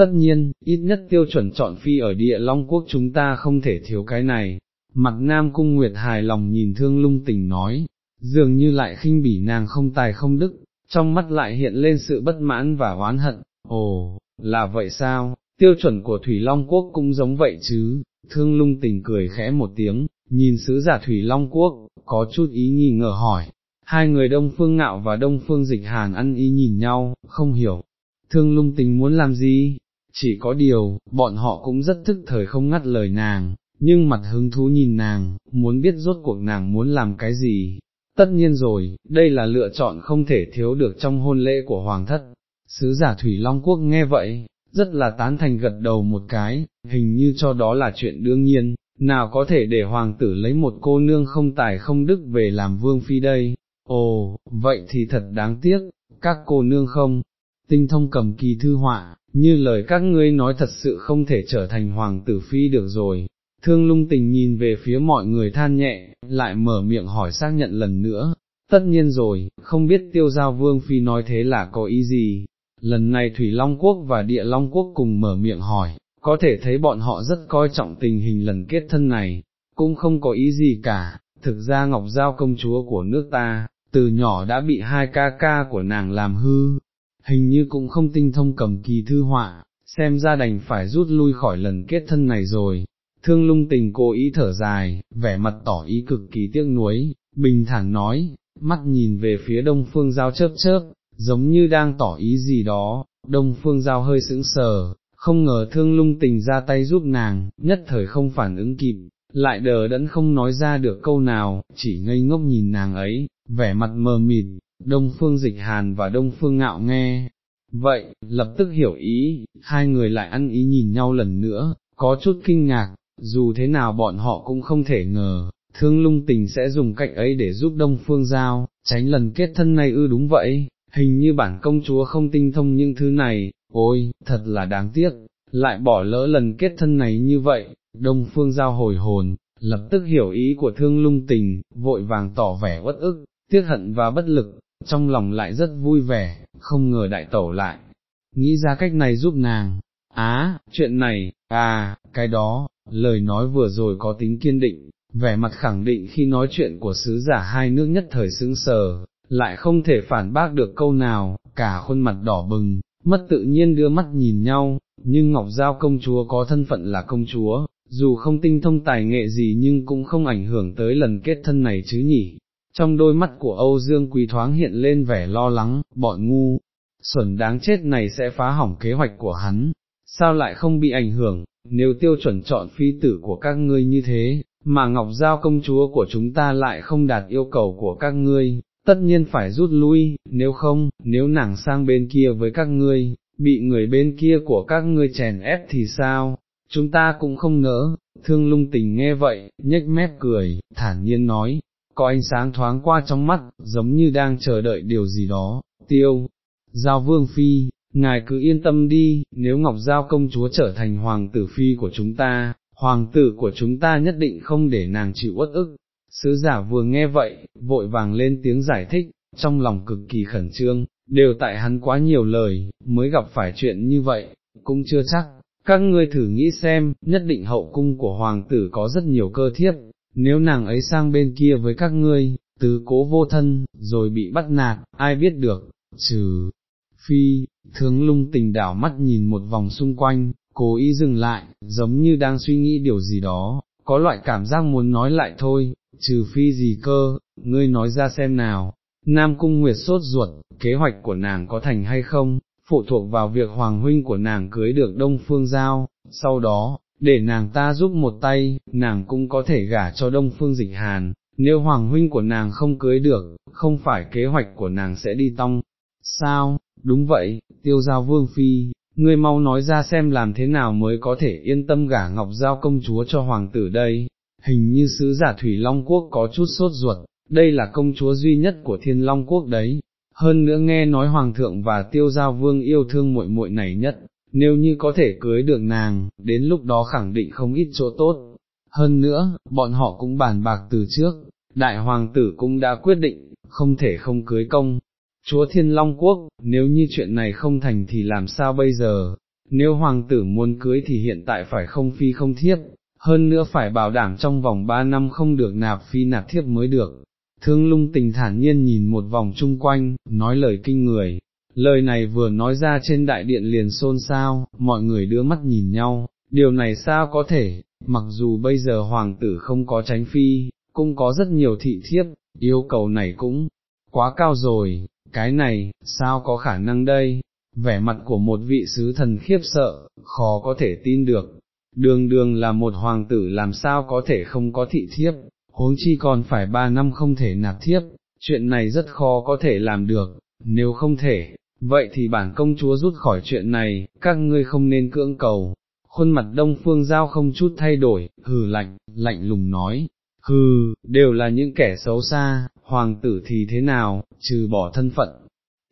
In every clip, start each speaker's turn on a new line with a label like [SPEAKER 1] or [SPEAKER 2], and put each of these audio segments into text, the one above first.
[SPEAKER 1] tất nhiên, ít nhất tiêu chuẩn chọn phi ở địa Long Quốc chúng ta không thể thiếu cái này. Mặt Nam Cung Nguyệt hài lòng nhìn thương lung tình nói, dường như lại khinh bỉ nàng không tài không đức, trong mắt lại hiện lên sự bất mãn và oán hận, ồ, là vậy sao, tiêu chuẩn của Thủy Long Quốc cũng giống vậy chứ, thương lung tình cười khẽ một tiếng, nhìn sứ giả Thủy Long Quốc, có chút ý nghi ngờ hỏi, hai người Đông Phương Ngạo và Đông Phương Dịch Hàn ăn ý nhìn nhau, không hiểu, thương lung tình muốn làm gì, chỉ có điều, bọn họ cũng rất thức thời không ngắt lời nàng, nhưng mặt hứng thú nhìn nàng, muốn biết rốt cuộc nàng muốn làm cái gì. Tất nhiên rồi, đây là lựa chọn không thể thiếu được trong hôn lễ của Hoàng thất. Sứ giả Thủy Long Quốc nghe vậy, rất là tán thành gật đầu một cái, hình như cho đó là chuyện đương nhiên, nào có thể để hoàng tử lấy một cô nương không tài không đức về làm vương phi đây, ồ, vậy thì thật đáng tiếc, các cô nương không, tinh thông cầm kỳ thư họa, như lời các ngươi nói thật sự không thể trở thành hoàng tử phi được rồi. Thương lung tình nhìn về phía mọi người than nhẹ, lại mở miệng hỏi xác nhận lần nữa, tất nhiên rồi, không biết tiêu giao vương phi nói thế là có ý gì, lần này Thủy Long Quốc và Địa Long Quốc cùng mở miệng hỏi, có thể thấy bọn họ rất coi trọng tình hình lần kết thân này, cũng không có ý gì cả, thực ra Ngọc Giao công chúa của nước ta, từ nhỏ đã bị hai ca ca của nàng làm hư, hình như cũng không tinh thông cầm kỳ thư họa, xem ra đành phải rút lui khỏi lần kết thân này rồi. Thương lung tình cố ý thở dài, vẻ mặt tỏ ý cực kỳ tiếc nuối, bình thản nói, mắt nhìn về phía đông phương giao chớp chớp, giống như đang tỏ ý gì đó, đông phương giao hơi sững sờ, không ngờ thương lung tình ra tay giúp nàng, nhất thời không phản ứng kịp, lại đờ đẫn không nói ra được câu nào, chỉ ngây ngốc nhìn nàng ấy, vẻ mặt mờ mịt, đông phương dịch hàn và đông phương ngạo nghe. Vậy, lập tức hiểu ý, hai người lại ăn ý nhìn nhau lần nữa, có chút kinh ngạc, dù thế nào bọn họ cũng không thể ngờ, thương lung tình sẽ dùng cách ấy để giúp đông phương giao, tránh lần kết thân này ư đúng vậy, hình như bản công chúa không tinh thông những thứ này, ôi, thật là đáng tiếc, lại bỏ lỡ lần kết thân này như vậy, đông phương giao hồi hồn, lập tức hiểu ý của thương lung tình, vội vàng tỏ vẻ uất ức, tiếc hận và bất lực, trong lòng lại rất vui vẻ, không ngờ đại tẩu lại, nghĩ ra cách này giúp nàng, á, chuyện này, à, cái đó, lời nói vừa rồi có tính kiên định, vẻ mặt khẳng định khi nói chuyện của sứ giả hai nước nhất thời xứng sờ, lại không thể phản bác được câu nào, cả khuôn mặt đỏ bừng, mất tự nhiên đưa mắt nhìn nhau, nhưng Ngọc Giao công chúa có thân phận là công chúa, dù không tinh thông tài nghệ gì nhưng cũng không ảnh hưởng tới lần kết thân này chứ nhỉ. Trong đôi mắt của Âu Dương Quý thoáng hiện lên vẻ lo lắng, bọn ngu, xuẩn đáng chết này sẽ phá hỏng kế hoạch của hắn, sao lại không bị ảnh hưởng, nếu tiêu chuẩn chọn phi tử của các ngươi như thế, mà Ngọc Giao công chúa của chúng ta lại không đạt yêu cầu của các ngươi, tất nhiên phải rút lui, nếu không, nếu nàng sang bên kia với các ngươi, bị người bên kia của các ngươi chèn ép thì sao, chúng ta cũng không nỡ, thương lung tình nghe vậy, nhếch mép cười, thản nhiên nói, có ánh sáng thoáng qua trong mắt, giống như đang chờ đợi điều gì đó, tiêu, giao vương phi, ngài cứ yên tâm đi, nếu Ngọc Giao công chúa trở thành hoàng tử phi của chúng ta, hoàng tử của chúng ta nhất định không để nàng chịu uất ức, Sứ giả vừa nghe vậy, vội vàng lên tiếng giải thích, trong lòng cực kỳ khẩn trương, đều tại hắn quá nhiều lời, mới gặp phải chuyện như vậy, cũng chưa chắc, các ngươi thử nghĩ xem, nhất định hậu cung của hoàng tử có rất nhiều cơ thiếp, nếu nàng ấy sang bên kia với các ngươi, tứ cố vô thân, rồi bị bắt nạt, ai biết được, trừ, phi, thương lung tình đảo mắt nhìn một vòng xung quanh, cố ý dừng lại, giống như đang suy nghĩ điều gì đó, có loại cảm giác muốn nói lại thôi, trừ phi gì cơ, ngươi nói ra xem nào, Nam Cung Nguyệt sốt ruột, kế hoạch của nàng có thành hay không, phụ thuộc vào việc Hoàng Huynh của nàng cưới được Đông Phương Giao, sau đó, để nàng ta giúp một tay, nàng cũng có thể gả cho Đông Phương Dịch Hàn, nếu Hoàng Huynh của nàng không cưới được, không phải kế hoạch của nàng sẽ đi tong, sao, đúng vậy, tiêu giao Vương Phi, ngươi mau nói ra xem làm thế nào mới có thể yên tâm gả Ngọc Giao công chúa cho Hoàng tử đây, hình như sứ giả Thủy Long Quốc có chút sốt ruột, đây là công chúa duy nhất của Thiên Long Quốc đấy, hơn nữa nghe nói Hoàng thượng và Tiêu Giao Vương yêu thương muội muội này nhất, nếu như có thể cưới được nàng, đến lúc đó khẳng định không ít chỗ tốt. Hơn nữa, bọn họ cũng bàn bạc từ trước, đại hoàng tử cũng đã quyết định, không thể không cưới công. Chúa Thiên Long Quốc, nếu như chuyện này không thành thì làm sao bây giờ? nếu hoàng tử muốn cưới thì hiện tại phải không phi không thiếp, hơn nữa phải bảo đảm trong vòng ba năm không được nạp phi nạp thiếp mới được. Thương lung tình thản nhiên nhìn một vòng chung quanh, nói lời kinh người, lời này vừa nói ra trên đại điện liền xôn xao, mọi người đưa mắt nhìn nhau, điều này sao có thể, mặc dù bây giờ hoàng tử không có tránh phi, cũng có rất nhiều thị thiếp, yêu cầu này cũng quá cao rồi, cái này, sao có khả năng đây, vẻ mặt của một vị sứ thần khiếp sợ, khó có thể tin được, đường đường là một hoàng tử làm sao có thể không có thị thiếp, huống chi còn phải ba năm không thể nạp thiếp, chuyện này rất khó có thể làm được, nếu không thể, vậy thì bản công chúa rút khỏi chuyện này, các ngươi không nên cưỡng cầu. Khuôn mặt đông phương giao không chút thay đổi, hừ lạnh, lạnh lùng nói, hừ, đều là những kẻ xấu xa, hoàng tử thì thế nào, trừ bỏ thân phận,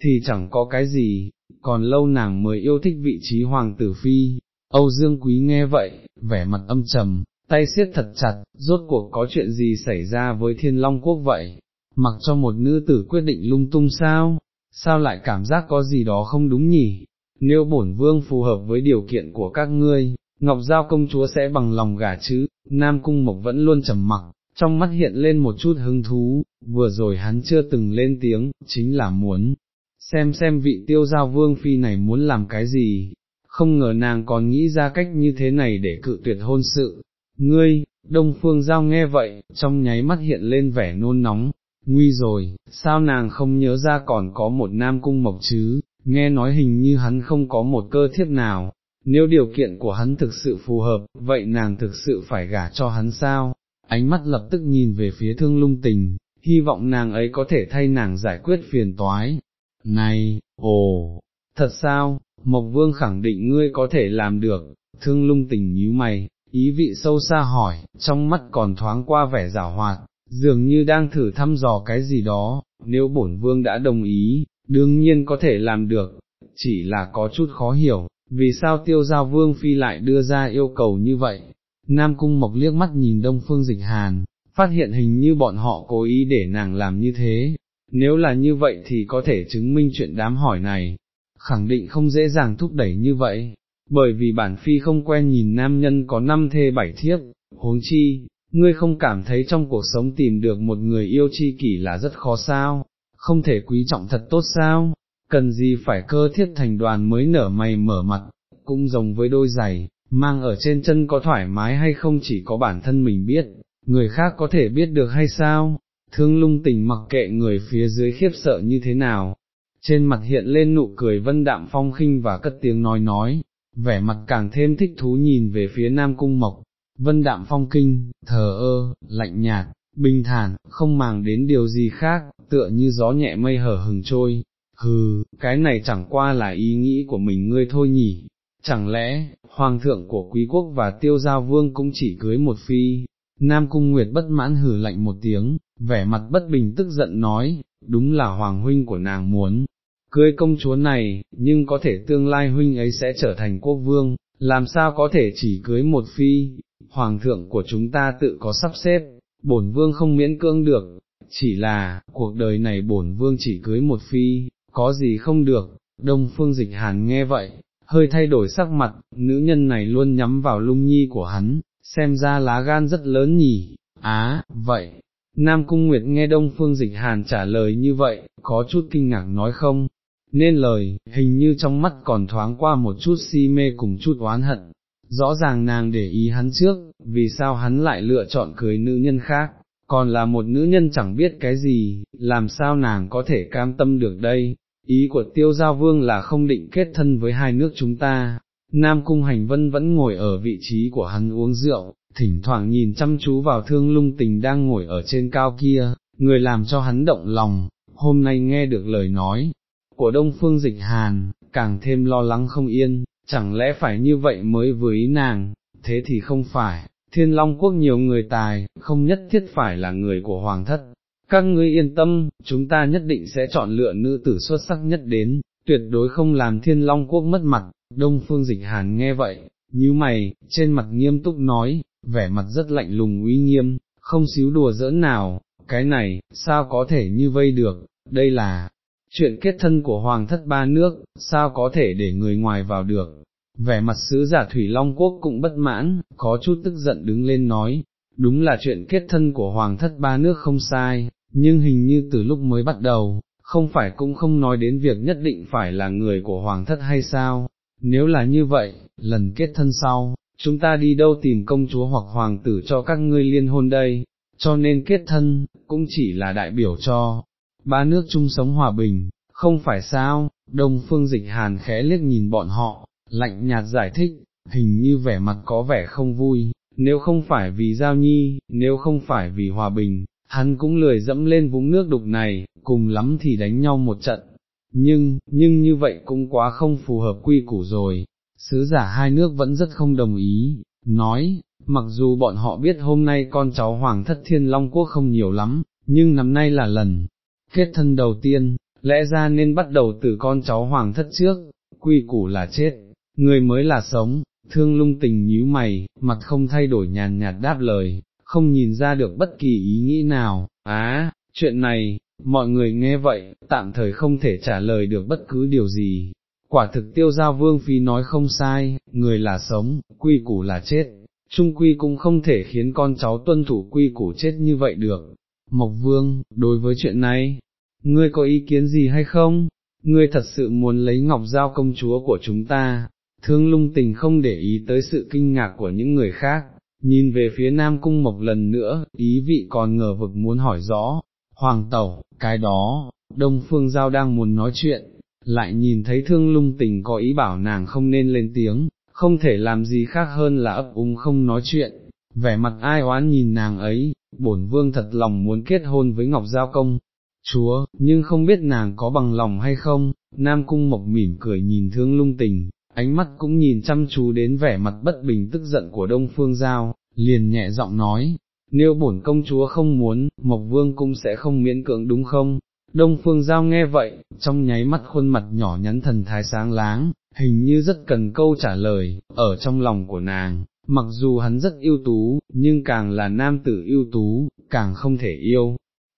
[SPEAKER 1] thì chẳng có cái gì, còn lâu nàng mới yêu thích vị trí hoàng tử phi. Âu Dương Quý nghe vậy, vẻ mặt âm trầm, tay siết thật chặt, rốt cuộc có chuyện gì xảy ra với thiên long quốc vậy, mặc cho một nữ tử quyết định lung tung sao, sao lại cảm giác có gì đó không đúng nhỉ, nếu bổn vương phù hợp với điều kiện của các ngươi, Ngọc Giao công chúa sẽ bằng lòng gả chứ, Nam Cung Mộc vẫn luôn trầm mặc, trong mắt hiện lên một chút hứng thú, vừa rồi hắn chưa từng lên tiếng, chính là muốn, xem xem vị tiêu giao vương phi này muốn làm cái gì, không ngờ nàng còn nghĩ ra cách như thế này để cự tuyệt hôn sự, ngươi, đông phương giao nghe vậy, trong nháy mắt hiện lên vẻ nôn nóng, nguy rồi, sao nàng không nhớ ra còn có một nam cung mộc chứ, nghe nói hình như hắn không có một cơ thiếp nào, nếu điều kiện của hắn thực sự phù hợp, vậy nàng thực sự phải gả cho hắn sao, ánh mắt lập tức nhìn về phía thương lung tình, hy vọng nàng ấy có thể thay nàng giải quyết phiền toái. Này, ồ, thật sao, Mộc Vương khẳng định ngươi có thể làm được, thương lung tình nhíu mày, ý vị sâu xa hỏi, trong mắt còn thoáng qua vẻ giả hoạt, dường như đang thử thăm dò cái gì đó, nếu bổn vương đã đồng ý, đương nhiên có thể làm được, chỉ là có chút khó hiểu, vì sao tiêu giao vương phi lại đưa ra yêu cầu như vậy. Nam Cung Mộc liếc mắt nhìn Đông Phương Dịch Hàn, phát hiện hình như bọn họ cố ý để nàng làm như thế, nếu là như vậy thì có thể chứng minh chuyện đám hỏi này, khẳng định không dễ dàng thúc đẩy như vậy, bởi vì bản phi không quen nhìn nam nhân có năm thê bảy thiếp, huống chi, ngươi không cảm thấy trong cuộc sống tìm được một người yêu chi kỷ là rất khó sao, không thể quý trọng thật tốt sao, cần gì phải cơ thiết thành đoàn mới nở mày mở mặt, cũng giống với đôi giày, mang ở trên chân có thoải mái hay không chỉ có bản thân mình biết, người khác có thể biết được hay sao, thương lung tình mặc kệ người phía dưới khiếp sợ như thế nào, trên mặt hiện lên nụ cười vân đạm phong khinh và cất tiếng nói nói, vẻ mặt càng thêm thích thú nhìn về phía Nam Cung Mộc, vân đạm phong kinh, thờ ơ, lạnh nhạt, bình thản, không màng đến điều gì khác, tựa như gió nhẹ mây hở hừng trôi, hừ, cái này chẳng qua là ý nghĩ của mình ngươi thôi nhỉ, chẳng lẽ, hoàng thượng của quý quốc và tiêu giao vương cũng chỉ cưới một phi, Nam Cung Nguyệt bất mãn hử lạnh một tiếng, vẻ mặt bất bình tức giận nói, đúng là hoàng huynh của nàng muốn, cưới công chúa này, nhưng có thể tương lai huynh ấy sẽ trở thành quốc vương, làm sao có thể chỉ cưới một phi, hoàng thượng của chúng ta tự có sắp xếp, bổn vương không miễn cưỡng được, chỉ là, cuộc đời này bổn vương chỉ cưới một phi, có gì không được, đông phương dịch hàn nghe vậy, hơi thay đổi sắc mặt, nữ nhân này luôn nhắm vào lung nhi của hắn, xem ra lá gan rất lớn nhỉ, á, vậy, Nam Cung Nguyệt nghe Đông Phương Dịch Hàn trả lời như vậy, có chút kinh ngạc nói không, nên lời, hình như trong mắt còn thoáng qua một chút si mê cùng chút oán hận, rõ ràng nàng để ý hắn trước, vì sao hắn lại lựa chọn cưới nữ nhân khác, còn là một nữ nhân chẳng biết cái gì, làm sao nàng có thể cam tâm được đây, ý của tiêu giao vương là không định kết thân với hai nước chúng ta. Nam Cung Hành Vân vẫn ngồi ở vị trí của hắn uống rượu, thỉnh thoảng nhìn chăm chú vào thương lung tình đang ngồi ở trên cao kia, người làm cho hắn động lòng, hôm nay nghe được lời nói, của Đông Phương Dịch Hàn, càng thêm lo lắng không yên, chẳng lẽ phải như vậy mới với ý nàng, thế thì không phải, thiên long quốc nhiều người tài, không nhất thiết phải là người của hoàng thất. Các ngươi yên tâm, chúng ta nhất định sẽ chọn lựa nữ tử xuất sắc nhất đến, tuyệt đối không làm thiên long quốc mất mặt, đông phương dịch hàn nghe vậy, như mày, trên mặt nghiêm túc nói, vẻ mặt rất lạnh lùng uy nghiêm, không xíu đùa giỡn nào, cái này, sao có thể như vây được, đây là, chuyện kết thân của hoàng thất ba nước, sao có thể để người ngoài vào được, vẻ mặt sứ giả Thủy Long Quốc cũng bất mãn, có chút tức giận đứng lên nói, đúng là chuyện kết thân của Hoàng thất ba nước không sai, nhưng hình như từ lúc mới bắt đầu, không phải cũng không nói đến việc nhất định phải là người của Hoàng thất hay sao, nếu là như vậy, lần kết thân sau, chúng ta đi đâu tìm công chúa hoặc hoàng tử cho các ngươi liên hôn đây, cho nên kết thân, cũng chỉ là đại biểu cho, ba nước chung sống hòa bình, không phải sao, đông phương dịch hàn khẽ liếc nhìn bọn họ, lạnh nhạt giải thích, hình như vẻ mặt có vẻ không vui, nếu không phải vì giao nhi, nếu không phải vì hòa bình, hắn cũng lười dẫm lên vũng nước đục này, cùng lắm thì đánh nhau một trận. Nhưng, nhưng như vậy cũng quá không phù hợp quy củ rồi, sứ giả hai nước vẫn rất không đồng ý, nói, mặc dù bọn họ biết hôm nay con cháu Hoàng thất Thiên Long Quốc không nhiều lắm, nhưng năm nay là lần kết thân đầu tiên, lẽ ra nên bắt đầu từ con cháu Hoàng thất trước, quy củ là chết, người mới là sống, thương lung tình nhíu mày, mặt không thay đổi nhàn nhạt đáp lời, không nhìn ra được bất kỳ ý nghĩ nào, á, chuyện này, mọi người nghe vậy, tạm thời không thể trả lời được bất cứ điều gì. Quả thực tiêu giao vương phi nói không sai, người là sống, quy củ là chết, trung quy cũng không thể khiến con cháu tuân thủ quy củ chết như vậy được. Mộc vương, đối với chuyện này, ngươi có ý kiến gì hay không? Ngươi thật sự muốn lấy ngọc giao công chúa của chúng ta, thương lung tình không để ý tới sự kinh ngạc của những người khác, nhìn về phía Nam Cung Mộc lần nữa, ý vị còn ngờ vực muốn hỏi rõ, Hoàng Tẩu, cái đó, Đông Phương Giao đang muốn nói chuyện, lại nhìn thấy thương lung tình có ý bảo nàng không nên lên tiếng, không thể làm gì khác hơn là ấp úng không nói chuyện, vẻ mặt ai oán nhìn nàng ấy, bổn vương thật lòng muốn kết hôn với Ngọc Giao Công, chúa, nhưng không biết nàng có bằng lòng hay không, Nam Cung Mộc mỉm cười nhìn thương lung tình, ánh mắt cũng nhìn chăm chú đến vẻ mặt bất bình tức giận của Đông Phương Giao, liền nhẹ giọng nói, nếu bổn công chúa không muốn, Mộc Vương cũng sẽ không miễn cưỡng đúng không? Đông Phương Giao nghe vậy, trong nháy mắt khuôn mặt nhỏ nhắn thần thái sáng láng, hình như rất cần câu trả lời, ở trong lòng của nàng, mặc dù hắn rất ưu tú, nhưng càng là nam tử ưu tú, càng không thể yêu.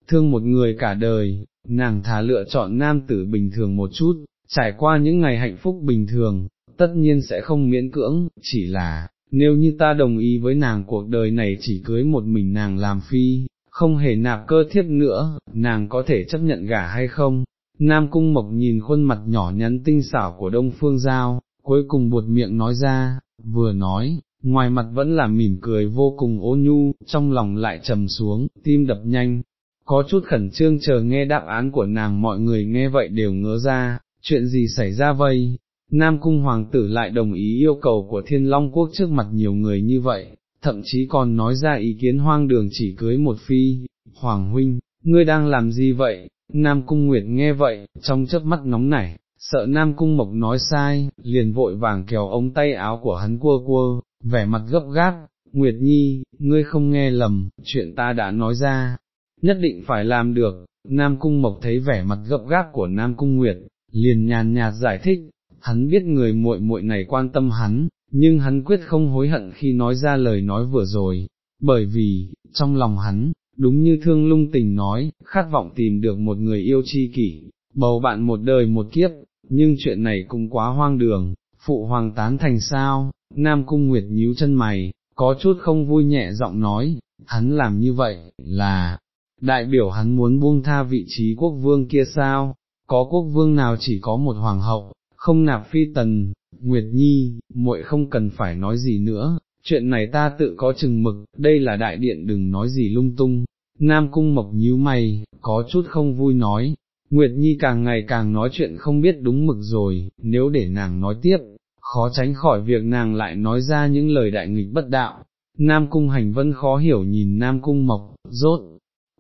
[SPEAKER 1] Thương một người cả đời, nàng thà lựa chọn nam tử bình thường một chút, trải qua những ngày hạnh phúc bình thường, tất nhiên sẽ không miễn cưỡng, chỉ là, nếu như ta đồng ý với nàng cuộc đời này chỉ cưới một mình nàng làm phi, không hề nạp cơ thiếp nữa, nàng có thể chấp nhận gả hay không? Nam Cung Mộc nhìn khuôn mặt nhỏ nhắn tinh xảo của Đông Phương Giao, cuối cùng buột miệng nói ra, vừa nói, ngoài mặt vẫn là mỉm cười vô cùng ôn nhu, trong lòng lại trầm xuống, tim đập nhanh, có chút khẩn trương chờ nghe đáp án của nàng mọi người nghe vậy đều ngỡ ra, chuyện gì xảy ra vây, Nam Cung Hoàng tử lại đồng ý yêu cầu của Thiên Long Quốc trước mặt nhiều người như vậy, thậm chí còn nói ra ý kiến hoang đường chỉ cưới một phi, Hoàng Huynh, ngươi đang làm gì vậy? Nam Cung Nguyệt nghe vậy, trong chớp mắt nóng nảy, sợ Nam Cung Mộc nói sai, liền vội vàng kéo ống tay áo của hắn quơ quơ, vẻ mặt gấp gáp, Nguyệt Nhi, ngươi không nghe lầm, chuyện ta đã nói ra, nhất định phải làm được, Nam Cung Mộc thấy vẻ mặt gấp gáp của Nam Cung Nguyệt, liền nhàn nhạt giải thích, hắn biết người muội muội này quan tâm hắn, nhưng hắn quyết không hối hận khi nói ra lời nói vừa rồi, bởi vì, trong lòng hắn, đúng như thương lung tình nói, khát vọng tìm được một người yêu chi kỷ, bầu bạn một đời một kiếp, nhưng chuyện này cũng quá hoang đường, phụ hoàng tán thành sao, Nam Cung Nguyệt nhíu chân mày, có chút không vui nhẹ giọng nói, hắn làm như vậy, là, đại biểu hắn muốn buông tha vị trí quốc vương kia sao, có quốc vương nào chỉ có một hoàng hậu, không nạp phi tần, Nguyệt Nhi, muội không cần phải nói gì nữa, chuyện này ta tự có chừng mực, đây là đại điện đừng nói gì lung tung. Nam cung mộc nhíu mày, có chút không vui nói, Nguyệt Nhi càng ngày càng nói chuyện không biết đúng mực rồi, nếu để nàng nói tiếp, khó tránh khỏi việc nàng lại nói ra những lời đại nghịch bất đạo. Nam cung hành vân khó hiểu nhìn Nam cung mộc, rốt,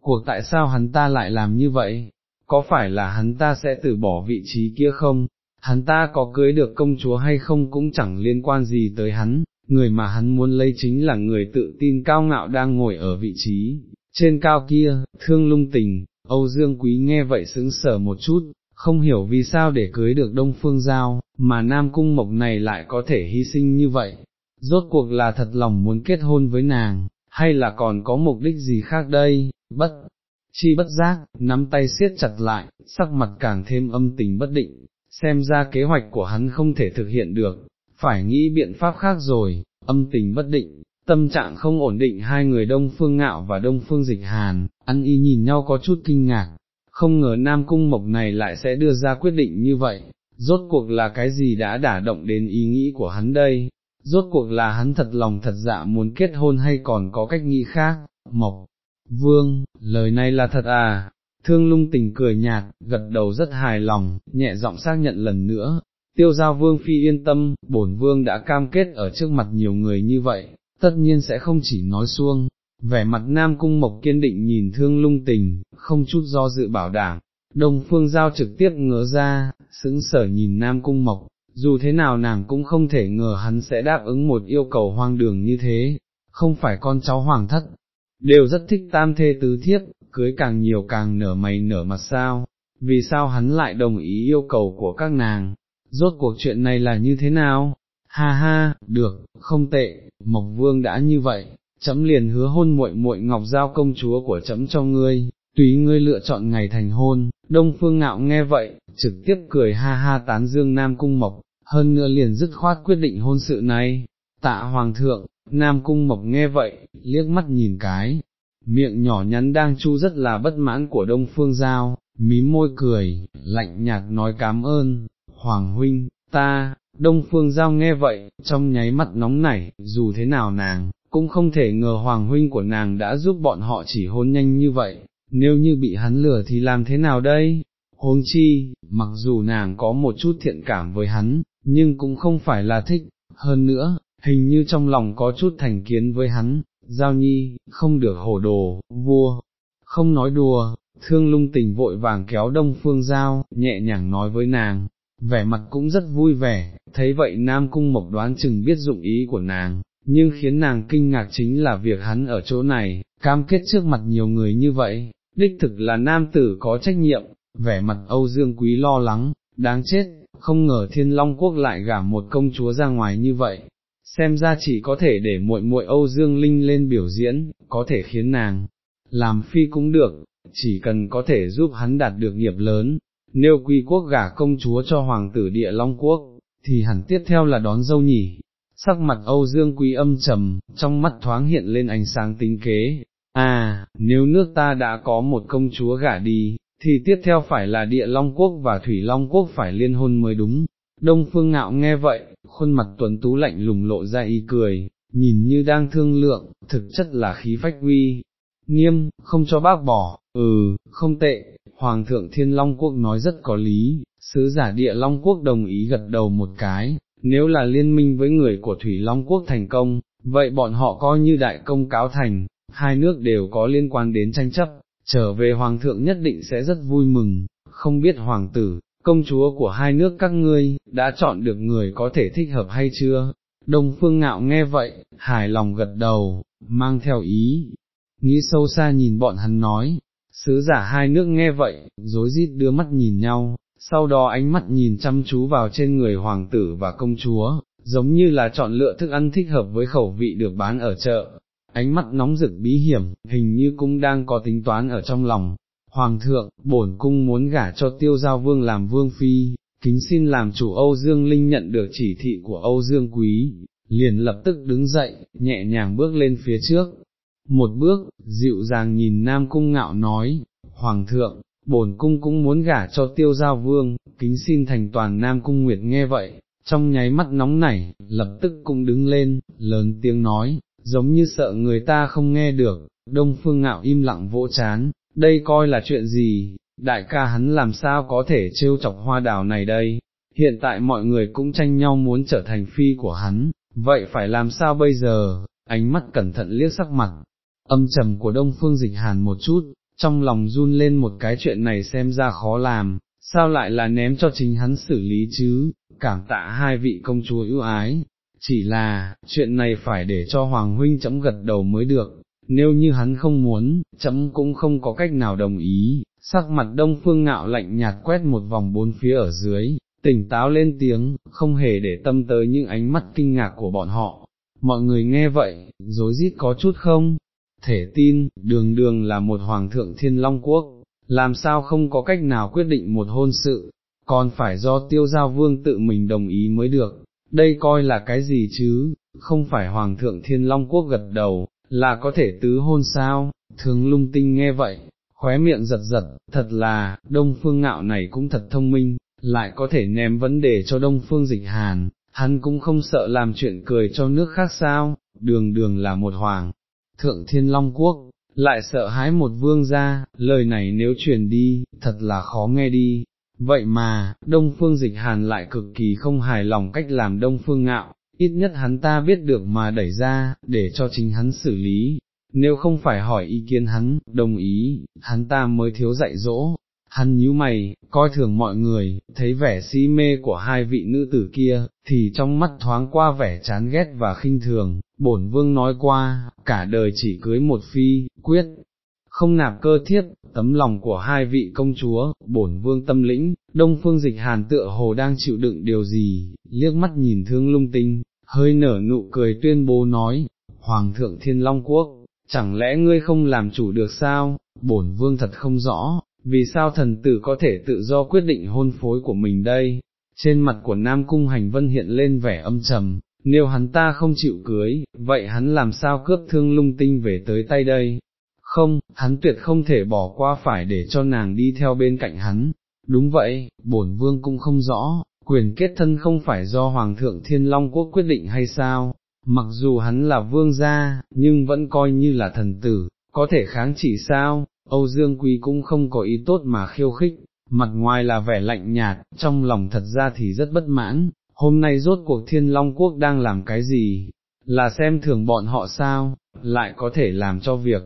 [SPEAKER 1] cuộc tại sao hắn ta lại làm như vậy, có phải là hắn ta sẽ từ bỏ vị trí kia không, hắn ta có cưới được công chúa hay không cũng chẳng liên quan gì tới hắn, người mà hắn muốn lấy chính là người tự tin cao ngạo đang ngồi ở vị trí, trên cao kia, thương lung tình, Âu Dương Quý nghe vậy sững sờ một chút, không hiểu vì sao để cưới được Đông Phương Giao, mà Nam Cung Mộc này lại có thể hy sinh như vậy, rốt cuộc là thật lòng muốn kết hôn với nàng, hay là còn có mục đích gì khác đây, bất, chi bất giác, nắm tay siết chặt lại, sắc mặt càng thêm âm tình bất định, xem ra kế hoạch của hắn không thể thực hiện được, phải nghĩ biện pháp khác rồi, âm tình bất định, tâm trạng không ổn định hai người Đông Phương Ngạo và Đông Phương Dịch Hàn, ăn y nhìn nhau có chút kinh ngạc, không ngờ Nam Cung Mộc này lại sẽ đưa ra quyết định như vậy, rốt cuộc là cái gì đã đả động đến ý nghĩ của hắn đây, rốt cuộc là hắn thật lòng thật dạ muốn kết hôn hay còn có cách nghĩ khác, Mộc, Vương, lời này là thật à, thương lung tình cười nhạt, gật đầu rất hài lòng, nhẹ giọng xác nhận lần nữa, tiêu giao vương phi yên tâm, bổn vương đã cam kết ở trước mặt nhiều người như vậy, tất nhiên sẽ không chỉ nói xuông, vẻ mặt nam cung mộc kiên định nhìn thương lung tình, không chút do dự bảo đảm, đông phương giao trực tiếp ngỡ ra, sững sở nhìn nam cung mộc, dù thế nào nàng cũng không thể ngờ hắn sẽ đáp ứng một yêu cầu hoang đường như thế, không phải con cháu hoàng thất, đều rất thích tam thê tứ thiếp, cưới càng nhiều càng nở mày nở mặt sao, vì sao hắn lại đồng ý yêu cầu của các nàng, rốt cuộc chuyện này là như thế nào? Ha ha, được, không tệ, Mộc Vương đã như vậy, chấm liền hứa hôn muội muội Ngọc Giao công chúa của chấm cho ngươi, tùy ngươi lựa chọn ngày thành hôn, Đông Phương Ngạo nghe vậy, trực tiếp cười ha ha tán dương Nam Cung Mộc, hơn nữa liền dứt khoát quyết định hôn sự này, tạ Hoàng thượng, Nam Cung Mộc nghe vậy, liếc mắt nhìn cái, miệng nhỏ nhắn đang chu rất là bất mãn của Đông Phương Giao, mím môi cười, lạnh nhạt nói cảm ơn, Hoàng huynh, ta, Đông Phương Giao nghe vậy, trong nháy mắt nóng nảy, dù thế nào nàng, cũng không thể ngờ Hoàng huynh của nàng đã giúp bọn họ chỉ hôn nhanh như vậy, nếu như bị hắn lừa thì làm thế nào đây? Hôn chi, mặc dù nàng có một chút thiện cảm với hắn, nhưng cũng không phải là thích, hơn nữa, hình như trong lòng có chút thành kiến với hắn, giao nhi, không được hồ đồ, vua, không nói đùa, thương lung tình vội vàng kéo đông phương giao, nhẹ nhàng nói với nàng, vẻ mặt cũng rất vui vẻ, thấy vậy Nam Cung Mộc đoán chừng biết dụng ý của nàng, nhưng khiến nàng kinh ngạc chính là việc hắn ở chỗ này, cam kết trước mặt nhiều người như vậy, đích thực là nam tử có trách nhiệm, vẻ mặt Âu Dương Quý lo lắng, đáng chết, không ngờ Thiên Long Quốc lại gả một công chúa ra ngoài như vậy, xem ra chỉ có thể để muội muội Âu Dương Linh lên biểu diễn, có thể khiến nàng làm phi cũng được, chỉ cần có thể giúp hắn đạt được nghiệp lớn, nếu quy quốc gả công chúa cho hoàng tử địa Long Quốc, thì hẳn tiếp theo là đón dâu nhỉ. Sắc mặt Âu Dương Quý âm trầm, trong mắt thoáng hiện lên ánh sáng tính kế. À, nếu nước ta đã có một công chúa gả đi, thì tiếp theo phải là địa Long Quốc và Thủy Long Quốc phải liên hôn mới đúng. Đông Phương Ngạo nghe vậy, khuôn mặt tuấn tú lạnh lùng lộ ra y cười, nhìn như đang thương lượng, thực chất là khí phách uy, nghiêm, không cho bác bỏ, ừ, không tệ, Hoàng thượng Thiên Long Quốc nói rất có lý, sứ giả địa Long Quốc đồng ý gật đầu một cái, nếu là liên minh với người của Thủy Long Quốc thành công, vậy bọn họ coi như đại công cáo thành, hai nước đều có liên quan đến tranh chấp, trở về Hoàng thượng nhất định sẽ rất vui mừng, không biết Hoàng tử, công chúa của hai nước các ngươi, đã chọn được người có thể thích hợp hay chưa? Đông Phương Ngạo nghe vậy, hài lòng gật đầu, mang theo ý, nghĩ sâu xa nhìn bọn hắn nói, sứ giả hai nước nghe vậy, dối rít đưa mắt nhìn nhau, sau đó ánh mắt nhìn chăm chú vào trên người hoàng tử và công chúa, giống như là chọn lựa thức ăn thích hợp với khẩu vị được bán ở chợ. Ánh mắt nóng rực bí hiểm, hình như cũng đang có tính toán ở trong lòng. Hoàng thượng, bổn cung muốn gả cho tiêu giao vương làm vương phi, kính xin làm chủ Âu Dương Linh nhận được chỉ thị của Âu Dương Quý, liền lập tức đứng dậy, nhẹ nhàng bước lên phía trước, một bước, dịu dàng nhìn Nam Cung ngạo nói, Hoàng thượng, bổn cung cũng muốn gả cho tiêu giao vương, kính xin thành toàn Nam Cung Nguyệt nghe vậy, trong nháy mắt nóng nảy, lập tức cũng đứng lên, lớn tiếng nói, giống như sợ người ta không nghe được, Đông Phương ngạo im lặng vỗ chán, đây coi là chuyện gì, đại ca hắn làm sao có thể trêu chọc hoa đào này đây, hiện tại mọi người cũng tranh nhau muốn trở thành phi của hắn, vậy phải làm sao bây giờ, ánh mắt cẩn thận liếc sắc mặt, âm trầm của đông phương dịch hàn một chút, trong lòng run lên một cái chuyện này xem ra khó làm, sao lại là ném cho chính hắn xử lý chứ, cảm tạ hai vị công chúa ưu ái, chỉ là, chuyện này phải để cho Hoàng Huynh chấm gật đầu mới được, nếu như hắn không muốn, chấm cũng không có cách nào đồng ý, sắc mặt đông phương ngạo lạnh nhạt quét một vòng bốn phía ở dưới, tỉnh táo lên tiếng, không hề để tâm tới những ánh mắt kinh ngạc của bọn họ. Mọi người nghe vậy, dối rít có chút không, thể tin, đường đường là một hoàng thượng thiên long quốc, làm sao không có cách nào quyết định một hôn sự, còn phải do tiêu giao vương tự mình đồng ý mới được, đây coi là cái gì chứ, không phải Hoàng thượng Thiên Long Quốc gật đầu, là có thể tứ hôn sao, thường lung tinh nghe vậy, khóe miệng giật giật, thật là, đông phương ngạo này cũng thật thông minh, lại có thể ném vấn đề cho đông phương dịch hàn, hắn cũng không sợ làm chuyện cười cho nước khác sao, đường đường là một hoàng, thượng thiên long quốc, lại sợ hãi một vương gia, lời này nếu truyền đi, thật là khó nghe đi. Vậy mà, Đông Phương Dịch Hàn lại cực kỳ không hài lòng cách làm Đông Phương Ngạo, ít nhất hắn ta biết được mà đẩy ra, để cho chính hắn xử lý, nếu không phải hỏi ý kiến hắn, đồng ý, hắn ta mới thiếu dạy dỗ, hắn nhíu mày, coi thường mọi người, thấy vẻ si mê của hai vị nữ tử kia, thì trong mắt thoáng qua vẻ chán ghét và khinh thường, bổn vương nói qua, cả đời chỉ cưới một phi, quyết, không nạp cơ thiết, tấm lòng của hai vị công chúa, bổn vương tâm lĩnh, đông phương dịch hàn tựa hồ đang chịu đựng điều gì, liếc mắt nhìn thương lung tinh, hơi nở nụ cười tuyên bố nói, Hoàng thượng Thiên Long Quốc, chẳng lẽ ngươi không làm chủ được sao, bổn vương thật không rõ, vì sao thần tử có thể tự do quyết định hôn phối của mình đây, trên mặt của Nam Cung Hành Vân hiện lên vẻ âm trầm, nếu hắn ta không chịu cưới, vậy hắn làm sao cướp thương lung tinh về tới tay đây? Không, hắn tuyệt không thể bỏ qua phải để cho nàng đi theo bên cạnh hắn. Đúng vậy, bổn vương cũng không rõ, quyền kết thân không phải do Hoàng thượng Thiên Long Quốc quyết định hay sao, mặc dù hắn là vương gia, nhưng vẫn coi như là thần tử, có thể kháng chỉ sao, Âu Dương Quý cũng không có ý tốt mà khiêu khích, mặt ngoài là vẻ lạnh nhạt, trong lòng thật ra thì rất bất mãn, hôm nay rốt cuộc Thiên Long Quốc đang làm cái gì, là xem thường bọn họ sao, lại có thể làm cho việc,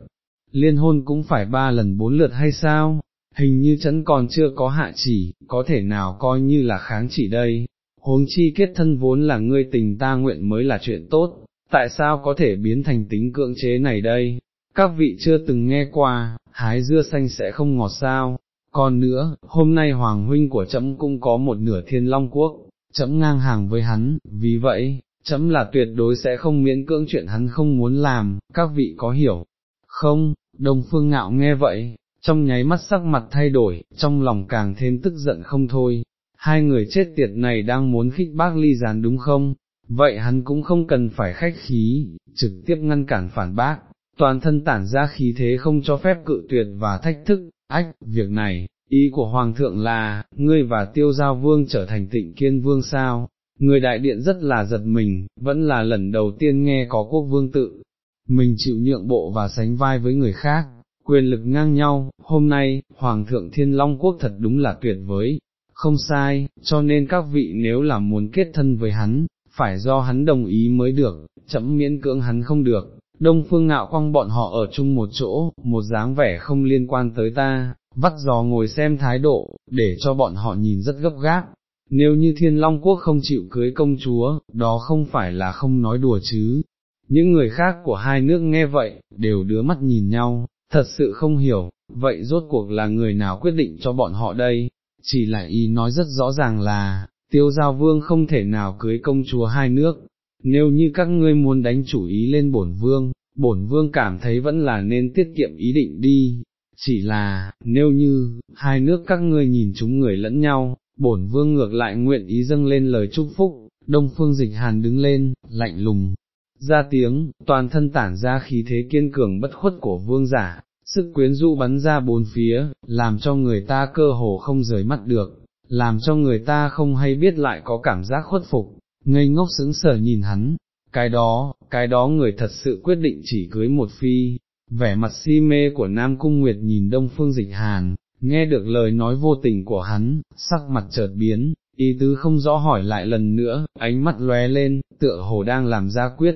[SPEAKER 1] liên hôn cũng phải ba lần bốn lượt hay sao, hình như chấn còn chưa có hạ chỉ, có thể nào coi như là kháng chỉ đây, huống chi kết thân vốn là ngươi tình ta nguyện mới là chuyện tốt, tại sao có thể biến thành tính cưỡng chế này đây, các vị chưa từng nghe qua, hái dưa xanh sẽ không ngọt sao, còn nữa, hôm nay hoàng huynh của trẫm cũng có một nửa thiên long quốc, trẫm ngang hàng với hắn, vì vậy, trẫm là tuyệt đối sẽ không miễn cưỡng chuyện hắn không muốn làm, các vị có hiểu, không, đông phương ngạo nghe vậy, trong nháy mắt sắc mặt thay đổi, trong lòng càng thêm tức giận không thôi, hai người chết tiệt này đang muốn khích bác ly gián đúng không, vậy hắn cũng không cần phải khách khí, trực tiếp ngăn cản phản bác, toàn thân tản ra khí thế không cho phép cự tuyệt và thách thức, ách, việc này, ý của Hoàng thượng là, ngươi và tiêu giao vương trở thành tịnh kiên vương sao, người đại điện rất là giật mình, vẫn là lần đầu tiên nghe có quốc vương tự, mình chịu nhượng bộ và sánh vai với người khác, quyền lực ngang nhau, hôm nay, Hoàng thượng Thiên Long Quốc thật đúng là tuyệt với, không sai, cho nên các vị nếu là muốn kết thân với hắn, phải do hắn đồng ý mới được, chậm miễn cưỡng hắn không được. Đông phương ngạo quăng bọn họ ở chung một chỗ, một dáng vẻ không liên quan tới ta, vắt giò ngồi xem thái độ, để cho bọn họ nhìn rất gấp gáp. Nếu như thiên long quốc không chịu cưới công chúa, đó không phải là không nói đùa chứ. Những người khác của hai nước nghe vậy, đều đứa mắt nhìn nhau, thật sự không hiểu, vậy rốt cuộc là người nào quyết định cho bọn họ đây, chỉ là ý nói rất rõ ràng là, tiêu giao vương không thể nào cưới công chúa hai nước, nếu như các ngươi muốn đánh chủ ý lên bổn vương, bổn vương cảm thấy vẫn là nên tiết kiệm ý định đi, chỉ là, nếu như, hai nước các ngươi nhìn chúng người lẫn nhau, bổn vương ngược lại nguyện ý dâng lên lời chúc phúc, đông phương dịch hàn đứng lên, lạnh lùng, ra tiếng, toàn thân tản ra khí thế kiên cường bất khuất của vương giả, sức quyến rũ bắn ra bốn phía, làm cho người ta cơ hồ không rời mắt được, làm cho người ta không hay biết lại có cảm giác khuất phục, ngây ngốc sững sờ nhìn hắn, cái đó, cái đó người thật sự quyết định chỉ cưới một phi, vẻ mặt si mê của Nam Cung Nguyệt nhìn Đông Phương Dịch Hàn, nghe được lời nói vô tình của hắn, sắc mặt chợt biến, ý tứ không rõ hỏi lại lần nữa, ánh mắt lóe lên, tựa hồ đang làm ra quyết,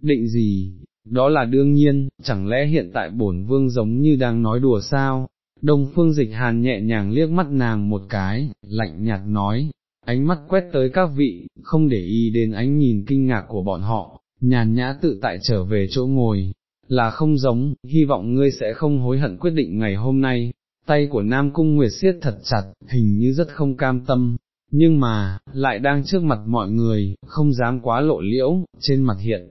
[SPEAKER 1] định gì, đó là đương nhiên, chẳng lẽ hiện tại bổn vương giống như đang nói đùa sao, đông phương dịch hàn nhẹ nhàng liếc mắt nàng một cái, lạnh nhạt nói, ánh mắt quét tới các vị, không để ý đến ánh nhìn kinh ngạc của bọn họ, nhàn nhã tự tại trở về chỗ ngồi, là không giống, hy vọng ngươi sẽ không hối hận quyết định ngày hôm nay, tay của Nam Cung Nguyệt siết thật chặt, hình như rất không cam tâm, nhưng mà, lại đang trước mặt mọi người, không dám quá lộ liễu, trên mặt hiện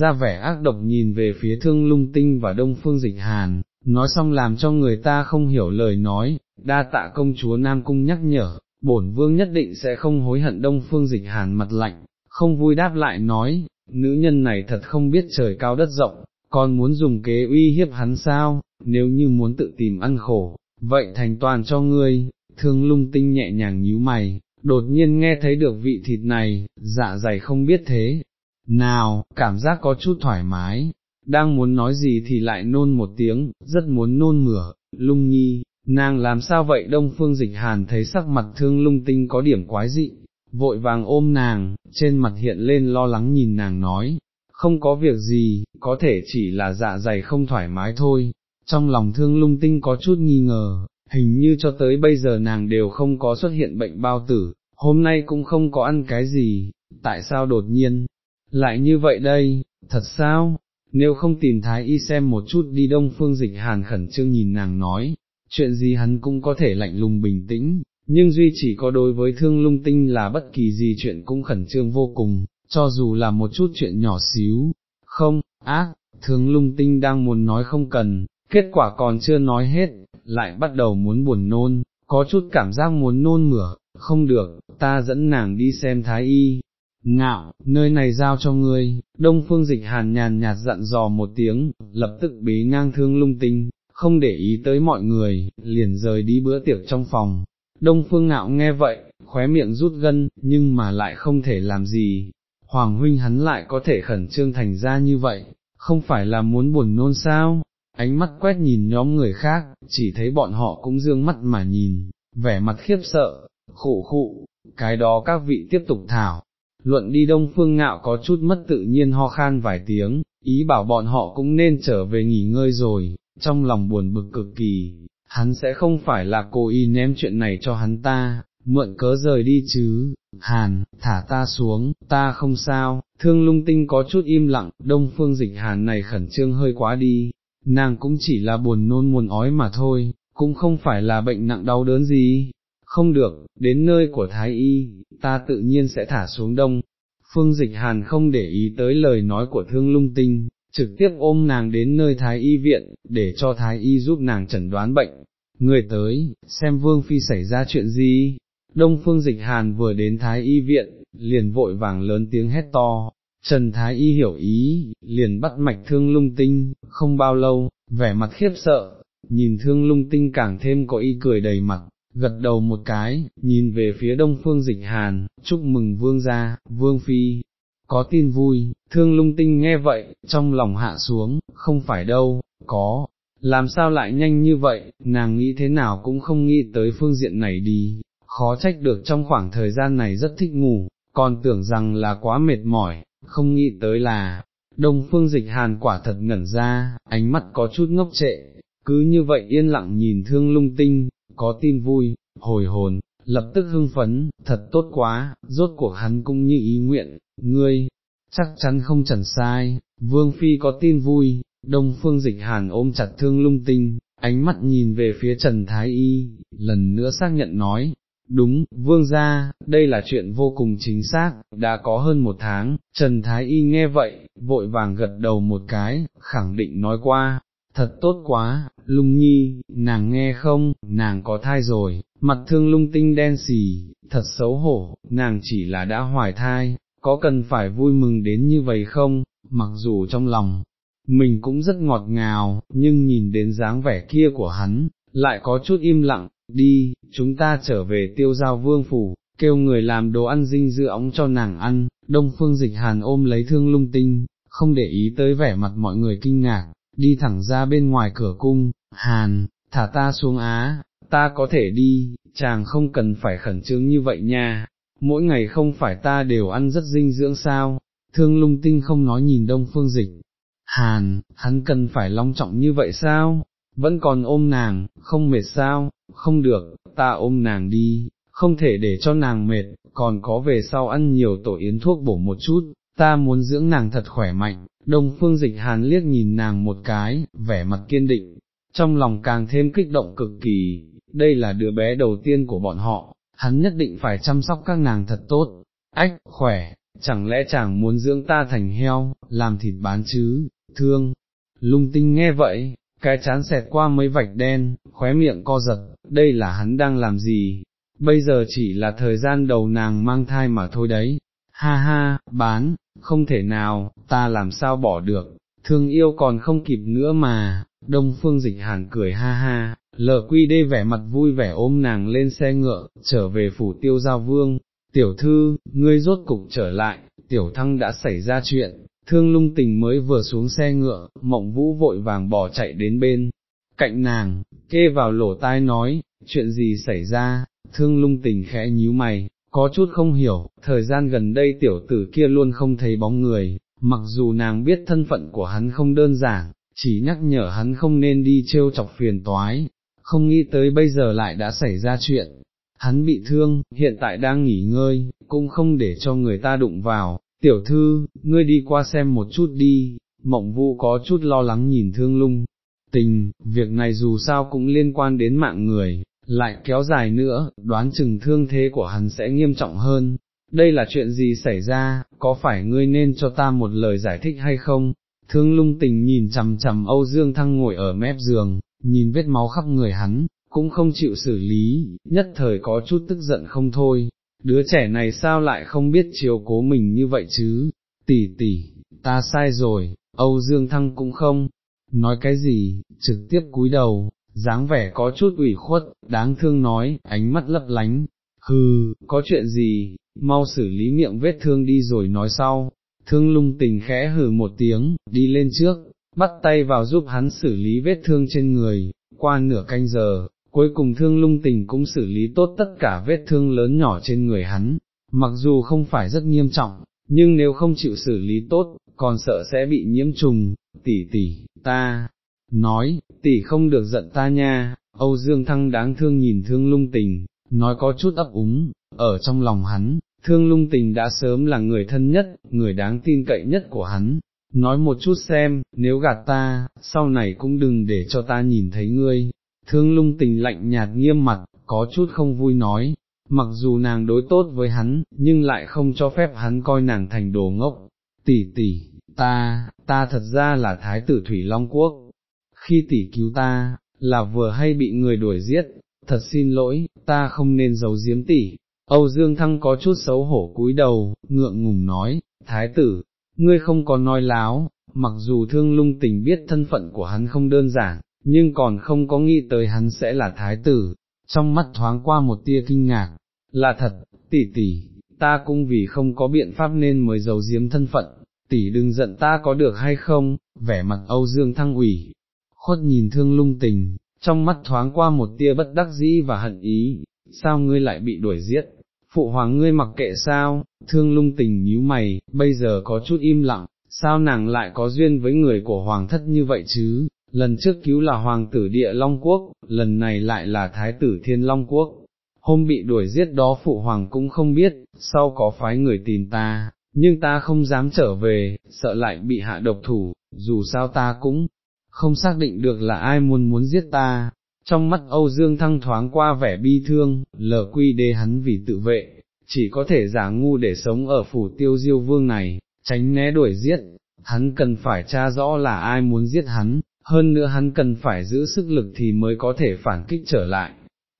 [SPEAKER 1] ra vẻ ác độc nhìn về phía thương lung tinh và đông phương dịch hàn, nói xong làm cho người ta không hiểu lời nói, đa tạ công chúa Nam Cung nhắc nhở, bổn vương nhất định sẽ không hối hận đông phương dịch hàn mặt lạnh, không vui đáp lại nói, nữ nhân này thật không biết trời cao đất rộng, còn muốn dùng kế uy hiếp hắn sao, nếu như muốn tự tìm ăn khổ, vậy thành toàn cho ngươi, thương lung tinh nhẹ nhàng nhíu mày, đột nhiên nghe thấy được vị thịt này, dạ dày không biết thế, nào, cảm giác có chút thoải mái, đang muốn nói gì thì lại nôn một tiếng, rất muốn nôn mửa, lung nhi, nàng làm sao vậy? Đông phương dịch hàn thấy sắc mặt thương lung tinh có điểm quái dị, vội vàng ôm nàng, trên mặt hiện lên lo lắng nhìn nàng nói, không có việc gì, có thể chỉ là dạ dày không thoải mái thôi, trong lòng thương lung tinh có chút nghi ngờ, hình như cho tới bây giờ nàng đều không có xuất hiện bệnh bao tử, hôm nay cũng không có ăn cái gì, tại sao đột nhiên, lại như vậy đây, thật sao, nếu không tìm thái y xem một chút đi đông phương dịch hàn khẩn trương nhìn nàng nói, chuyện gì hắn cũng có thể lạnh lùng bình tĩnh, nhưng duy chỉ có đối với thương lung tinh là bất kỳ gì chuyện cũng khẩn trương vô cùng, cho dù là một chút chuyện nhỏ xíu, không, ác, thương lung tinh đang muốn nói không cần, kết quả còn chưa nói hết, lại bắt đầu muốn buồn nôn, có chút cảm giác muốn nôn mửa, không được, ta dẫn nàng đi xem thái y. Ngạo, nơi này giao cho ngươi, đông phương dịch hàn nhàn nhạt dặn dò một tiếng, lập tức bế ngang thương lung tinh, không để ý tới mọi người, liền rời đi bữa tiệc trong phòng. Đông phương ngạo nghe vậy, khóe miệng rút gân, nhưng mà lại không thể làm gì. Hoàng huynh hắn lại có thể khẩn trương thành ra như vậy, không phải là muốn buồn nôn sao, ánh mắt quét nhìn nhóm người khác, chỉ thấy bọn họ cũng dương mắt mà nhìn, vẻ mặt khiếp sợ, khụ khụ, cái đó các vị tiếp tục thảo. Luận đi đông phương ngạo có chút mất tự nhiên ho khan vài tiếng, ý bảo bọn họ cũng nên trở về nghỉ ngơi rồi, trong lòng buồn bực cực kỳ, hắn sẽ không phải là cố ý ném chuyện này cho hắn ta, mượn cớ rời đi chứ, hàn, thả ta xuống, ta không sao, thương lung tinh có chút im lặng, đông phương dịch hàn này khẩn trương hơi quá đi, nàng cũng chỉ là buồn nôn buồn ói mà thôi, cũng không phải là bệnh nặng đau đớn gì, không được, đến nơi của Thái Y, ta tự nhiên sẽ thả xuống đông. Phương Dịch Hàn không để ý tới lời nói của Thương Lung Tinh, trực tiếp ôm nàng đến nơi Thái Y viện, để cho Thái Y giúp nàng chẩn đoán bệnh. Người tới, xem Vương Phi xảy ra chuyện gì, Đông Phương Dịch Hàn vừa đến Thái Y viện, liền vội vàng lớn tiếng hét to, Trần Thái Y hiểu ý, liền bắt mạch thương lung tinh, không bao lâu, vẻ mặt khiếp sợ, nhìn thương lung tinh càng thêm có y cười đầy mặt, gật đầu một cái, nhìn về phía đông phương dịch hàn, chúc mừng vương gia, vương phi, có tin vui, thương lung tinh nghe vậy, trong lòng hạ xuống, không phải đâu, có, làm sao lại nhanh như vậy, nàng nghĩ thế nào cũng không nghĩ tới phương diện này đi, khó trách được trong khoảng thời gian này rất thích ngủ, còn tưởng rằng là quá mệt mỏi, không nghĩ tới là, đông phương dịch hàn quả thật ngẩn ra, ánh mắt có chút ngốc trệ, cứ như vậy yên lặng nhìn thương lung tinh, có tin vui, hồi hồn, lập tức hưng phấn, thật tốt quá, rốt cuộc hắn cũng như ý nguyện, ngươi, chắc chắn không chẳng sai, vương phi có tin vui, đông phương dịch hàn ôm chặt thương lung tinh, ánh mắt nhìn về phía Trần Thái Y, lần nữa xác nhận nói, đúng, vương gia, đây là chuyện vô cùng chính xác, đã có hơn một tháng, Trần Thái Y nghe vậy, vội vàng gật đầu một cái, khẳng định nói qua, thật tốt quá, lung nhi, nàng nghe không, nàng có thai rồi, mặt thương lung tinh đen xì, thật xấu hổ, nàng chỉ là đã hoài thai, có cần phải vui mừng đến như vậy không, mặc dù trong lòng, mình cũng rất ngọt ngào, nhưng nhìn đến dáng vẻ kia của hắn, lại có chút im lặng, đi, chúng ta trở về tiêu giao vương phủ, kêu người làm đồ ăn dinh dưỡng cho nàng ăn, đông phương dịch hàn ôm lấy thương lung tinh, không để ý tới vẻ mặt mọi người kinh ngạc, đi thẳng ra bên ngoài cửa cung, hàn, thả ta xuống á, ta có thể đi, chàng không cần phải khẩn trương như vậy nha, mỗi ngày không phải ta đều ăn rất dinh dưỡng sao, thương lung tinh không nói nhìn đông phương dịch, hàn, hắn cần phải long trọng như vậy sao, vẫn còn ôm nàng, không mệt sao, không được, ta ôm nàng đi, không thể để cho nàng mệt, còn có về sau ăn nhiều tổ yến thuốc bổ một chút, ta muốn dưỡng nàng thật khỏe mạnh, đông phương dịch hàn liếc nhìn nàng một cái, vẻ mặt kiên định, trong lòng càng thêm kích động cực kỳ, đây là đứa bé đầu tiên của bọn họ, hắn nhất định phải chăm sóc các nàng thật tốt, ách, khỏe, chẳng lẽ chàng muốn dưỡng ta thành heo, làm thịt bán chứ, thương, lung tinh nghe vậy, cái chán xẹt qua mấy vạch đen, khóe miệng co giật, đây là hắn đang làm gì, bây giờ chỉ là thời gian đầu nàng mang thai mà thôi đấy, ha ha, bán, không thể nào, ta làm sao bỏ được, thương yêu còn không kịp nữa mà, đông phương dịch hàn cười ha ha, lờ quy đê vẻ mặt vui vẻ ôm nàng lên xe ngựa, trở về phủ tiêu giao vương, tiểu thư, ngươi rốt cục trở lại, tiểu thăng đã xảy ra chuyện, thương lung tình mới vừa xuống xe ngựa, mộng vũ vội vàng bỏ chạy đến bên, cạnh nàng, kê vào lỗ tai nói, chuyện gì xảy ra, thương lung tình khẽ nhíu mày, có chút không hiểu, thời gian gần đây tiểu tử kia luôn không thấy bóng người, mặc dù nàng biết thân phận của hắn không đơn giản, chỉ nhắc nhở hắn không nên đi trêu chọc phiền toái, không nghĩ tới bây giờ lại đã xảy ra chuyện. Hắn bị thương, hiện tại đang nghỉ ngơi, cũng không để cho người ta đụng vào, tiểu thư, ngươi đi qua xem một chút đi, mộng vũ có chút lo lắng nhìn thương lung, tình, việc này dù sao cũng liên quan đến mạng người, lại kéo dài nữa, đoán chừng thương thế của hắn sẽ nghiêm trọng hơn. Đây là chuyện gì xảy ra, có phải ngươi nên cho ta một lời giải thích hay không? Thương lung tình nhìn chằm chằm Âu Dương Thăng ngồi ở mép giường, nhìn vết máu khắp người hắn, cũng không chịu xử lý, nhất thời có chút tức giận không thôi, đứa trẻ này sao lại không biết chiều cố mình như vậy chứ, tỷ tỷ, ta sai rồi, Âu Dương Thăng cũng không, nói cái gì, trực tiếp cúi đầu, dáng vẻ có chút ủy khuất, đáng thương nói, ánh mắt lấp lánh, hừ, có chuyện gì, mau xử lý miệng vết thương đi rồi nói sau, thương lung tình khẽ hừ một tiếng, đi lên trước, bắt tay vào giúp hắn xử lý vết thương trên người, qua nửa canh giờ, cuối cùng thương lung tình cũng xử lý tốt tất cả vết thương lớn nhỏ trên người hắn, mặc dù không phải rất nghiêm trọng, nhưng nếu không chịu xử lý tốt, còn sợ sẽ bị nhiễm trùng, tỷ tỷ, ta, nói, tỷ không được giận ta nha, Âu Dương Thăng đáng thương nhìn thương lung tình, nói có chút ấp úng, ở trong lòng hắn, thương lung tình đã sớm là người thân nhất, người đáng tin cậy nhất của hắn, nói một chút xem, nếu gạt ta, sau này cũng đừng để cho ta nhìn thấy ngươi, thương lung tình lạnh nhạt nghiêm mặt, có chút không vui nói, mặc dù nàng đối tốt với hắn, nhưng lại không cho phép hắn coi nàng thành đồ ngốc, tỷ tỷ, ta, ta thật ra là thái tử Thủy Long Quốc, khi tỷ cứu ta, là vừa hay bị người đuổi giết, thật xin lỗi, ta không nên giấu giếm tỷ. Âu Dương Thăng có chút xấu hổ cúi đầu, ngượng ngùng nói, thái tử, ngươi không có nói láo, mặc dù thương lung tình biết thân phận của hắn không đơn giản, nhưng còn không có nghĩ tới hắn sẽ là thái tử, trong mắt thoáng qua một tia kinh ngạc, là thật, tỷ tỷ, ta cũng vì không có biện pháp nên mới giấu giếm thân phận, tỷ đừng giận ta có được hay không, vẻ mặt Âu Dương Thăng ủy, khuất nhìn thương lung tình, trong mắt thoáng qua một tia bất đắc dĩ và hận ý, sao ngươi lại bị đuổi giết, phụ hoàng ngươi mặc kệ sao, thương lung tình nhíu mày, bây giờ có chút im lặng, sao nàng lại có duyên với người của hoàng thất như vậy chứ, lần trước cứu là hoàng tử địa Long Quốc, lần này lại là thái tử thiên Long Quốc, hôm bị đuổi giết đó phụ hoàng cũng không biết, sau có phái người tìm ta, nhưng ta không dám trở về, sợ lại bị hạ độc thủ, dù sao ta cũng không xác định được là ai muốn muốn giết ta. Trong mắt Âu Dương Thăng thoáng qua vẻ bi thương, lờ quy đê hắn vì tự vệ, chỉ có thể giả ngu để sống ở phủ tiêu diêu vương này, tránh né đuổi giết, hắn cần phải tra rõ là ai muốn giết hắn, hơn nữa hắn cần phải giữ sức lực thì mới có thể phản kích trở lại.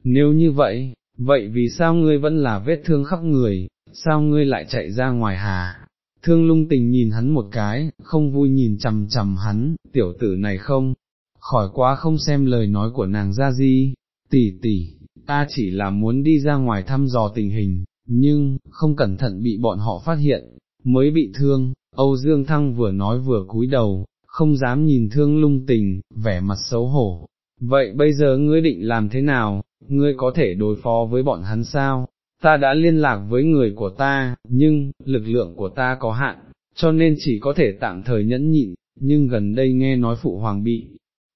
[SPEAKER 1] Nếu như vậy, vậy vì sao ngươi vẫn là vết thương khắp người, sao ngươi lại chạy ra ngoài hà? Thương lung tình nhìn hắn một cái, không vui nhìn chầm chầm hắn, tiểu tử này không, khỏi quá không xem lời nói của nàng ra gì, tỷ tỷ, ta chỉ là muốn đi ra ngoài thăm dò tình hình, nhưng, không cẩn thận bị bọn họ phát hiện, mới bị thương, Âu Dương Thăng vừa nói vừa cúi đầu, không dám nhìn thương lung tình, vẻ mặt xấu hổ. Vậy bây giờ ngươi định làm thế nào, ngươi có thể đối phó với bọn hắn sao? Ta đã liên lạc với người của ta, nhưng, lực lượng của ta có hạn, cho nên chỉ có thể tạm thời nhẫn nhịn, nhưng gần đây nghe nói phụ hoàng bị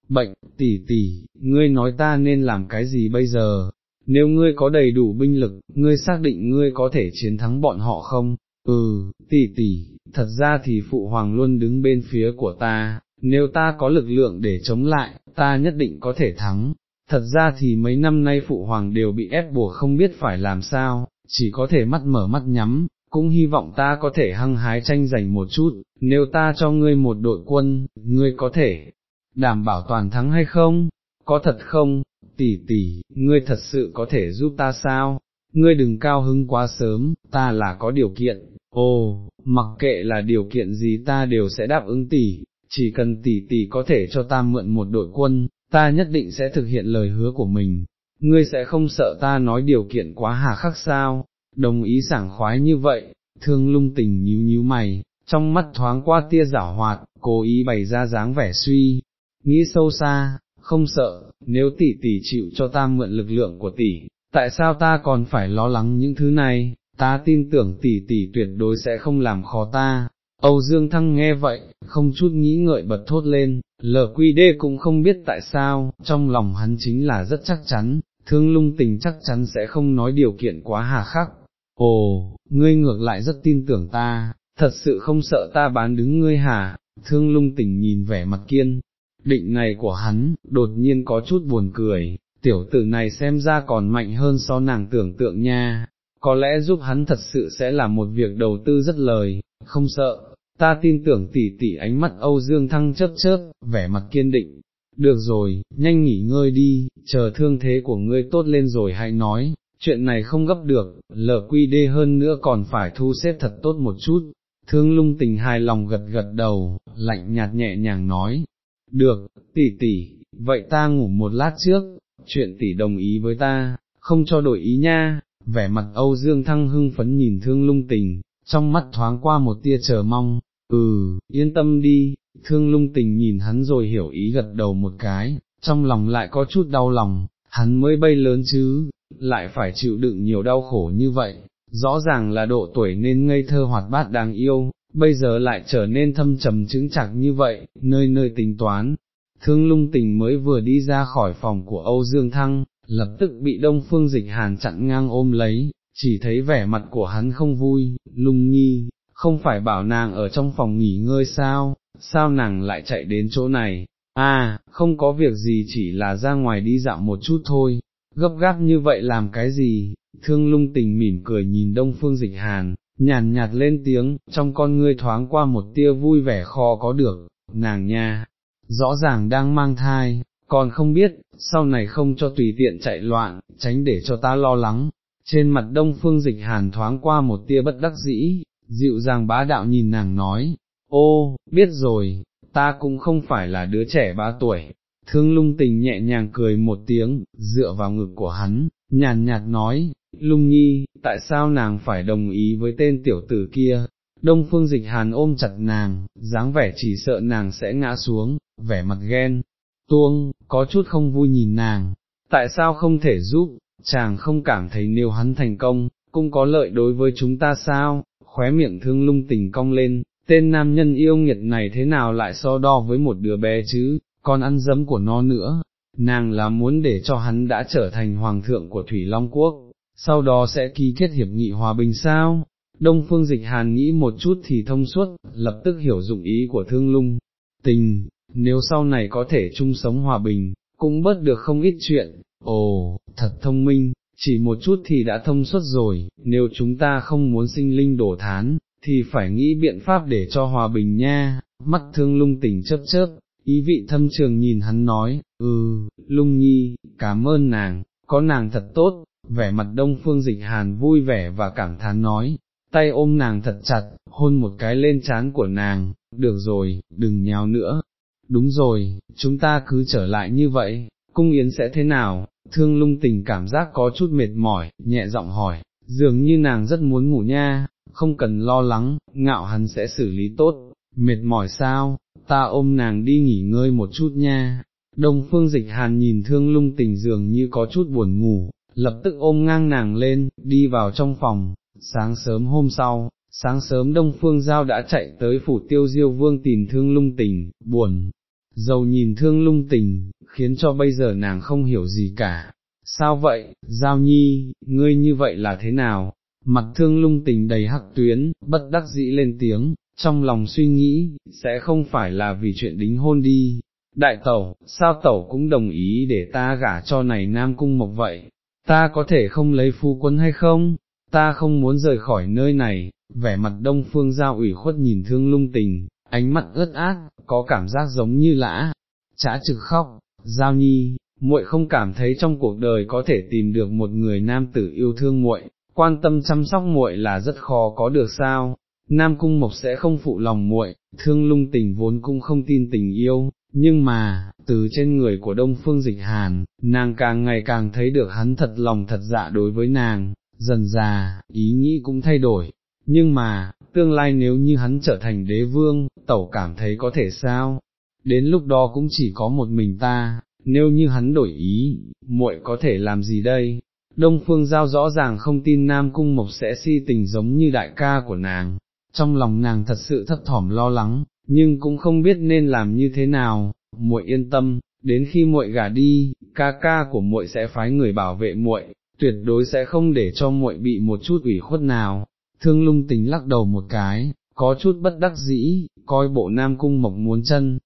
[SPEAKER 1] bệnh, tỷ tỷ, ngươi nói ta nên làm cái gì bây giờ? Nếu ngươi có đầy đủ binh lực, ngươi xác định ngươi có thể chiến thắng bọn họ không? Ừ, tỷ tỷ, thật ra thì phụ hoàng luôn đứng bên phía của ta, nếu ta có lực lượng để chống lại, ta nhất định có thể thắng. Thật ra thì mấy năm nay phụ hoàng đều bị ép buộc không biết phải làm sao, chỉ có thể mắt mở mắt nhắm, cũng hy vọng ta có thể hăng hái tranh giành một chút, nếu ta cho ngươi một đội quân, ngươi có thể đảm bảo toàn thắng hay không? Có thật không? Tỷ tỷ, ngươi thật sự có thể giúp ta sao? Ngươi đừng cao hứng quá sớm, ta là có điều kiện, ồ, mặc kệ là điều kiện gì ta đều sẽ đáp ứng tỷ, chỉ cần tỷ tỷ có thể cho ta mượn một đội quân, ta nhất định sẽ thực hiện lời hứa của mình, ngươi sẽ không sợ ta nói điều kiện quá hà khắc sao, đồng ý sảng khoái như vậy, thương lung tình nhíu nhíu mày, trong mắt thoáng qua tia giả hoạt, cố ý bày ra dáng vẻ suy, nghĩ sâu xa, không sợ, nếu tỷ tỷ chịu cho ta mượn lực lượng của tỷ, tại sao ta còn phải lo lắng những thứ này, ta tin tưởng tỷ tỷ tuyệt đối sẽ không làm khó ta. Âu Dương Thăng nghe vậy, không chút nghĩ ngợi bật thốt lên, LQD quy đê cũng không biết tại sao, trong lòng hắn chính là rất chắc chắn, thương lung tình chắc chắn sẽ không nói điều kiện quá hà khắc. Ồ, ngươi ngược lại rất tin tưởng ta, thật sự không sợ ta bán đứng ngươi hả, thương lung tình nhìn vẻ mặt kiên, định này của hắn, đột nhiên có chút buồn cười, tiểu tử này xem ra còn mạnh hơn so nàng tưởng tượng nha, có lẽ giúp hắn thật sự sẽ là một việc đầu tư rất lời, không sợ, ta tin tưởng tỷ tỷ ánh mắt Âu Dương Thăng chớp chớp, vẻ mặt kiên định. Được rồi, nhanh nghỉ ngơi đi, chờ thương thế của ngươi tốt lên rồi hãy nói, chuyện này không gấp được, lờ quy đê hơn nữa còn phải thu xếp thật tốt một chút. Thương lung tình hài lòng gật gật đầu, lạnh nhạt nhẹ nhàng nói, được, tỷ tỷ, vậy ta ngủ một lát trước, chuyện tỷ đồng ý với ta, không cho đổi ý nha, vẻ mặt Âu Dương Thăng hưng phấn nhìn thương lung tình, trong mắt thoáng qua một tia chờ mong, ừ, yên tâm đi, thương lung tình nhìn hắn rồi hiểu ý gật đầu một cái, trong lòng lại có chút đau lòng, hắn mới bay lớn chứ, lại phải chịu đựng nhiều đau khổ như vậy, rõ ràng là độ tuổi nên ngây thơ hoạt bát đáng yêu, bây giờ lại trở nên thâm trầm chứng chặt như vậy, nơi nơi tính toán. Thương lung tình mới vừa đi ra khỏi phòng của Âu Dương Thăng, lập tức bị Đông Phương Dịch Hàn chặn ngang ôm lấy, chỉ thấy vẻ mặt của hắn không vui, lung nhi, không phải bảo nàng ở trong phòng nghỉ ngơi sao, sao nàng lại chạy đến chỗ này, à, không có việc gì chỉ là ra ngoài đi dạo một chút thôi, gấp gáp như vậy làm cái gì, thương lung tình mỉm cười nhìn Đông Phương Dịch Hàn, nhàn nhạt lên tiếng, trong con ngươi thoáng qua một tia vui vẻ khó có được, nàng nha, rõ ràng đang mang thai, còn không biết, sau này không cho tùy tiện chạy loạn, tránh để cho ta lo lắng. Trên mặt đông phương dịch hàn thoáng qua một tia bất đắc dĩ, dịu dàng bá đạo nhìn nàng nói, ô, biết rồi, ta cũng không phải là đứa trẻ ba tuổi. Thương lung tình nhẹ nhàng cười một tiếng, dựa vào ngực của hắn, nhàn nhạt nói, lung nhi, tại sao nàng phải đồng ý với tên tiểu tử kia, đông phương dịch hàn ôm chặt nàng, dáng vẻ chỉ sợ nàng sẽ ngã xuống, vẻ mặt ghen, tuông, có chút không vui nhìn nàng, tại sao không thể giúp, chàng không cảm thấy nếu hắn thành công, cũng có lợi đối với chúng ta sao, khóe miệng thương lung tình cong lên, tên nam nhân yêu nghiệt này thế nào lại so đo với một đứa bé chứ, còn ăn dấm của nó nữa, nàng là muốn để cho hắn đã trở thành hoàng thượng của Thủy Long Quốc, sau đó sẽ ký kết hiệp nghị hòa bình sao? Đông phương dịch hàn nghĩ một chút thì thông suốt, lập tức hiểu dụng ý của thương lung, tình, nếu sau này có thể chung sống hòa bình, cũng bớt được không ít chuyện, ồ, thật thông minh, chỉ một chút thì đã thông suốt rồi, nếu chúng ta không muốn sinh linh đổ thán, thì phải nghĩ biện pháp để cho hòa bình nha, mắt thương lung tỉnh chớp chớp, ý vị thâm trường nhìn hắn nói, ừ, lung nhi, cảm ơn nàng, có nàng thật tốt, vẻ mặt đông phương dịch hàn vui vẻ và cảm thán nói, tay ôm nàng thật chặt, hôn một cái lên trán của nàng, được rồi, đừng nhào nữa. Đúng rồi, chúng ta cứ trở lại như vậy, cung yến sẽ thế nào, thương lung tình cảm giác có chút mệt mỏi, nhẹ giọng hỏi, dường như nàng rất muốn ngủ nha, không cần lo lắng, ngạo hắn sẽ xử lý tốt, mệt mỏi sao, ta ôm nàng đi nghỉ ngơi một chút nha. Đông phương dịch hàn nhìn thương lung tình dường như có chút buồn ngủ, lập tức ôm ngang nàng lên, đi vào trong phòng, sáng sớm hôm sau, sáng sớm Đông Phương Giao đã chạy tới phủ tiêu diêu vương tìm thương lung tình, buồn, dầu nhìn thương lung tình, khiến cho bây giờ nàng không hiểu gì cả. Sao vậy, Giao Nhi, ngươi như vậy là thế nào? Mặt thương lung tình đầy hắc tuyến, bất đắc dĩ lên tiếng, trong lòng suy nghĩ, sẽ không phải là vì chuyện đính hôn đi. Đại tẩu, sao tẩu cũng đồng ý để ta gả cho này nam cung mộc vậy, ta có thể không lấy phu quân hay không, ta không muốn rời khỏi nơi này, vẻ mặt đông phương giao ủy khuất nhìn thương lung tình, ánh mắt ướt át, có cảm giác giống như lã, chả trực khóc, giao nhi, muội không cảm thấy trong cuộc đời có thể tìm được một người nam tử yêu thương muội, quan tâm chăm sóc muội là rất khó có được sao, Nam Cung Mộc sẽ không phụ lòng muội, thương lung tình vốn cũng không tin tình yêu, nhưng mà, từ trên người của Đông Phương Dịch Hàn, nàng càng ngày càng thấy được hắn thật lòng thật dạ đối với nàng, dần già, ý nghĩ cũng thay đổi, nhưng mà, tương lai nếu như hắn trở thành đế vương, tẩu cảm thấy có thể sao, đến lúc đó cũng chỉ có một mình ta, nếu như hắn đổi ý, muội có thể làm gì đây? Đông Phương Giao rõ ràng không tin Nam Cung Mộc sẽ si tình giống như đại ca của nàng, trong lòng nàng thật sự thấp thỏm lo lắng, nhưng cũng không biết nên làm như thế nào, muội yên tâm, đến khi muội gả đi, ca ca của muội sẽ phái người bảo vệ muội, tuyệt đối sẽ không để cho muội bị một chút ủy khuất nào. Thương lung tình lắc đầu một cái, có chút bất đắc dĩ, coi bộ nam cung mộc muốn chân,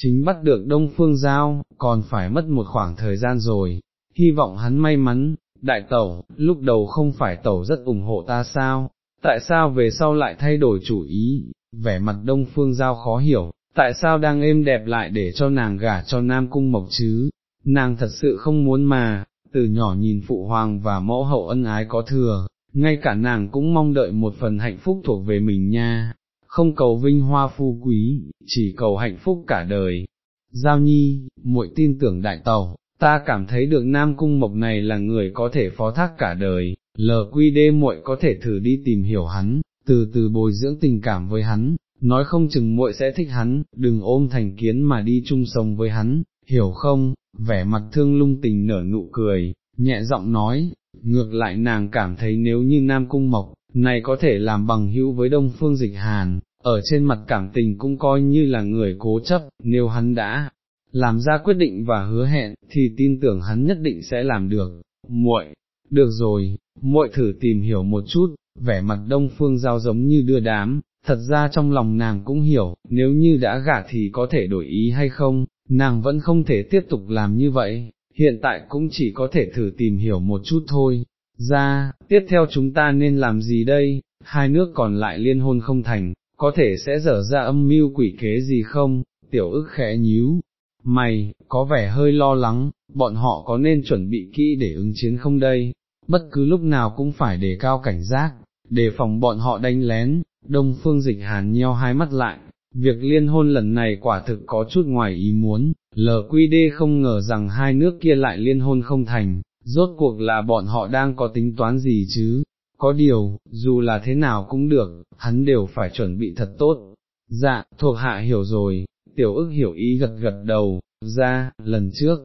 [SPEAKER 1] chính bắt được đông phương giao, còn phải mất một khoảng thời gian rồi, hy vọng hắn may mắn, đại tẩu, lúc đầu không phải tẩu rất ủng hộ ta sao, tại sao về sau lại thay đổi chủ ý, vẻ mặt đông phương giao khó hiểu, tại sao đang êm đẹp lại để cho nàng gả cho nam cung mộc chứ, nàng thật sự không muốn mà, từ nhỏ nhìn phụ hoàng và mẫu hậu ân ái có thừa, ngay cả nàng cũng mong đợi một phần hạnh phúc thuộc về mình nha, không cầu vinh hoa phu quý, chỉ cầu hạnh phúc cả đời. Giao nhi, muội tin tưởng đại tàu, ta cảm thấy được nam cung mộc này là người có thể phó thác cả đời, lờ quy đê muội có thể thử đi tìm hiểu hắn, từ từ bồi dưỡng tình cảm với hắn, nói không chừng muội sẽ thích hắn, đừng ôm thành kiến mà đi chung sống với hắn, hiểu không, vẻ mặt thương lung tình nở nụ cười, nhẹ giọng nói, ngược lại nàng cảm thấy nếu như Nam Cung Mộc, này có thể làm bằng hữu với Đông Phương Dịch Hàn, ở trên mặt cảm tình cũng coi như là người cố chấp, nếu hắn đã làm ra quyết định và hứa hẹn, thì tin tưởng hắn nhất định sẽ làm được, muội, được rồi, muội thử tìm hiểu một chút, vẻ mặt Đông Phương Giao giống như đưa đám, thật ra trong lòng nàng cũng hiểu, nếu như đã gả thì có thể đổi ý hay không, nàng vẫn không thể tiếp tục làm như vậy, hiện tại cũng chỉ có thể thử tìm hiểu một chút thôi. Ra, tiếp theo chúng ta nên làm gì đây, hai nước còn lại liên hôn không thành, có thể sẽ dở ra âm mưu quỷ kế gì không, tiểu ức khẽ nhíu. Mày, có vẻ hơi lo lắng, bọn họ có nên chuẩn bị kỹ để ứng chiến không đây, bất cứ lúc nào cũng phải đề cao cảnh giác, đề phòng bọn họ đánh lén, đông phương dịch hàn nheo hai mắt lại, việc liên hôn lần này quả thực có chút ngoài ý muốn, LQD không ngờ rằng hai nước kia lại liên hôn không thành, rốt cuộc là bọn họ đang có tính toán gì chứ, có điều, dù là thế nào cũng được, hắn đều phải chuẩn bị thật tốt. Dạ, thuộc hạ hiểu rồi, tiểu ức hiểu ý gật gật đầu, ra, lần trước,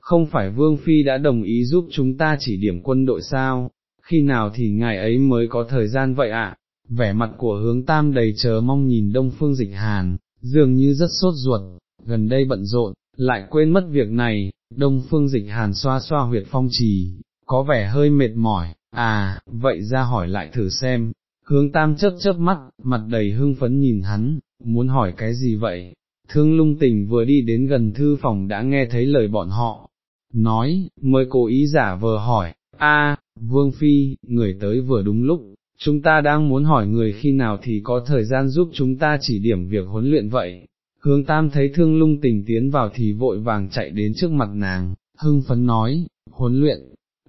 [SPEAKER 1] không phải Vương Phi đã đồng ý giúp chúng ta chỉ điểm quân đội sao, khi nào thì ngài ấy mới có thời gian vậy ạ? Vẻ mặt của hướng tam đầy chờ mong nhìn đông phương dịch hàn, dường như rất sốt ruột, gần đây bận rộn, lại quên mất việc này, đông phương dịch hàn xoa xoa huyệt phong trì, có vẻ hơi mệt mỏi, à, vậy ra hỏi lại thử xem, hướng tam chớp chớp mắt, mặt đầy hưng phấn nhìn hắn, muốn hỏi cái gì vậy, thương lung tình vừa đi đến gần thư phòng đã nghe thấy lời bọn họ, nói, mới cố ý giả vờ hỏi, a, vương phi, người tới vừa đúng lúc, chúng ta đang muốn hỏi người khi nào thì có thời gian giúp chúng ta chỉ điểm việc huấn luyện vậy, Hướng tam thấy thương lung tình tiến vào thì vội vàng chạy đến trước mặt nàng, hưng phấn nói, huấn luyện,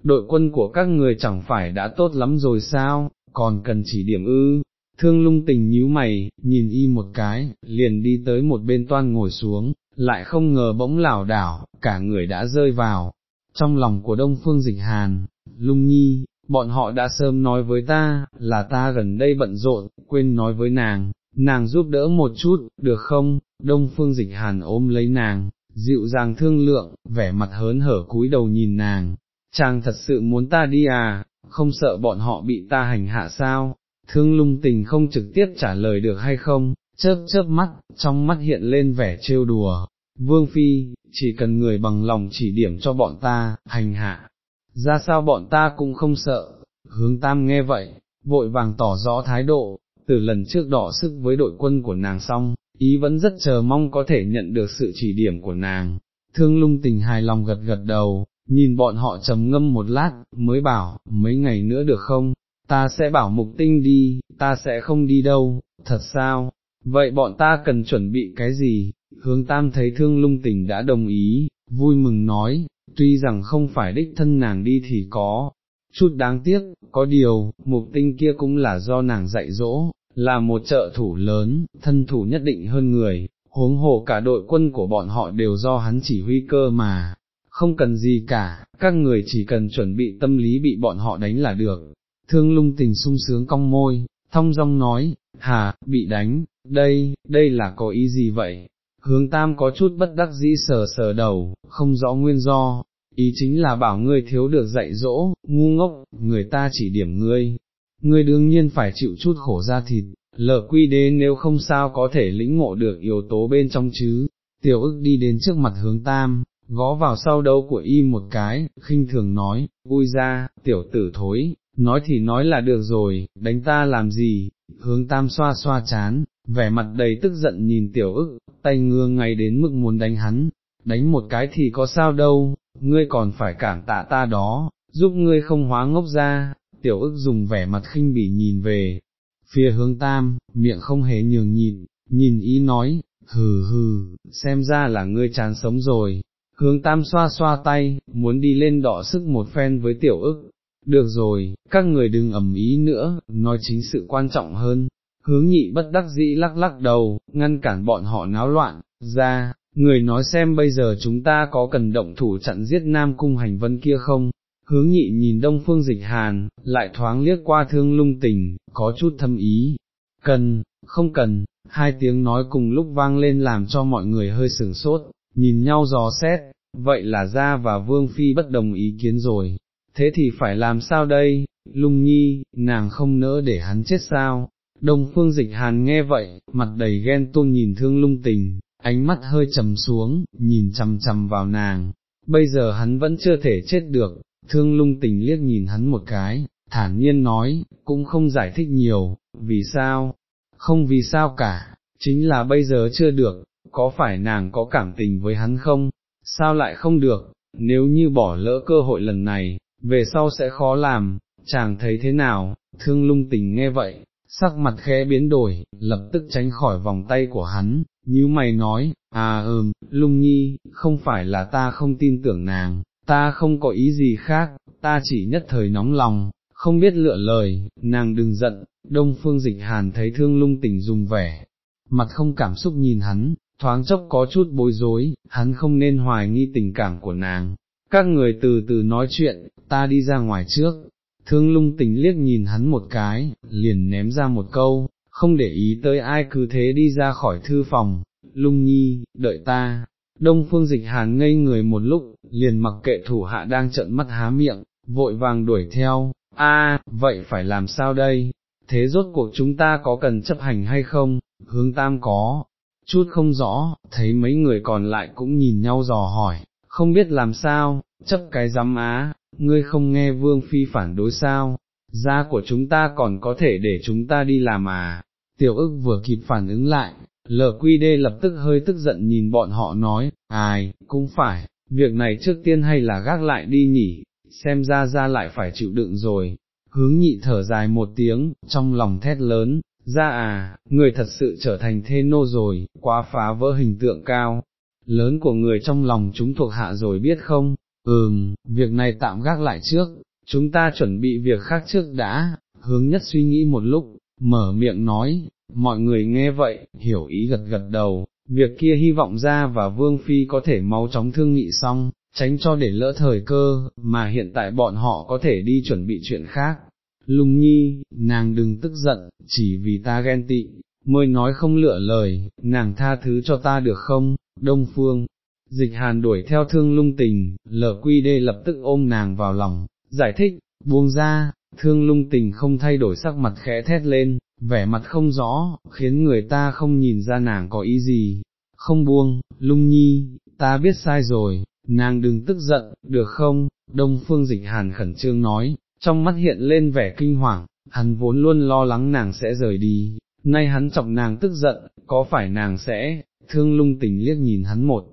[SPEAKER 1] đội quân của các người chẳng phải đã tốt lắm rồi sao, còn cần chỉ điểm ư, thương lung tình nhíu mày, nhìn y một cái, liền đi tới một bên toan ngồi xuống, lại không ngờ bỗng lảo đảo, cả người đã rơi vào, trong lòng của đông phương dịch hàn, lung nhi, bọn họ đã sớm nói với ta, là ta gần đây bận rộn, quên nói với nàng, nàng giúp đỡ một chút, được không, đông phương dịch hàn ôm lấy nàng, dịu dàng thương lượng, vẻ mặt hớn hở cúi đầu nhìn nàng, chàng thật sự muốn ta đi à, không sợ bọn họ bị ta hành hạ sao, thương lung tình không trực tiếp trả lời được hay không, chớp chớp mắt, trong mắt hiện lên vẻ trêu đùa, vương phi, chỉ cần người bằng lòng chỉ điểm cho bọn ta, hành hạ, ra sao bọn ta cũng không sợ, hướng tam nghe vậy, vội vàng tỏ rõ thái độ, từ lần trước đỏ sức với đội quân của nàng xong, ý vẫn rất chờ mong có thể nhận được sự chỉ điểm của nàng, thương lung tình hài lòng gật gật đầu, nhìn bọn họ trầm ngâm một lát, mới bảo, mấy ngày nữa được không, ta sẽ bảo mục tinh đi, ta sẽ không đi đâu, thật sao, vậy bọn ta cần chuẩn bị cái gì, hướng tam thấy thương lung tình đã đồng ý, vui mừng nói, tuy rằng không phải đích thân nàng đi thì có, chút đáng tiếc, có điều, mục tinh kia cũng là do nàng dạy dỗ, là một trợ thủ lớn, thân thủ nhất định hơn người, huống hồ cả đội quân của bọn họ đều do hắn chỉ huy cơ mà, không cần gì cả, các người chỉ cần chuẩn bị tâm lý bị bọn họ đánh là được. Thương lung tình sung sướng cong môi, thong dong nói, hà, bị đánh, đây, đây là có ý gì vậy? Hướng tam có chút bất đắc dĩ sờ sờ đầu, không rõ nguyên do, ý chính là bảo ngươi thiếu được dạy dỗ, ngu ngốc, người ta chỉ điểm ngươi, ngươi đương nhiên phải chịu chút khổ ra thịt, lờ quy đế nếu không sao có thể lĩnh ngộ được yếu tố bên trong chứ, tiểu ức đi đến trước mặt hướng tam, gõ vào sau đầu của y một cái, khinh thường nói, vui ra, tiểu tử thối, nói thì nói là được rồi, đánh ta làm gì, hướng tam xoa xoa chán, vẻ mặt đầy tức giận nhìn tiểu ức, tay ngương ngay đến mức muốn đánh hắn, đánh một cái thì có sao đâu, ngươi còn phải cảm tạ ta đó, giúp ngươi không hóa ngốc ra, tiểu ức dùng vẻ mặt khinh bỉ nhìn về, phía hướng tam, miệng không hề nhường nhịn, nhìn ý nói, hừ hừ, xem ra là ngươi chán sống rồi, hướng tam xoa xoa tay, muốn đi lên đọ sức một phen với tiểu ức, được rồi, các người đừng ầm ý nữa, nói chính sự quan trọng hơn, hướng nhị bất đắc dĩ lắc lắc đầu, ngăn cản bọn họ náo loạn, ra, người nói xem bây giờ chúng ta có cần động thủ chặn giết Nam Cung hành vân kia không? Hướng nhị nhìn đông phương dịch hàn, lại thoáng liếc qua thương lung tình, có chút thâm ý, cần, không cần, hai tiếng nói cùng lúc vang lên làm cho mọi người hơi sửng sốt, nhìn nhau dò xét, vậy là ra và vương phi bất đồng ý kiến rồi, thế thì phải làm sao đây, lung nhi, nàng không nỡ để hắn chết sao, đông phương dịch hàn nghe vậy, mặt đầy ghen tuông nhìn thương lung tình, ánh mắt hơi trầm xuống, nhìn chầm chầm vào nàng, bây giờ hắn vẫn chưa thể chết được, thương lung tình liếc nhìn hắn một cái, thản nhiên nói, cũng không giải thích nhiều, vì sao, không vì sao cả, chính là bây giờ chưa được, có phải nàng có cảm tình với hắn không, sao lại không được, nếu như bỏ lỡ cơ hội lần này, về sau sẽ khó làm, chàng thấy thế nào, thương lung tình nghe vậy, sắc mặt khẽ biến đổi, lập tức tránh khỏi vòng tay của hắn, như mày nói, à ừm, lung nhi, không phải là ta không tin tưởng nàng, ta không có ý gì khác, ta chỉ nhất thời nóng lòng, không biết lựa lời, nàng đừng giận, đông phương dịch hàn thấy thương lung tình dùng vẻ, mặt không cảm xúc nhìn hắn, thoáng chốc có chút bối rối, hắn không nên hoài nghi tình cảm của nàng. Các người từ từ nói chuyện, ta đi ra ngoài trước, thương lung tình liếc nhìn hắn một cái, liền ném ra một câu, không để ý tới ai cứ thế đi ra khỏi thư phòng, lung nhi, đợi ta. Đông phương dịch hàn ngây người một lúc, liền mặc kệ thủ hạ đang trợn mắt há miệng, vội vàng đuổi theo, a vậy phải làm sao đây, thế rốt cuộc chúng ta có cần chấp hành hay không, hướng tam có, chút không rõ, thấy mấy người còn lại cũng nhìn nhau dò hỏi, không biết làm sao, chấp cái giám á, ngươi không nghe vương phi phản đối sao, gia của chúng ta còn có thể để chúng ta đi làm à, tiểu ức vừa kịp phản ứng lại, lờ quy đê lập tức hơi tức giận nhìn bọn họ nói, ai, cũng phải, việc này trước tiên hay là gác lại đi nhỉ, xem ra ra lại phải chịu đựng rồi, hướng nhị thở dài một tiếng, trong lòng thét lớn, ra à, người thật sự trở thành thê nô rồi, quá phá vỡ hình tượng cao, lớn của người trong lòng chúng thuộc hạ rồi biết không, ừm, việc này tạm gác lại trước, chúng ta chuẩn bị việc khác trước đã, hướng nhất suy nghĩ một lúc, mở miệng nói, mọi người nghe vậy, hiểu ý gật gật đầu, việc kia hy vọng ra và Vương Phi có thể mau chóng thương nghị xong, tránh cho để lỡ thời cơ, mà hiện tại bọn họ có thể đi chuẩn bị chuyện khác. Lùng nhi, nàng đừng tức giận, chỉ vì ta ghen tị, mới nói không lựa lời, nàng tha thứ cho ta được không, Đông Phương. Dịch hàn đuổi theo thương lung tình, lở quy đê lập tức ôm nàng vào lòng, giải thích, buông ra, thương lung tình không thay đổi sắc mặt khẽ thét lên, vẻ mặt không rõ, khiến người ta không nhìn ra nàng có ý gì, không buông, lung nhi, ta biết sai rồi, nàng đừng tức giận, được không, đông phương dịch hàn khẩn trương nói, trong mắt hiện lên vẻ kinh hoàng, hắn vốn luôn lo lắng nàng sẽ rời đi, nay hắn chọc nàng tức giận, có phải nàng sẽ, thương lung tình liếc nhìn hắn một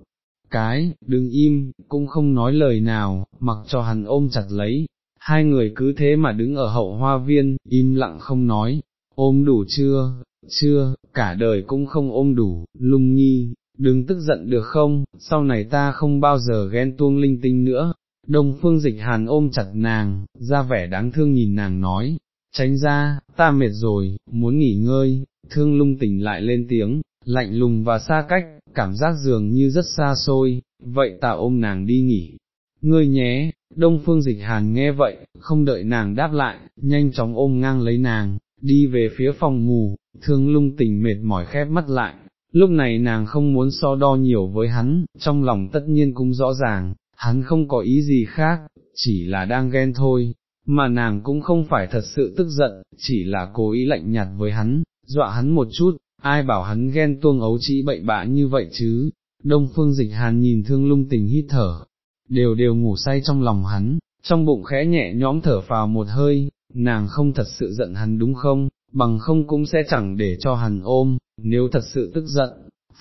[SPEAKER 1] cái, đừng im, cũng không nói lời nào, mặc cho hắn ôm chặt lấy, hai người cứ thế mà đứng ở hậu hoa viên, im lặng không nói, ôm đủ chưa, chưa, cả đời cũng không ôm đủ, lung nhi, đừng tức giận được không, sau này ta không bao giờ ghen tuông linh tinh nữa. Đông phương dịch hàn ôm chặt nàng, ra vẻ đáng thương nhìn nàng nói, tránh ra, ta mệt rồi, muốn nghỉ ngơi, thương lung tỉnh lại lên tiếng, lạnh lùng và xa cách, cảm giác dường như rất xa xôi, vậy ta ôm nàng đi nghỉ. Ngươi nhé, đông phương dịch hàn nghe vậy, không đợi nàng đáp lại, nhanh chóng ôm ngang lấy nàng, đi về phía phòng ngủ, thương lung tình mệt mỏi khép mắt lại, lúc này nàng không muốn so đo nhiều với hắn, trong lòng tất nhiên cũng rõ ràng, hắn không có ý gì khác, chỉ là đang ghen thôi, mà nàng cũng không phải thật sự tức giận, chỉ là cố ý lạnh nhạt với hắn, dọa hắn một chút, ai bảo hắn ghen tuông ấu trĩ bậy bạ như vậy chứ, đông phương dịch hàn nhìn thương lung tình hít thở, đều đều ngủ say trong lòng hắn, trong bụng khẽ nhẹ nhõm thở vào một hơi, nàng không thật sự giận hắn đúng không, bằng không cũng sẽ chẳng để cho hắn ôm, nếu thật sự tức giận,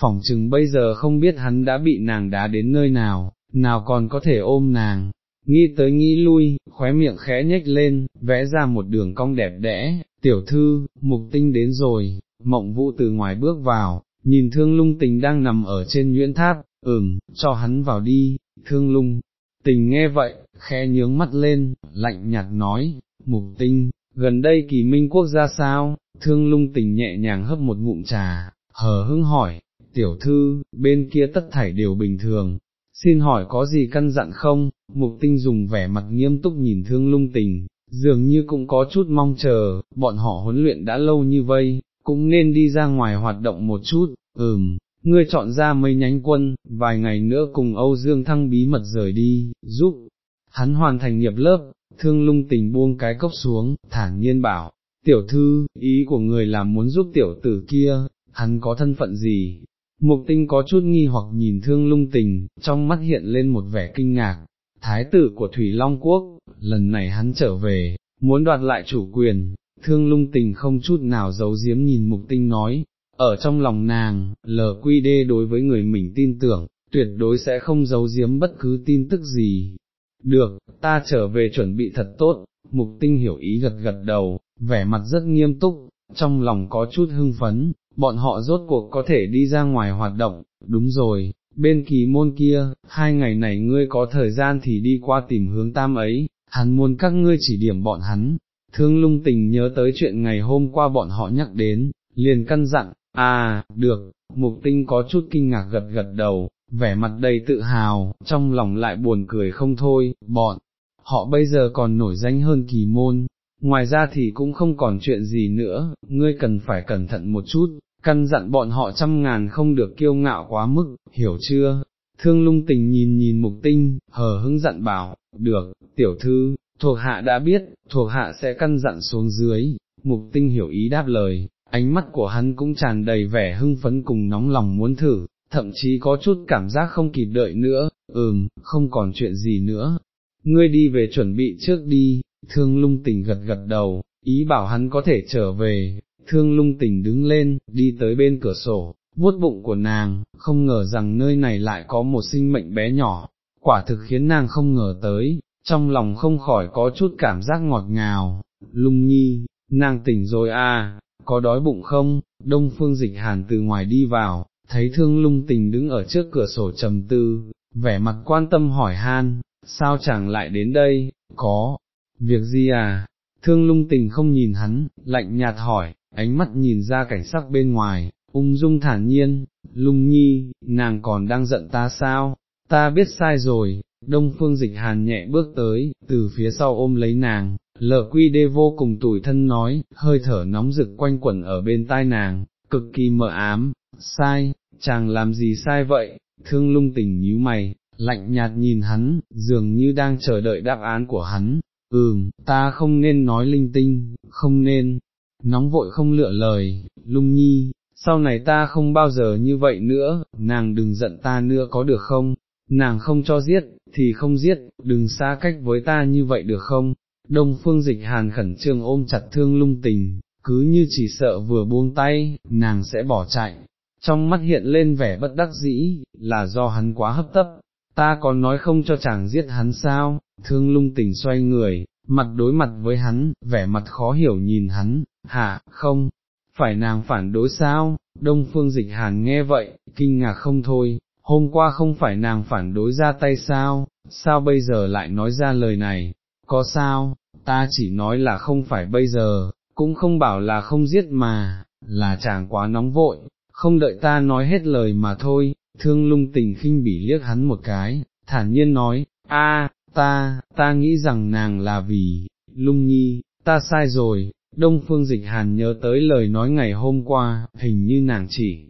[SPEAKER 1] phỏng chừng bây giờ không biết hắn đã bị nàng đá đến nơi nào, nào còn có thể ôm nàng. Nghĩ tới nghĩ lui, khóe miệng khẽ nhếch lên, vẽ ra một đường cong đẹp đẽ, tiểu thư, mục tinh đến rồi, mộng vũ từ ngoài bước vào, nhìn thương lung tình đang nằm ở trên nhuyễn tháp, ừm, cho hắn vào đi, thương lung, tình nghe vậy, khẽ nhướng mắt lên, lạnh nhạt nói, mục tinh, gần đây kỳ minh quốc gia sao, thương lung tình nhẹ nhàng hấp một ngụm trà, hờ hững hỏi, tiểu thư, bên kia tất thảy đều bình thường, xin hỏi có gì căn dặn không, mục tinh dùng vẻ mặt nghiêm túc nhìn thương lung tình, dường như cũng có chút mong chờ, bọn họ huấn luyện đã lâu như vây, cũng nên đi ra ngoài hoạt động một chút, ừm, ngươi chọn ra mấy nhánh quân, vài ngày nữa cùng Âu Dương Thăng bí mật rời đi, giúp hắn hoàn thành nghiệp lớp, thương lung tình buông cái cốc xuống, thản nhiên bảo, tiểu thư, ý của người là muốn giúp tiểu tử kia, hắn có thân phận gì? Mục tinh có chút nghi hoặc nhìn thương lung tình, trong mắt hiện lên một vẻ kinh ngạc, thái tử của Thủy Long Quốc, lần này hắn trở về, muốn đoạt lại chủ quyền, thương lung tình không chút nào giấu giếm nhìn mục tinh nói, ở trong lòng nàng, LQD đối với người mình tin tưởng, tuyệt đối sẽ không giấu giếm bất cứ tin tức gì. Được, ta trở về chuẩn bị thật tốt, mục tinh hiểu ý gật gật đầu, vẻ mặt rất nghiêm túc, trong lòng có chút hưng phấn, bọn họ rốt cuộc có thể đi ra ngoài hoạt động, đúng rồi, bên kỳ môn kia, hai ngày này ngươi có thời gian thì đi qua tìm hướng tam ấy, hắn muốn các ngươi chỉ điểm bọn hắn, thương lung tình nhớ tới chuyện ngày hôm qua bọn họ nhắc đến, liền căn dặn, à, được, mục tinh có chút kinh ngạc gật gật đầu, vẻ mặt đầy tự hào, trong lòng lại buồn cười không thôi, bọn, họ bây giờ còn nổi danh hơn kỳ môn, ngoài ra thì cũng không còn chuyện gì nữa, ngươi cần phải cẩn thận một chút, căn dặn bọn họ trăm ngàn không được kiêu ngạo quá mức, hiểu chưa? Thương lung tình nhìn nhìn mục tinh, hờ hững dặn bảo, được, tiểu thư, thuộc hạ đã biết, thuộc hạ sẽ căn dặn xuống dưới, mục tinh hiểu ý đáp lời, ánh mắt của hắn cũng tràn đầy vẻ hưng phấn cùng nóng lòng muốn thử, thậm chí có chút cảm giác không kịp đợi nữa, ừm, không còn chuyện gì nữa, ngươi đi về chuẩn bị trước đi, thương lung tình gật gật đầu, ý bảo hắn có thể trở về, thương lung tình đứng lên, đi tới bên cửa sổ, vuốt bụng của nàng, không ngờ rằng nơi này lại có một sinh mệnh bé nhỏ, quả thực khiến nàng không ngờ tới, trong lòng không khỏi có chút cảm giác ngọt ngào, lung nhi, nàng tỉnh rồi à, có đói bụng không, đông phương dịch hàn từ ngoài đi vào, thấy thương lung tình đứng ở trước cửa sổ trầm tư, vẻ mặt quan tâm hỏi han, sao chẳng lại đến đây, có, việc gì à, thương lung tình không nhìn hắn, lạnh nhạt hỏi, ánh mắt nhìn ra cảnh sắc bên ngoài, ung dung thản nhiên, lung nhi, nàng còn đang giận ta sao, ta biết sai rồi, đông phương dịch hàn nhẹ bước tới, từ phía sau ôm lấy nàng, lở quy đê vô cùng tủi thân nói, hơi thở nóng rực quanh quẩn ở bên tai nàng, cực kỳ mờ ám, sai, chàng làm gì sai vậy, thương lung tình nhíu mày, lạnh nhạt nhìn hắn, dường như đang chờ đợi đáp án của hắn, ừm, ta không nên nói linh tinh, không nên, nóng vội không lựa lời, lung nhi, sau này ta không bao giờ như vậy nữa, nàng đừng giận ta nữa có được không, nàng không cho giết, thì không giết, đừng xa cách với ta như vậy được không, đông phương dịch hàn khẩn trương ôm chặt thương lung tình, cứ như chỉ sợ vừa buông tay, nàng sẽ bỏ chạy, trong mắt hiện lên vẻ bất đắc dĩ, là do hắn quá hấp tấp, ta còn nói không cho chàng giết hắn sao, thương lung tình xoay người, mặt đối mặt với hắn, vẻ mặt khó hiểu nhìn hắn, hả, không, phải nàng phản đối sao, đông phương dịch hàn nghe vậy, kinh ngạc không thôi, hôm qua không phải nàng phản đối ra tay sao, sao bây giờ lại nói ra lời này, có sao, ta chỉ nói là không phải bây giờ, cũng không bảo là không giết mà, là chàng quá nóng vội, không đợi ta nói hết lời mà thôi, thương lung tình khinh bỉ liếc hắn một cái, thản nhiên nói, a, ta, ta nghĩ rằng nàng là vì, lung nhi, ta sai rồi, đông phương dịch hàn nhớ tới lời nói ngày hôm qua, hình như nàng chỉ,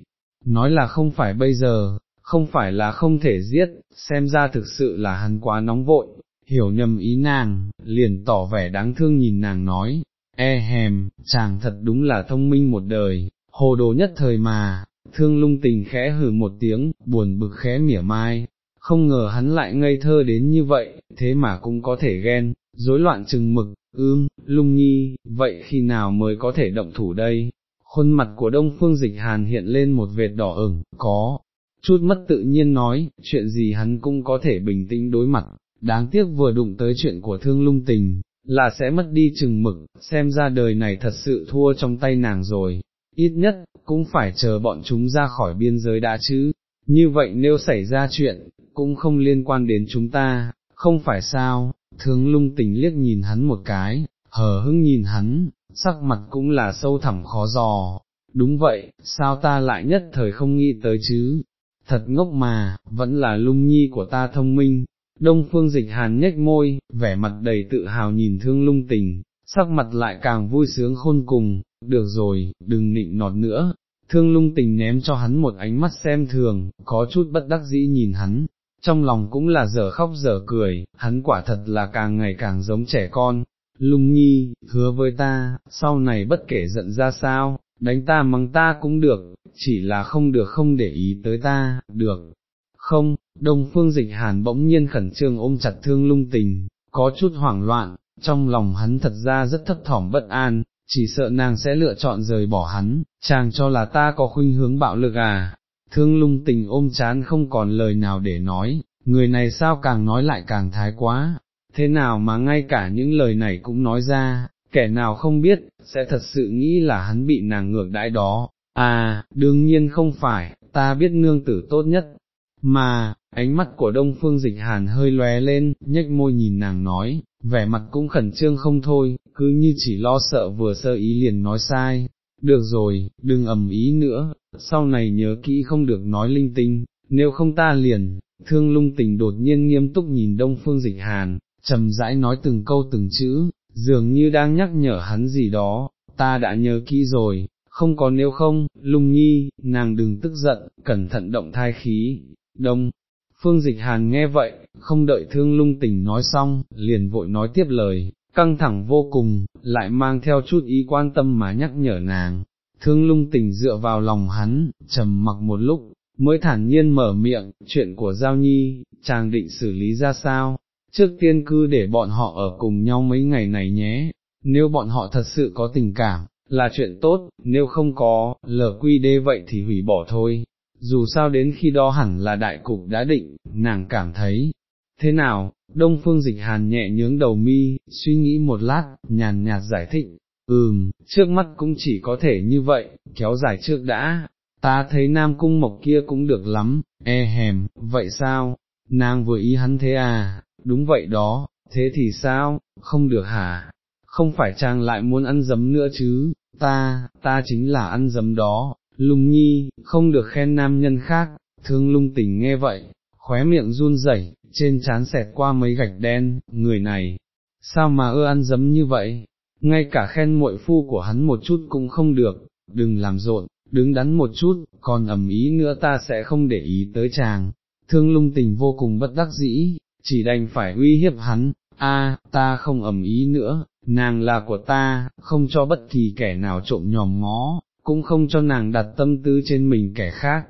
[SPEAKER 1] nói là không phải bây giờ, không phải là không thể giết, xem ra thực sự là hắn quá nóng vội, hiểu nhầm ý nàng, liền tỏ vẻ đáng thương nhìn nàng nói, e hèm, chàng thật đúng là thông minh một đời, hồ đồ nhất thời mà, thương lung tình khẽ hử một tiếng, buồn bực khẽ mỉa mai, không ngờ hắn lại ngây thơ đến như vậy, thế mà cũng có thể ghen, rối loạn chừng mực, ưm, lung nhi, vậy khi nào mới có thể động thủ đây? Khuôn mặt của đông phương dịch hàn hiện lên một vệt đỏ ửng, có, chút mất tự nhiên nói, chuyện gì hắn cũng có thể bình tĩnh đối mặt, đáng tiếc vừa đụng tới chuyện của thương lung tình, là sẽ mất đi chừng mực, xem ra đời này thật sự thua trong tay nàng rồi, ít nhất, cũng phải chờ bọn chúng ra khỏi biên giới đã chứ, như vậy nếu xảy ra chuyện, cũng không liên quan đến chúng ta, không phải sao, thương lung tình liếc nhìn hắn một cái, hờ hững nhìn hắn, sắc mặt cũng là sâu thẳm khó dò, đúng vậy, sao ta lại nhất thời không nghĩ tới chứ, thật ngốc mà, vẫn là lung nhi của ta thông minh, đông phương dịch hàn nhếch môi, vẻ mặt đầy tự hào nhìn thương lung tình, sắc mặt lại càng vui sướng khôn cùng, được rồi, đừng nịnh nọt nữa, thương lung tình ném cho hắn một ánh mắt xem thường, có chút bất đắc dĩ nhìn hắn, trong lòng cũng là dở khóc dở cười, hắn quả thật là càng ngày càng giống trẻ con, lung nhi, hứa với ta, sau này bất kể giận ra sao, đánh ta mắng ta cũng được, chỉ là không được không để ý tới ta, được, không, đông phương dịch hàn bỗng nhiên khẩn trương ôm chặt thương lung tình, có chút hoảng loạn, trong lòng hắn thật ra rất thấp thỏm bất an, chỉ sợ nàng sẽ lựa chọn rời bỏ hắn, chàng cho là ta có khuynh hướng bạo lực à, thương lung tình ôm chán không còn lời nào để nói, người này sao càng nói lại càng thái quá, thế nào mà ngay cả những lời này cũng nói ra, kẻ nào không biết, sẽ thật sự nghĩ là hắn bị nàng ngược đãi đó, à, đương nhiên không phải, ta biết nương tử tốt nhất, mà, ánh mắt của đông phương dịch hàn hơi lóe lên, nhếch môi nhìn nàng nói, vẻ mặt cũng khẩn trương không thôi, cứ như chỉ lo sợ vừa sơ ý liền nói sai, được rồi, đừng ầm ý nữa, sau này nhớ kỹ không được nói linh tinh, nếu không ta liền, thương lung tình đột nhiên nghiêm túc nhìn đông phương dịch hàn, trầm rãi nói từng câu từng chữ, dường như đang nhắc nhở hắn gì đó, ta đã nhớ kỹ rồi, không có nếu không, lung nhi, nàng đừng tức giận, cẩn thận động thai khí, đông. Phương Dịch Hàn nghe vậy, không đợi thương lung tình nói xong, liền vội nói tiếp lời, căng thẳng vô cùng, lại mang theo chút ý quan tâm mà nhắc nhở nàng. Thương lung tình dựa vào lòng hắn, trầm mặc một lúc, mới thản nhiên mở miệng, chuyện của Giao Nhi, chàng định xử lý ra sao, trước tiên cư để bọn họ ở cùng nhau mấy ngày này nhé, nếu bọn họ thật sự có tình cảm, là chuyện tốt, nếu không có, lờ quy đê vậy thì hủy bỏ thôi, dù sao đến khi đó hẳn là đại cục đã định, nàng cảm thấy, thế nào, đông phương dịch hàn nhẹ nhướng đầu mi, suy nghĩ một lát, nhàn nhạt giải thích, ừm, trước mắt cũng chỉ có thể như vậy, kéo dài trước đã, ta thấy nam cung mộc kia cũng được lắm, e hèm, vậy sao, nàng vừa ý hắn thế à, đúng vậy đó, thế thì sao, không được hả, không phải chàng lại muốn ăn dấm nữa chứ, ta, ta chính là ăn dấm đó, lung nhi, không được khen nam nhân khác, thương lung tình nghe vậy, khóe miệng run rẩy, trên trán xẹt qua mấy gạch đen, người này, sao mà ưa ăn dấm như vậy, ngay cả khen muội phu của hắn một chút cũng không được, đừng làm rộn, đứng đắn một chút, còn ẩm ý nữa ta sẽ không để ý tới chàng, thương lung tình vô cùng bất đắc dĩ, chỉ đành phải uy hiếp hắn, a, ta không ẩm ý nữa, nàng là của ta, không cho bất kỳ kẻ nào trộm nhòm ngó, cũng không cho nàng đặt tâm tư trên mình kẻ khác.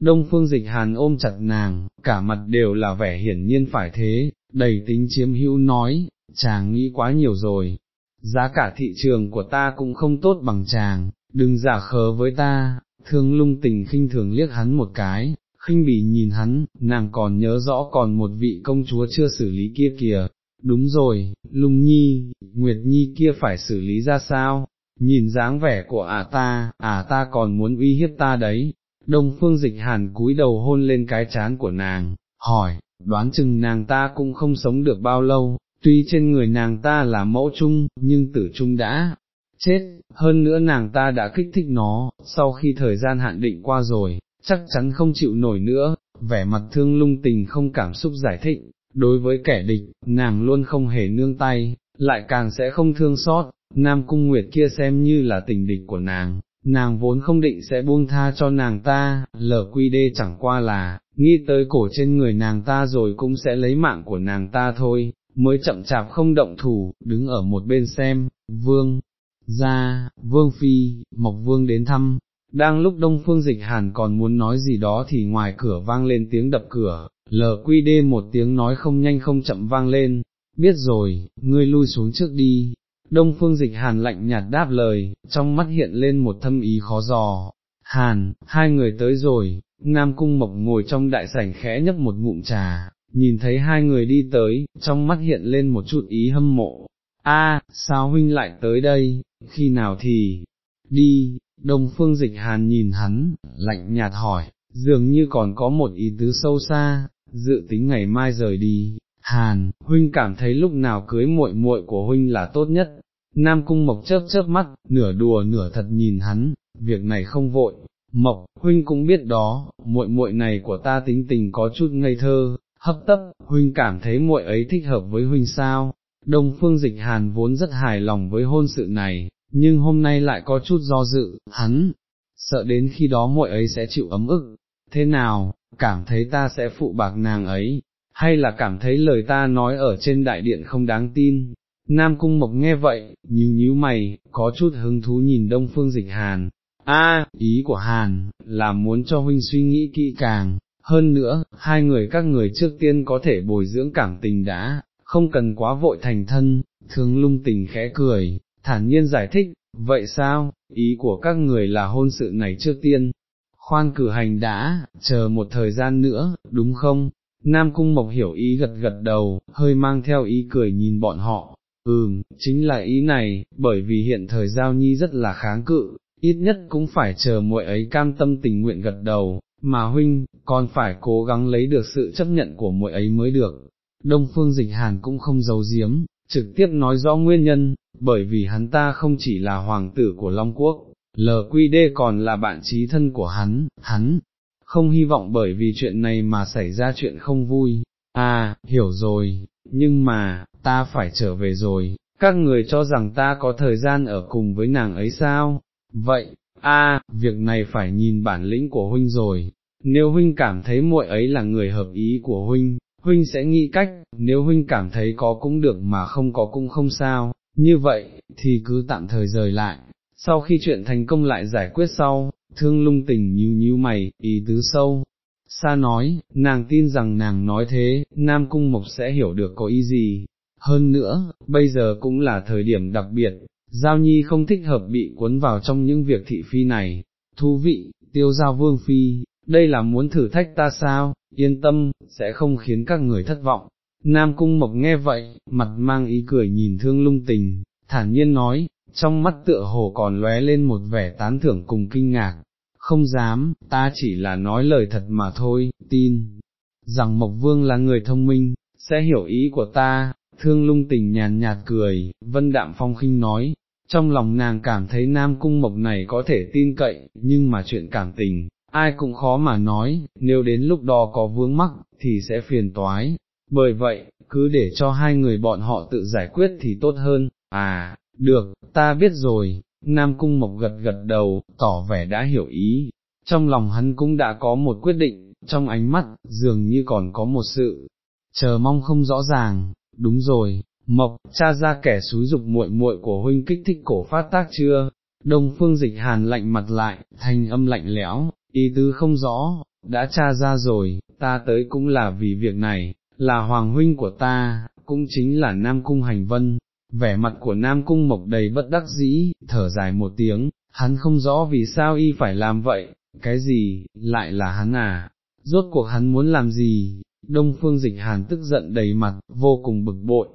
[SPEAKER 1] Đông phương dịch hàn ôm chặt nàng, cả mặt đều là vẻ hiển nhiên phải thế, đầy tính chiếm hữu nói, chàng nghĩ quá nhiều rồi, giá cả thị trường của ta cũng không tốt bằng chàng, đừng giả khờ với ta, thương lung tình khinh thường liếc hắn một cái, khinh bỉ nhìn hắn, nàng còn nhớ rõ còn một vị công chúa chưa xử lý kia kìa, đúng rồi, lung nhi, nguyệt nhi kia phải xử lý ra sao, nhìn dáng vẻ của ả ta, ả ta còn muốn uy hiếp ta đấy, đông phương dịch hàn cúi đầu hôn lên cái chán của nàng, hỏi, đoán chừng nàng ta cũng không sống được bao lâu, tuy trên người nàng ta là mẫu trung, nhưng tử trung đã chết, hơn nữa nàng ta đã kích thích nó, sau khi thời gian hạn định qua rồi, chắc chắn không chịu nổi nữa, vẻ mặt thương lung tình không cảm xúc giải thích, đối với kẻ địch, nàng luôn không hề nương tay, lại càng sẽ không thương xót, Nam Cung Nguyệt kia xem như là tình địch của nàng, nàng vốn không định sẽ buông tha cho nàng ta, lờ quy đê chẳng qua là, nghĩ tới cổ trên người nàng ta rồi cũng sẽ lấy mạng của nàng ta thôi, mới chậm chạp không động thủ, đứng ở một bên xem, vương, ra, vương phi, mộc vương đến thăm, đang lúc đông phương dịch hàn còn muốn nói gì đó thì ngoài cửa vang lên tiếng đập cửa, lờ quy đê một tiếng nói không nhanh không chậm vang lên, biết rồi, ngươi lui xuống trước đi. Đông phương dịch hàn lạnh nhạt đáp lời, trong mắt hiện lên một thâm ý khó dò. Hàn, hai người tới rồi, Nam Cung Mộc ngồi trong đại sảnh khẽ nhấp một ngụm trà, nhìn thấy hai người đi tới, trong mắt hiện lên một chút ý hâm mộ. A, sao huynh lại tới đây, khi nào thì, đi, Đông Phương Dịch Hàn nhìn hắn, lạnh nhạt hỏi, dường như còn có một ý tứ sâu xa, dự tính ngày mai rời đi, Hàn, huynh cảm thấy lúc nào cưới muội muội của huynh là tốt nhất. Nam Cung Mộc chớp chớp mắt, nửa đùa nửa thật nhìn hắn, việc này không vội. Mộc, huynh cũng biết đó, muội muội này của ta tính tình có chút ngây thơ, hấp tấp, huynh cảm thấy muội ấy thích hợp với huynh sao? Đông Phương Dịch Hàn vốn rất hài lòng với hôn sự này, nhưng hôm nay lại có chút do dự, hắn sợ đến khi đó muội ấy sẽ chịu ấm ức. Thế nào, cảm thấy ta sẽ phụ bạc nàng ấy, hay là cảm thấy lời ta nói ở trên đại điện không đáng tin. Nam Cung Mộc nghe vậy, nhíu nhíu mày, có chút hứng thú nhìn Đông Phương Dịch Hàn. A, ý của Hàn, là muốn cho huynh suy nghĩ kỹ càng, hơn nữa, hai người các người trước tiên có thể bồi dưỡng cảm tình đã, không cần quá vội thành thân, thương lung tình khẽ cười, thản nhiên giải thích, vậy sao, ý của các người là hôn sự này trước tiên, khoan cử hành đã, chờ một thời gian nữa, đúng không? Nam Cung Mộc hiểu ý gật gật đầu, hơi mang theo ý cười nhìn bọn họ, ừm, chính là ý này, bởi vì hiện thời giao nhi rất là kháng cự, ít nhất cũng phải chờ muội ấy cam tâm tình nguyện gật đầu, mà huynh, còn phải cố gắng lấy được sự chấp nhận của muội ấy mới được. Đông Phương Dịch Hàn cũng không giấu giếm, trực tiếp nói rõ nguyên nhân, bởi vì hắn ta không chỉ là hoàng tử của Long Quốc, LQD còn là bạn trí thân của hắn, hắn, không hy vọng bởi vì chuyện này mà xảy ra chuyện không vui, à, hiểu rồi, nhưng mà, ta phải trở về rồi, các người cho rằng ta có thời gian ở cùng với nàng ấy sao, vậy, a, việc này phải nhìn bản lĩnh của huynh rồi, nếu huynh cảm thấy muội ấy là người hợp ý của huynh, huynh sẽ nghĩ cách, nếu huynh cảm thấy có cũng được mà không có cũng không sao, như vậy, thì cứ tạm thời rời lại, sau khi chuyện thành công lại giải quyết sau, thương lung tình nhíu nhíu mày, ý tứ sâu. Sa nói, nàng tin rằng nàng nói thế, Nam Cung Mộc sẽ hiểu được có ý gì. Hơn nữa, bây giờ cũng là thời điểm đặc biệt, Giao Nhi không thích hợp bị cuốn vào trong những việc thị phi này. Thú vị, tiêu giao vương phi, đây là muốn thử thách ta sao, yên tâm, sẽ không khiến các người thất vọng. Nam Cung Mộc nghe vậy, mặt mang ý cười nhìn thương lung tình, thản nhiên nói, trong mắt tựa hồ còn lóe lên một vẻ tán thưởng cùng kinh ngạc, không dám, ta chỉ là nói lời thật mà thôi, tin, rằng Mộc Vương là người thông minh, sẽ hiểu ý của ta, thương lung tình nhàn nhạt cười, vân đạm phong khinh nói, trong lòng nàng cảm thấy nam cung mộc này có thể tin cậy, nhưng mà chuyện cảm tình, ai cũng khó mà nói, nếu đến lúc đó có vướng mắc, thì sẽ phiền toái, bởi vậy, cứ để cho hai người bọn họ tự giải quyết thì tốt hơn, à, được, ta biết rồi, Nam Cung Mộc gật gật đầu, tỏ vẻ đã hiểu ý, trong lòng hắn cũng đã có một quyết định, trong ánh mắt, dường như còn có một sự, chờ mong không rõ ràng, đúng rồi, Mộc, cha ra kẻ xúi dục muội muội của huynh kích thích cổ phát tác chưa, đông phương dịch hàn lạnh mặt lại, thanh âm lạnh lẽo, ý tứ không rõ, đã tra ra rồi, ta tới cũng là vì việc này, là hoàng huynh của ta, cũng chính là Nam Cung Hành Vân, vẻ mặt của Nam Cung Mộc đầy bất đắc dĩ, thở dài một tiếng, hắn không rõ vì sao y phải làm vậy, cái gì, lại là hắn à, rốt cuộc hắn muốn làm gì, Đông Phương Dịch Hàn tức giận đầy mặt, vô cùng bực bội,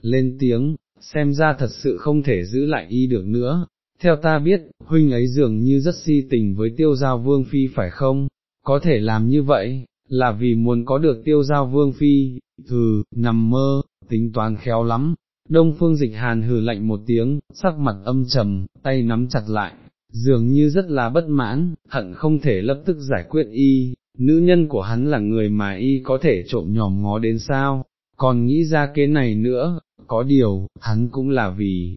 [SPEAKER 1] lên tiếng, xem ra thật sự không thể giữ lại y được nữa, theo ta biết, huynh ấy dường như rất si tình với tiêu giao vương phi phải không, có thể làm như vậy, là vì muốn có được tiêu giao vương phi, hừ, nằm mơ, tính toán khéo lắm. Đông phương dịch hàn hừ lạnh một tiếng, sắc mặt âm trầm, tay nắm chặt lại, dường như rất là bất mãn, hận không thể lập tức giải quyết y, nữ nhân của hắn là người mà y có thể trộm nhòm ngó đến sao, còn nghĩ ra kế này nữa, có điều, hắn cũng là vì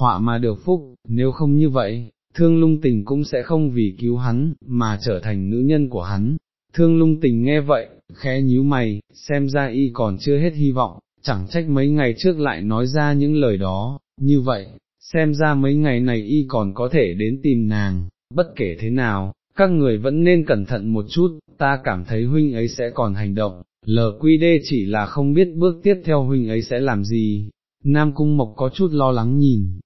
[SPEAKER 1] họa mà được phúc, nếu không như vậy, thương lung tình cũng sẽ không vì cứu hắn, mà trở thành nữ nhân của hắn. Thương lung tình nghe vậy, khẽ nhíu mày, xem ra y còn chưa hết hy vọng, chẳng trách mấy ngày trước lại nói ra những lời đó, như vậy, xem ra mấy ngày này y còn có thể đến tìm nàng, bất kể thế nào, các người vẫn nên cẩn thận một chút, ta cảm thấy huynh ấy sẽ còn hành động, LQD chỉ là không biết bước tiếp theo huynh ấy sẽ làm gì. Nam Cung Mộc có chút lo lắng nhìn,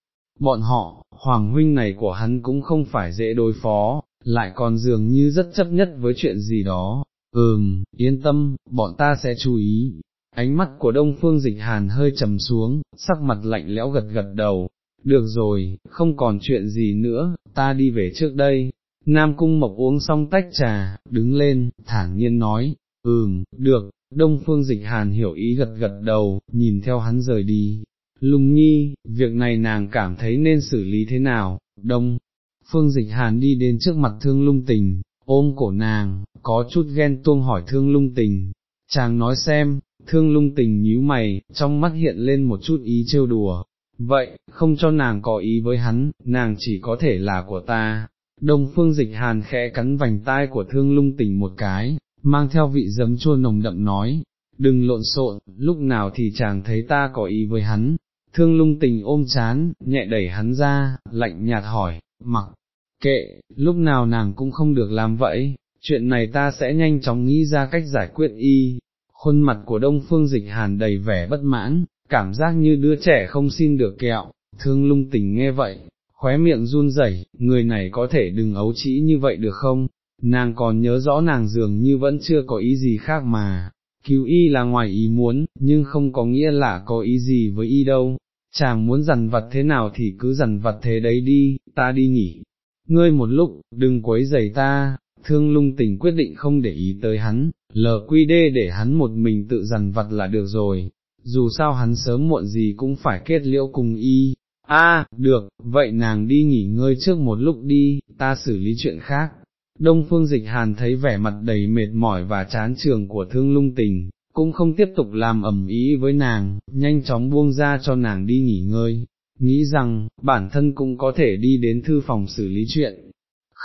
[SPEAKER 1] bọn họ, Hoàng huynh này của hắn cũng không phải dễ đối phó, lại còn dường như rất chấp nhất với chuyện gì đó, ừm, yên tâm, bọn ta sẽ chú ý. Ánh mắt của Đông Phương Dịch Hàn hơi trầm xuống, sắc mặt lạnh lẽo gật gật đầu, được rồi, không còn chuyện gì nữa, ta đi về trước đây. Nam Cung Mộc uống xong tách trà, đứng lên, thản nhiên nói, ừm, được, Đông Phương Dịch Hàn hiểu ý gật gật đầu, nhìn theo hắn rời đi. Lùng nhi, việc này nàng cảm thấy nên xử lý thế nào, Đông Phương Dịch Hàn đi đến trước mặt thương lung tình, ôm cổ nàng, có chút ghen tuông hỏi thương lung tình, chàng nói xem, thương lung tình nhíu mày, trong mắt hiện lên một chút ý trêu đùa, vậy, không cho nàng có ý với hắn, nàng chỉ có thể là của ta. Đông phương dịch hàn khẽ cắn vành tai của thương lung tình một cái, mang theo vị giấm chua nồng đậm nói, đừng lộn xộn, lúc nào thì chàng thấy ta có ý với hắn. Thương lung tình ôm chán, nhẹ đẩy hắn ra, lạnh nhạt hỏi, mặc, kệ, lúc nào nàng cũng không được làm vậy, chuyện này ta sẽ nhanh chóng nghĩ ra cách giải quyết y. Khuôn mặt của đông phương dịch hàn đầy vẻ bất mãn, cảm giác như đứa trẻ không xin được kẹo, thương lung tình nghe vậy, khóe miệng run rẩy, người này có thể đừng ấu trĩ như vậy được không, nàng còn nhớ rõ nàng dường như vẫn chưa có ý gì khác mà, cứu y là ngoài ý muốn, nhưng không có nghĩa là có ý gì với y đâu, chàng muốn dằn vặt thế nào thì cứ dằn vặt thế đấy đi, ta đi nghỉ, ngươi một lúc, đừng quấy giày ta, thương lung tình quyết định không để ý tới hắn, lờ quy đê để hắn một mình tự dằn vặt là được rồi, dù sao hắn sớm muộn gì cũng phải kết liễu cùng y. A, được, vậy nàng đi nghỉ ngơi trước một lúc đi, ta xử lý chuyện khác. Đông phương dịch hàn thấy vẻ mặt đầy mệt mỏi và chán trường của thương lung tình, cũng không tiếp tục làm ẩm ý với nàng, nhanh chóng buông ra cho nàng đi nghỉ ngơi, nghĩ rằng, bản thân cũng có thể đi đến thư phòng xử lý chuyện.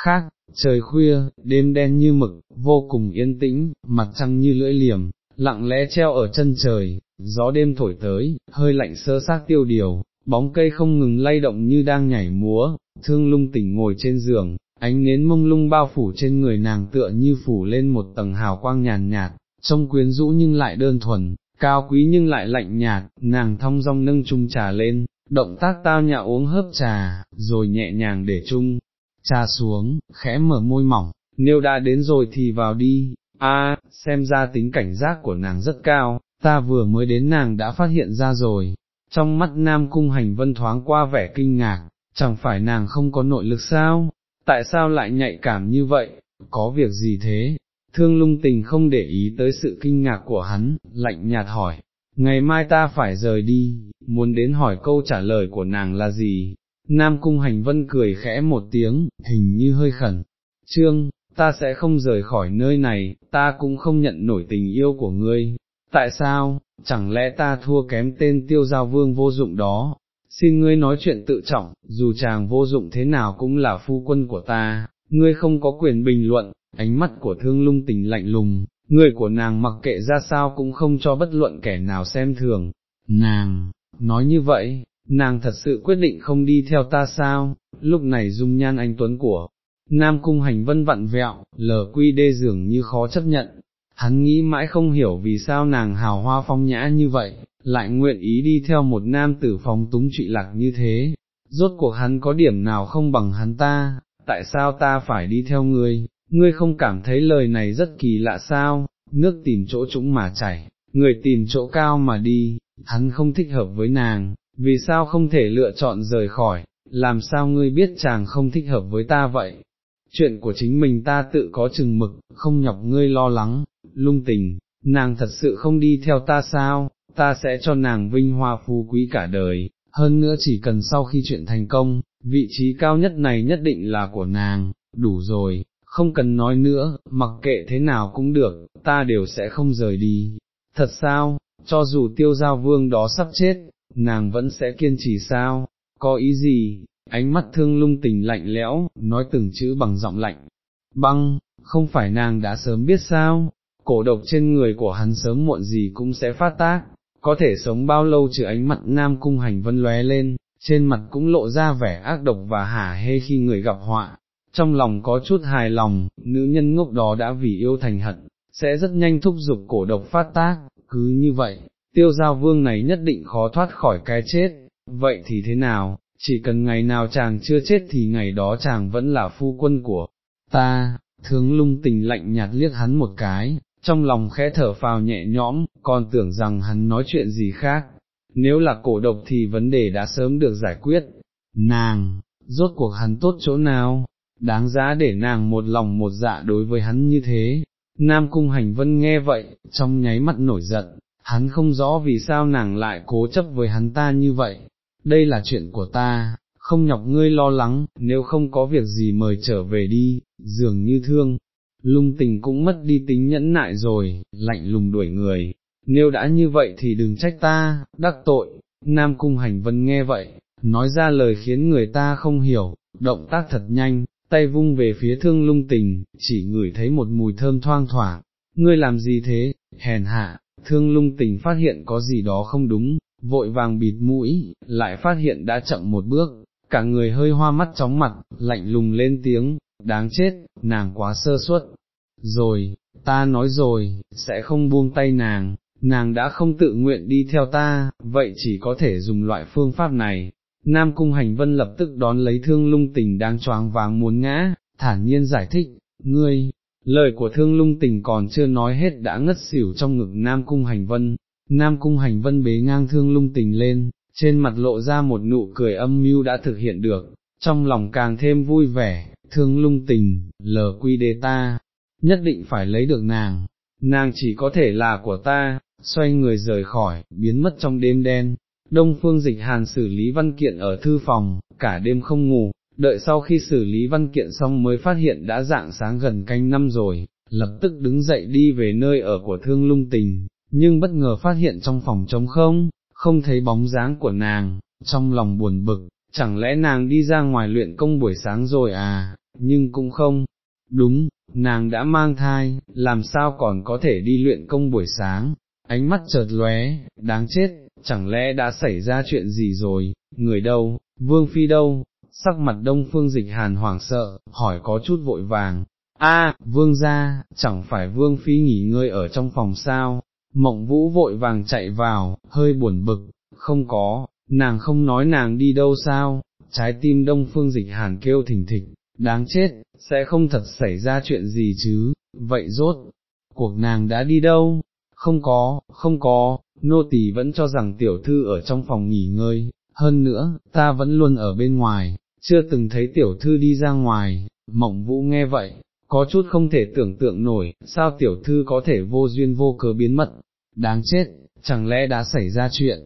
[SPEAKER 1] Khác, trời khuya, đêm đen như mực, vô cùng yên tĩnh, mặt trăng như lưỡi liềm, lặng lẽ treo ở chân trời, gió đêm thổi tới, hơi lạnh sơ xác tiêu điều, bóng cây không ngừng lay động như đang nhảy múa, thương lung tỉnh ngồi trên giường, ánh nến mông lung bao phủ trên người nàng tựa như phủ lên một tầng hào quang nhàn nhạt, trông quyến rũ nhưng lại đơn thuần, cao quý nhưng lại lạnh nhạt, nàng thong dong nâng chung trà lên, động tác tao nhã uống hớp trà, rồi nhẹ nhàng để chung, trà xuống, khẽ mở môi mỏng, nếu đã đến rồi thì vào đi, a xem ra tính cảnh giác của nàng rất cao, ta vừa mới đến nàng đã phát hiện ra rồi, trong mắt nam cung hành vân thoáng qua vẻ kinh ngạc, chẳng phải nàng không có nội lực sao, tại sao lại nhạy cảm như vậy, có việc gì thế, thương lung tình không để ý tới sự kinh ngạc của hắn, lạnh nhạt hỏi, ngày mai ta phải rời đi, muốn đến hỏi câu trả lời của nàng là gì, nam cung hành vân cười khẽ một tiếng, hình như hơi khẩn, trương, ta sẽ không rời khỏi nơi này, ta cũng không nhận nổi tình yêu của ngươi, tại sao, chẳng lẽ ta thua kém tên tiêu giao vương vô dụng đó, xin ngươi nói chuyện tự trọng, dù chàng vô dụng thế nào cũng là phu quân của ta, ngươi không có quyền bình luận, ánh mắt của thương lung tình lạnh lùng, người của nàng mặc kệ ra sao cũng không cho bất luận kẻ nào xem thường, nàng, nói như vậy, nàng thật sự quyết định không đi theo ta sao, lúc này dung nhan anh Tuấn của Nam Cung Hành Vân vặn vẹo, lờ quy đê dường như khó chấp nhận, hắn nghĩ mãi không hiểu vì sao nàng hào hoa phong nhã như vậy, lại nguyện ý đi theo một nam tử phóng túng trụy lạc như thế, rốt cuộc hắn có điểm nào không bằng hắn ta, tại sao ta phải đi theo ngươi, ngươi không cảm thấy lời này rất kỳ lạ sao, nước tìm chỗ trũng mà chảy, người tìm chỗ cao mà đi, hắn không thích hợp với nàng, vì sao không thể lựa chọn rời khỏi, làm sao ngươi biết chàng không thích hợp với ta vậy, chuyện của chính mình ta tự có chừng mực, không nhọc ngươi lo lắng, lung tình, nàng thật sự không đi theo ta sao, ta sẽ cho nàng vinh hoa phú quý cả đời, hơn nữa chỉ cần sau khi chuyện thành công, vị trí cao nhất này nhất định là của nàng, đủ rồi, không cần nói nữa, mặc kệ thế nào cũng được, ta đều sẽ không rời đi. Thật sao, cho dù tiêu giao vương đó sắp chết, nàng vẫn sẽ kiên trì sao, có ý gì, ánh mắt thương lung tình lạnh lẽo, nói từng chữ bằng giọng lạnh, băng, không phải nàng đã sớm biết sao, cổ độc trên người của hắn sớm muộn gì cũng sẽ phát tác, có thể sống bao lâu trừ ánh mặt nam cung hành vân lóe lên, trên mặt cũng lộ ra vẻ ác độc và hả hê khi người gặp họa, trong lòng có chút hài lòng, nữ nhân ngốc đó đã vì yêu thành hận, sẽ rất nhanh thúc giục cổ độc phát tác, cứ như vậy, tiêu giao vương này nhất định khó thoát khỏi cái chết, vậy thì thế nào, chỉ cần ngày nào chàng chưa chết thì ngày đó chàng vẫn là phu quân của ta, thương lung tình lạnh nhạt liếc hắn một cái, trong lòng khẽ thở phào nhẹ nhõm, còn tưởng rằng hắn nói chuyện gì khác, nếu là cổ độc thì vấn đề đã sớm được giải quyết, nàng, rốt cuộc hắn tốt chỗ nào, đáng giá để nàng một lòng một dạ đối với hắn như thế. Nam Cung Hành Vân nghe vậy, trong nháy mắt nổi giận, hắn không rõ vì sao nàng lại cố chấp với hắn ta như vậy, đây là chuyện của ta, không nhọc ngươi lo lắng, nếu không có việc gì mời trở về đi, dường như thương. Lung tình cũng mất đi tính nhẫn nại rồi, lạnh lùng đuổi người, nếu đã như vậy thì đừng trách ta, đắc tội, Nam Cung Hành Vân nghe vậy, nói ra lời khiến người ta không hiểu, động tác thật nhanh, tay vung về phía thương lung tình, chỉ ngửi thấy một mùi thơm thoang thoảng, ngươi làm gì thế, hèn hạ, thương lung tình phát hiện có gì đó không đúng, vội vàng bịt mũi, lại phát hiện đã chậm một bước, cả người hơi hoa mắt chóng mặt, lạnh lùng lên tiếng, đáng chết, nàng quá sơ suất. Rồi, ta nói rồi, sẽ không buông tay nàng, nàng đã không tự nguyện đi theo ta, vậy chỉ có thể dùng loại phương pháp này. Nam Cung Hành Vân lập tức đón lấy thương lung tình đang choáng váng muốn ngã, thản nhiên giải thích, ngươi, lời của thương lung tình còn chưa nói hết đã ngất xỉu trong ngực Nam Cung Hành Vân, Nam Cung Hành Vân bế ngang thương lung tình lên, trên mặt lộ ra một nụ cười âm mưu đã thực hiện được, trong lòng càng thêm vui vẻ, thương lung tình, lờ quy đề ta, nhất định phải lấy được nàng, nàng chỉ có thể là của ta, xoay người rời khỏi, biến mất trong đêm đen. Đông phương dịch hàn xử lý văn kiện ở thư phòng, cả đêm không ngủ, đợi sau khi xử lý văn kiện xong mới phát hiện đã dạng sáng gần canh năm rồi, lập tức đứng dậy đi về nơi ở của thương lung tình, nhưng bất ngờ phát hiện trong phòng trống không, không thấy bóng dáng của nàng, trong lòng buồn bực, chẳng lẽ nàng đi ra ngoài luyện công buổi sáng rồi à, nhưng cũng không, đúng, nàng đã mang thai, làm sao còn có thể đi luyện công buổi sáng, ánh mắt chợt lóe, đáng chết, chẳng lẽ đã xảy ra chuyện gì rồi, người đâu, vương phi đâu, sắc mặt đông phương dịch hàn hoảng sợ, hỏi có chút vội vàng, a vương gia, chẳng phải vương phi nghỉ ngơi ở trong phòng sao, mộng vũ vội vàng chạy vào, hơi buồn bực, không có, nàng không nói nàng đi đâu sao, trái tim đông phương dịch hàn kêu thỉnh thịch, đáng chết, sẽ không thật xảy ra chuyện gì chứ, vậy rốt, cuộc nàng đã đi đâu, không có, không có, nô tỳ vẫn cho rằng tiểu thư ở trong phòng nghỉ ngơi, hơn nữa, ta vẫn luôn ở bên ngoài, chưa từng thấy tiểu thư đi ra ngoài, mộng vũ nghe vậy, có chút không thể tưởng tượng nổi, sao tiểu thư có thể vô duyên vô cớ biến mất, đáng chết, chẳng lẽ đã xảy ra chuyện,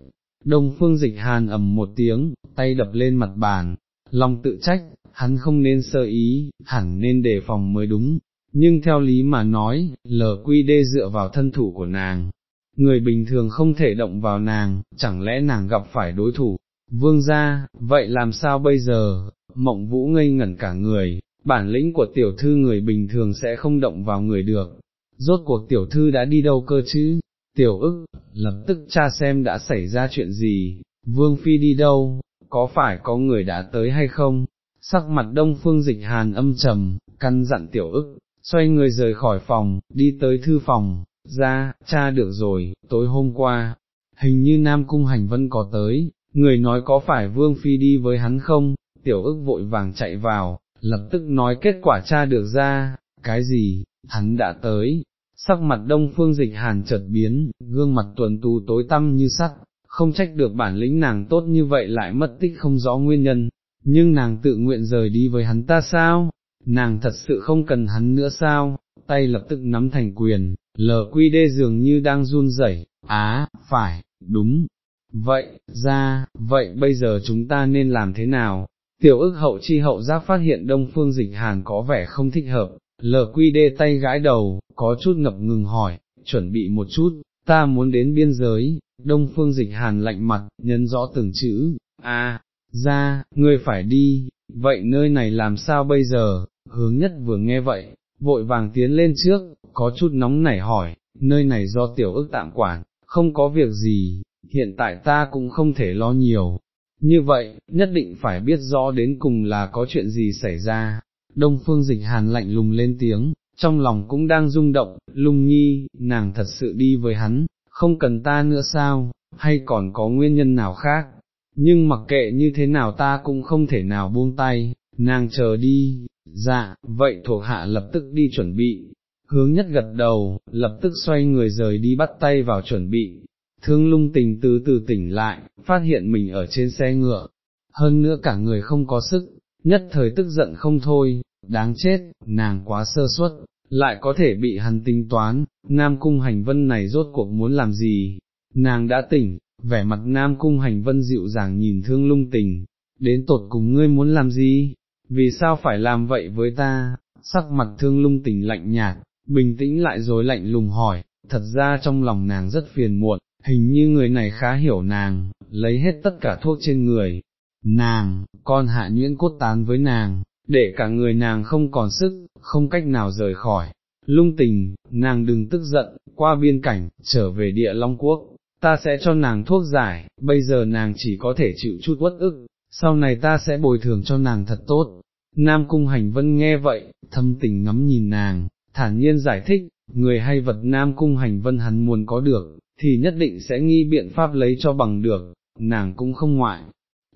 [SPEAKER 1] đông phương dịch hàn ầm một tiếng, tay đập lên mặt bàn, lòng tự trách, hắn không nên sơ ý, hẳn nên đề phòng mới đúng, nhưng theo lý mà nói, LQD quy đê dựa vào thân thủ của nàng, người bình thường không thể động vào nàng, chẳng lẽ nàng gặp phải đối thủ, vương gia, vậy làm sao bây giờ, mộng vũ ngây ngẩn cả người, bản lĩnh của tiểu thư người bình thường sẽ không động vào người được, rốt cuộc tiểu thư đã đi đâu cơ chứ, tiểu ức, lập tức cha xem đã xảy ra chuyện gì, vương phi đi đâu, có phải có người đã tới hay không, sắc mặt đông phương dịch hàn âm trầm, căn dặn tiểu ức, xoay người rời khỏi phòng, đi tới thư phòng, ra, cha được rồi, tối hôm qua, hình như Nam Cung Hành Vân có tới, người nói có phải Vương Phi đi với hắn không, tiểu ức vội vàng chạy vào, lập tức nói kết quả cha được ra, cái gì, hắn đã tới, sắc mặt đông phương dịch hàn chợt biến, gương mặt tuần tu tối tăm như sắt, không trách được bản lĩnh nàng tốt như vậy lại mất tích không rõ nguyên nhân, nhưng nàng tự nguyện rời đi với hắn ta sao, nàng thật sự không cần hắn nữa sao, tay lập tức nắm thành quyền, lờ quy đê dường như đang run rẩy, á, phải, đúng, vậy, ra, vậy bây giờ chúng ta nên làm thế nào? Tiểu ức hậu chi hậu giác phát hiện đông phương dịch hàn có vẻ không thích hợp, lờ quy đê tay gãi đầu, có chút ngập ngừng hỏi, chuẩn bị một chút, ta muốn đến biên giới, đông phương dịch hàn lạnh mặt, nhấn rõ từng chữ, a, ra, ngươi phải đi, vậy nơi này làm sao bây giờ, hướng nhất vừa nghe vậy, vội vàng tiến lên trước, có chút nóng nảy hỏi, nơi này do tiểu ức tạm quản, không có việc gì, hiện tại ta cũng không thể lo nhiều. Như vậy, nhất định phải biết rõ đến cùng là có chuyện gì xảy ra. Đông phương dịch hàn lạnh lùng lên tiếng, trong lòng cũng đang rung động, lung nhi, nàng thật sự đi với hắn, không cần ta nữa sao, hay còn có nguyên nhân nào khác, nhưng mặc kệ như thế nào ta cũng không thể nào buông tay, nàng chờ đi, dạ, vậy thuộc hạ lập tức đi chuẩn bị, hướng nhất gật đầu, lập tức xoay người rời đi bắt tay vào chuẩn bị, thương lung tình từ từ tỉnh lại, phát hiện mình ở trên xe ngựa, hơn nữa cả người không có sức, nhất thời tức giận không thôi, đáng chết, nàng quá sơ suất, lại có thể bị hắn tính toán, Nam Cung Hành Vân này rốt cuộc muốn làm gì, nàng đã tỉnh, vẻ mặt Nam Cung Hành Vân dịu dàng nhìn thương lung tình, đến tột cùng ngươi muốn làm gì, vì sao phải làm vậy với ta, sắc mặt thương lung tình lạnh nhạt, bình tĩnh lại rồi lạnh lùng hỏi, thật ra trong lòng nàng rất phiền muộn, hình như người này khá hiểu nàng, lấy hết tất cả thuốc trên người, nàng, con hạ nhuyễn cốt tán với nàng, để cả người nàng không còn sức, không cách nào rời khỏi. Lung tình, nàng đừng tức giận, qua biên cảnh, trở về địa Long Quốc, ta sẽ cho nàng thuốc giải, bây giờ nàng chỉ có thể chịu chút uất ức, sau này ta sẽ bồi thường cho nàng thật tốt. Nam Cung Hành Vân nghe vậy, thâm tình ngắm nhìn nàng, thản nhiên giải thích, người hay vật Nam Cung Hành Vân hắn muốn có được, thì nhất định sẽ nghi biện pháp lấy cho bằng được, nàng cũng không ngoại.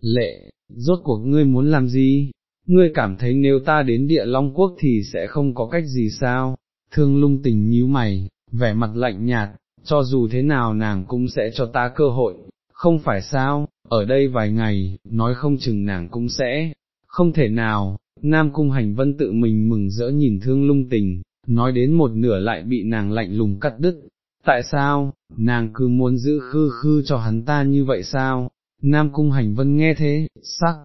[SPEAKER 1] Lệ, rốt cuộc ngươi muốn làm gì? Ngươi cảm thấy nếu ta đến địa Long Quốc thì sẽ không có cách gì sao? Thương lung tình nhíu mày, vẻ mặt lạnh nhạt, cho dù thế nào nàng cũng sẽ cho ta cơ hội, không phải sao, ở đây vài ngày, nói không chừng nàng cũng sẽ, không thể nào, Nam Cung Hành Vân tự mình mừng rỡ nhìn thương lung tình, nói đến một nửa lại bị nàng lạnh lùng cắt đứt, tại sao, nàng cứ muốn giữ khư khư cho hắn ta như vậy sao, Nam Cung Hành Vân nghe thế, sắc,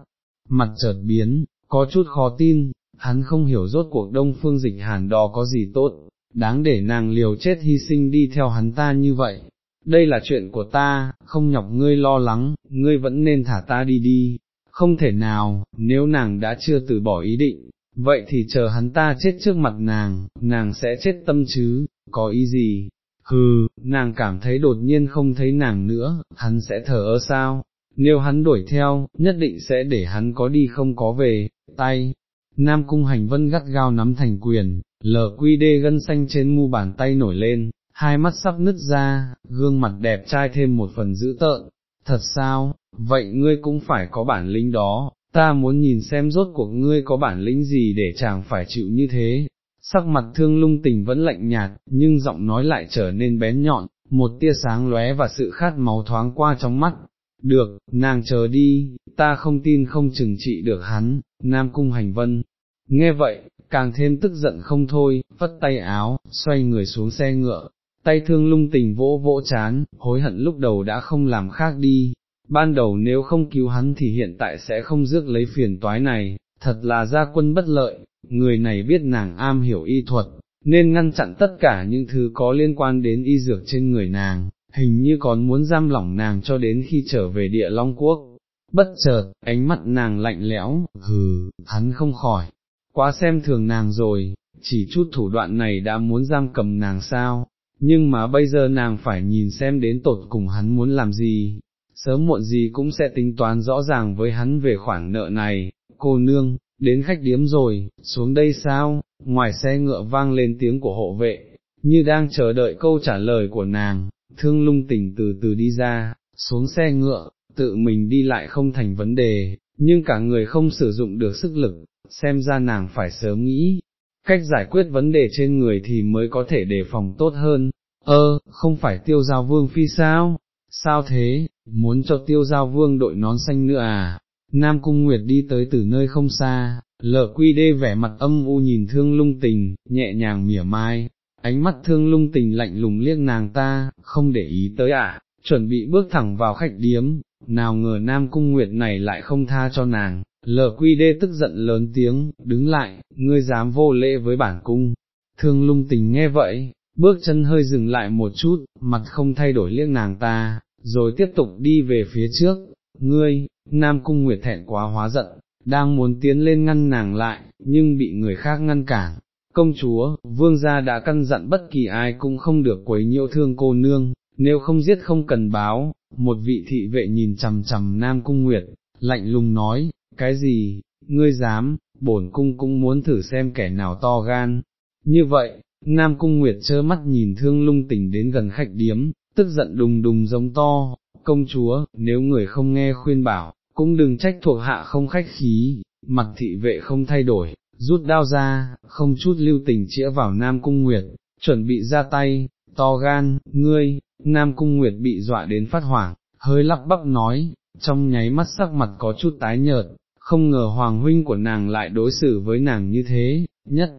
[SPEAKER 1] mặt chợt biến, có chút khó tin, hắn không hiểu rốt cuộc đông phương dịch hàn đó có gì tốt, đáng để nàng liều chết hy sinh đi theo hắn ta như vậy. Đây là chuyện của ta, không nhọc ngươi lo lắng, ngươi vẫn nên thả ta đi đi, không thể nào, nếu nàng đã chưa từ bỏ ý định, vậy thì chờ hắn ta chết trước mặt nàng, nàng sẽ chết tâm chứ, có ý gì? Hừ, nàng cảm thấy đột nhiên không thấy nàng nữa, hắn sẽ thở ơ sao? Nếu hắn đuổi theo, nhất định sẽ để hắn có đi không có về, tay. Nam cung hành vân gắt gao nắm thành quyền, lờ quy đê gân xanh trên mu bàn tay nổi lên, hai mắt sắp nứt ra, gương mặt đẹp trai thêm một phần dữ tợn, thật sao, vậy ngươi cũng phải có bản lĩnh đó, ta muốn nhìn xem rốt cuộc ngươi có bản lĩnh gì để chàng phải chịu như thế. Sắc mặt thương lung tình vẫn lạnh nhạt, nhưng giọng nói lại trở nên bén nhọn, một tia sáng lóe và sự khát máu thoáng qua trong mắt. Được, nàng chờ đi, ta không tin không chừng trị được hắn, Nam Cung Hành Vân. Nghe vậy, càng thêm tức giận không thôi, vất tay áo, xoay người xuống xe ngựa, tay thương lung tình vỗ vỗ chán, hối hận lúc đầu đã không làm khác đi, ban đầu nếu không cứu hắn thì hiện tại sẽ không rước lấy phiền toái này, thật là gia quân bất lợi, người này biết nàng am hiểu y thuật, nên ngăn chặn tất cả những thứ có liên quan đến y dược trên người nàng, hình như còn muốn giam lỏng nàng cho đến khi trở về địa Long Quốc. Bất chợt, ánh mắt nàng lạnh lẽo, hừ, hắn không khỏi, quá xem thường nàng rồi, chỉ chút thủ đoạn này đã muốn giam cầm nàng sao, nhưng mà bây giờ nàng phải nhìn xem đến tột cùng hắn muốn làm gì, sớm muộn gì cũng sẽ tính toán rõ ràng với hắn về khoản nợ này, cô nương, đến khách điếm rồi, xuống đây sao, ngoài xe ngựa vang lên tiếng của hộ vệ, như đang chờ đợi câu trả lời của nàng, thương lung tỉnh từ từ đi ra, xuống xe ngựa, tự mình đi lại không thành vấn đề, nhưng cả người không sử dụng được sức lực, xem ra nàng phải sớm nghĩ, cách giải quyết vấn đề trên người thì mới có thể đề phòng tốt hơn, ơ, không phải tiêu giao vương phi sao, sao thế, muốn cho tiêu giao vương đội nón xanh nữa à, Nam Cung Nguyệt đi tới từ nơi không xa, lở quy đê vẻ mặt âm u nhìn thương lung tình, nhẹ nhàng mỉa mai, ánh mắt thương lung tình lạnh lùng liếc nàng ta, không để ý tới ạ, chuẩn bị bước thẳng vào khách điếm, nào ngờ Nam Cung Nguyệt này lại không tha cho nàng, lờ quy đê tức giận lớn tiếng, đứng lại, ngươi dám vô lễ với bản cung, thương lung tình nghe vậy, bước chân hơi dừng lại một chút, mặt không thay đổi liếc nàng ta, rồi tiếp tục đi về phía trước, ngươi, Nam Cung Nguyệt thẹn quá hóa giận, đang muốn tiến lên ngăn nàng lại, nhưng bị người khác ngăn cản. Công chúa, vương gia đã căn dặn bất kỳ ai cũng không được quấy nhiễu thương cô nương, nếu không giết không cần báo, một vị thị vệ nhìn chằm chằm Nam Cung Nguyệt, lạnh lùng nói, cái gì, ngươi dám, bổn cung cũng muốn thử xem kẻ nào to gan. Như vậy, Nam Cung Nguyệt chớ mắt nhìn thương lung tỉnh đến gần khách điếm, tức giận đùng đùng giống to, công chúa, nếu người không nghe khuyên bảo, cũng đừng trách thuộc hạ không khách khí, mặt thị vệ không thay đổi, rút đao ra, không chút lưu tình chĩa vào Nam Cung Nguyệt, chuẩn bị ra tay, to gan, ngươi, Nam Cung Nguyệt bị dọa đến phát hoảng, hơi lắp bắp nói, trong nháy mắt sắc mặt có chút tái nhợt, không ngờ hoàng huynh của nàng lại đối xử với nàng như thế, nhất,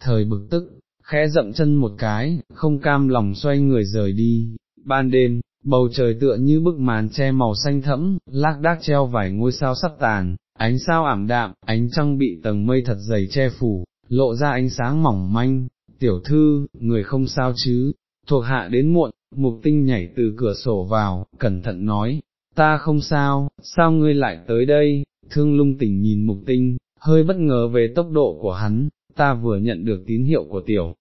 [SPEAKER 1] thời bực tức, khẽ dậm chân một cái, không cam lòng xoay người rời đi, ban đêm, bầu trời tựa như bức màn che màu xanh thẫm, lác đác treo vài ngôi sao sắp tàn, ánh sao ảm đạm, ánh trăng bị tầng mây thật dày che phủ, lộ ra ánh sáng mỏng manh, tiểu thư, người không sao chứ, thuộc hạ đến muộn, mục tinh nhảy từ cửa sổ vào, cẩn thận nói, ta không sao, sao ngươi lại tới đây, thương lung tỉnh nhìn mục tinh, hơi bất ngờ về tốc độ của hắn, ta vừa nhận được tín hiệu của tiểu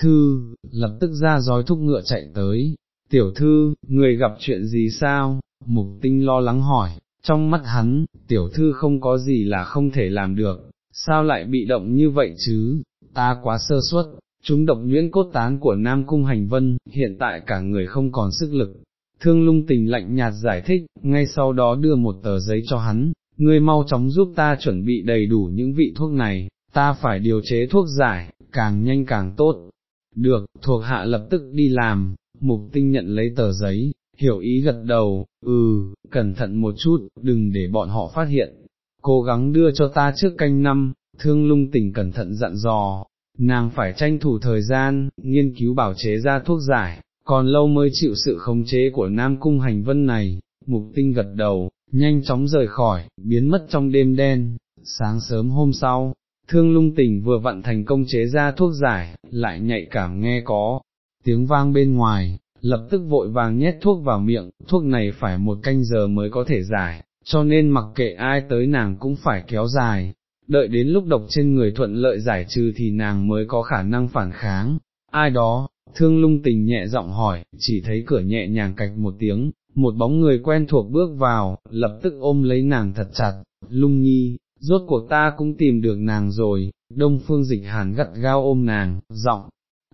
[SPEAKER 1] thư, lập tức ra dói thúc ngựa chạy tới, tiểu thư, người gặp chuyện gì sao, mục tinh lo lắng hỏi, trong mắt hắn, tiểu thư không có gì là không thể làm được, sao lại bị động như vậy chứ, ta quá sơ suất, chúng độc nhuyễn cốt tán của Nam Cung Hành Vân, hiện tại cả người không còn sức lực. Thương lung tình lạnh nhạt giải thích, ngay sau đó đưa một tờ giấy cho hắn, ngươi mau chóng giúp ta chuẩn bị đầy đủ những vị thuốc này, ta phải điều chế thuốc giải, càng nhanh càng tốt. Được, thuộc hạ lập tức đi làm, mục tinh nhận lấy tờ giấy, hiểu ý gật đầu, ừ, cẩn thận một chút, đừng để bọn họ phát hiện, cố gắng đưa cho ta trước canh năm, thương lung tỉnh cẩn thận dặn dò, nàng phải tranh thủ thời gian, nghiên cứu bảo chế ra thuốc giải, còn lâu mới chịu sự khống chế của Nam Cung Hành Vân này, mục tinh gật đầu, nhanh chóng rời khỏi, biến mất trong đêm đen, sáng sớm hôm sau, thương lung tình vừa vặn thành công chế ra thuốc giải, lại nhạy cảm nghe có, tiếng vang bên ngoài, lập tức vội vàng nhét thuốc vào miệng, thuốc này phải một canh giờ mới có thể giải, cho nên mặc kệ ai tới nàng cũng phải kéo dài, đợi đến lúc độc trên người thuận lợi giải trừ thì nàng mới có khả năng phản kháng, ai đó, thương lung tình nhẹ giọng hỏi, chỉ thấy cửa nhẹ nhàng cạch một tiếng, một bóng người quen thuộc bước vào, lập tức ôm lấy nàng thật chặt, lung nhi, rốt cuộc ta cũng tìm được nàng rồi, đông phương dịch hàn gắt gao ôm nàng, giọng,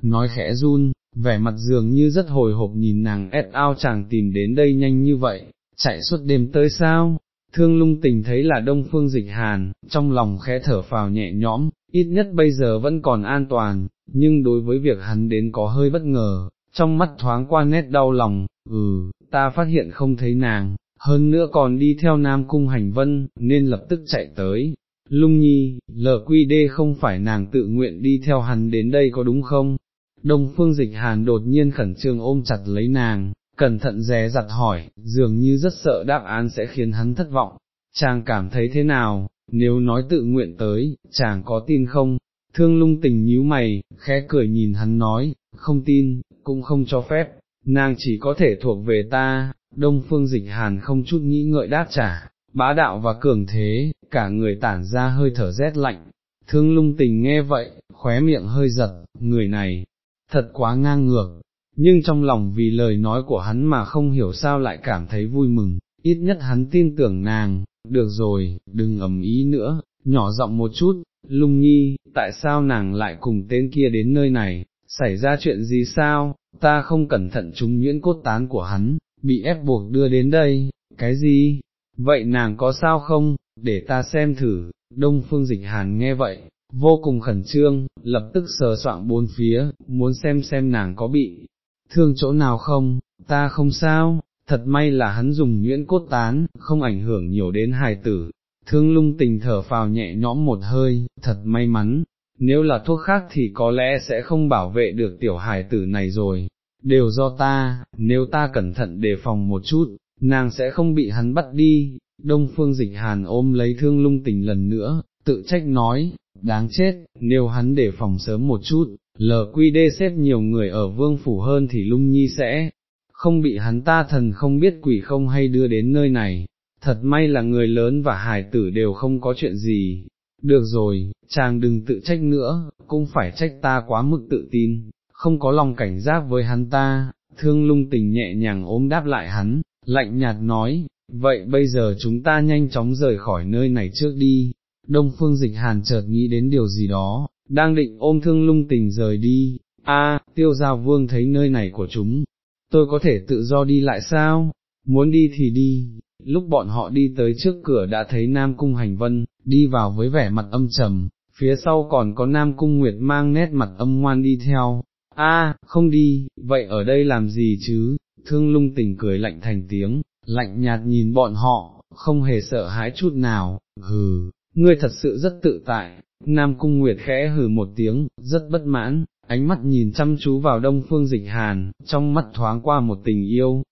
[SPEAKER 1] nói khẽ run, vẻ mặt dường như rất hồi hộp nhìn nàng ép ao chàng tìm đến đây nhanh như vậy, chạy suốt đêm tới sao, thương lung tình thấy là đông phương dịch hàn, trong lòng khẽ thở phào nhẹ nhõm, ít nhất bây giờ vẫn còn an toàn, nhưng đối với việc hắn đến có hơi bất ngờ, trong mắt thoáng qua nét đau lòng, ừ, ta phát hiện không thấy nàng, hơn nữa còn đi theo Nam Cung Hành Vân, nên lập tức chạy tới. Lung Nhi, LQD quy đê không phải nàng tự nguyện đi theo hắn đến đây có đúng không? Đông phương dịch hàn đột nhiên khẩn trương ôm chặt lấy nàng, cẩn thận dè dặt hỏi, dường như rất sợ đáp án sẽ khiến hắn thất vọng. Chàng cảm thấy thế nào, nếu nói tự nguyện tới, chàng có tin không? Thương lung tình nhíu mày, khẽ cười nhìn hắn nói, không tin, cũng không cho phép, nàng chỉ có thể thuộc về ta, đông phương dịch hàn không chút nghĩ ngợi đáp trả, bá đạo và cường thế, cả người tản ra hơi thở rét lạnh, thương lung tình nghe vậy, khóe miệng hơi giật, người này, thật quá ngang ngược, nhưng trong lòng vì lời nói của hắn mà không hiểu sao lại cảm thấy vui mừng, ít nhất hắn tin tưởng nàng, được rồi, đừng ầm ý nữa, nhỏ giọng một chút, lung nhi, tại sao nàng lại cùng tên kia đến nơi này, xảy ra chuyện gì sao, ta không cẩn thận trúng nhuyễn cốt tán của hắn, bị ép buộc đưa đến đây, cái gì, vậy nàng có sao không, để ta xem thử, đông phương dịch hàn nghe vậy, vô cùng khẩn trương, lập tức sờ soạng bốn phía, muốn xem xem nàng có bị thương chỗ nào không, ta không sao, thật may là hắn dùng nhuyễn cốt tán, không ảnh hưởng nhiều đến hài tử, thương lung tình thở phào nhẹ nhõm một hơi, thật may mắn, nếu là thuốc khác thì có lẽ sẽ không bảo vệ được tiểu hài tử này rồi, đều do ta, nếu ta cẩn thận đề phòng một chút, nàng sẽ không bị hắn bắt đi, đông phương dịch hàn ôm lấy thương lung tình lần nữa, tự trách nói, đáng chết, nếu hắn đề phòng sớm một chút, lờ quy đê xếp nhiều người ở vương phủ hơn thì lung nhi sẽ không bị hắn ta thần không biết quỷ không hay đưa đến nơi này, thật may là người lớn và hài tử đều không có chuyện gì. Được rồi, chàng đừng tự trách nữa, cũng phải trách ta quá mức tự tin, không có lòng cảnh giác với hắn ta, thương lung tình nhẹ nhàng ôm đáp lại hắn, lạnh nhạt nói, vậy bây giờ chúng ta nhanh chóng rời khỏi nơi này trước đi, đông phương dịch hàn chợt nghĩ đến điều gì đó, đang định ôm thương lung tình rời đi, a tiêu giao vương thấy nơi này của chúng, tôi có thể tự do đi lại sao, muốn đi thì đi, lúc bọn họ đi tới trước cửa đã thấy Nam Cung Hành Vân, đi vào với vẻ mặt âm trầm, phía sau còn có Nam Cung Nguyệt mang nét mặt âm ngoan đi theo, a không đi, vậy ở đây làm gì chứ, thương lung tình cười lạnh thành tiếng, lạnh nhạt nhìn bọn họ, không hề sợ hãi chút nào, hừ, ngươi thật sự rất tự tại, Nam Cung Nguyệt khẽ hừ một tiếng, rất bất mãn, ánh mắt nhìn chăm chú vào đông phương dịch hàn, trong mắt thoáng qua một tình yêu,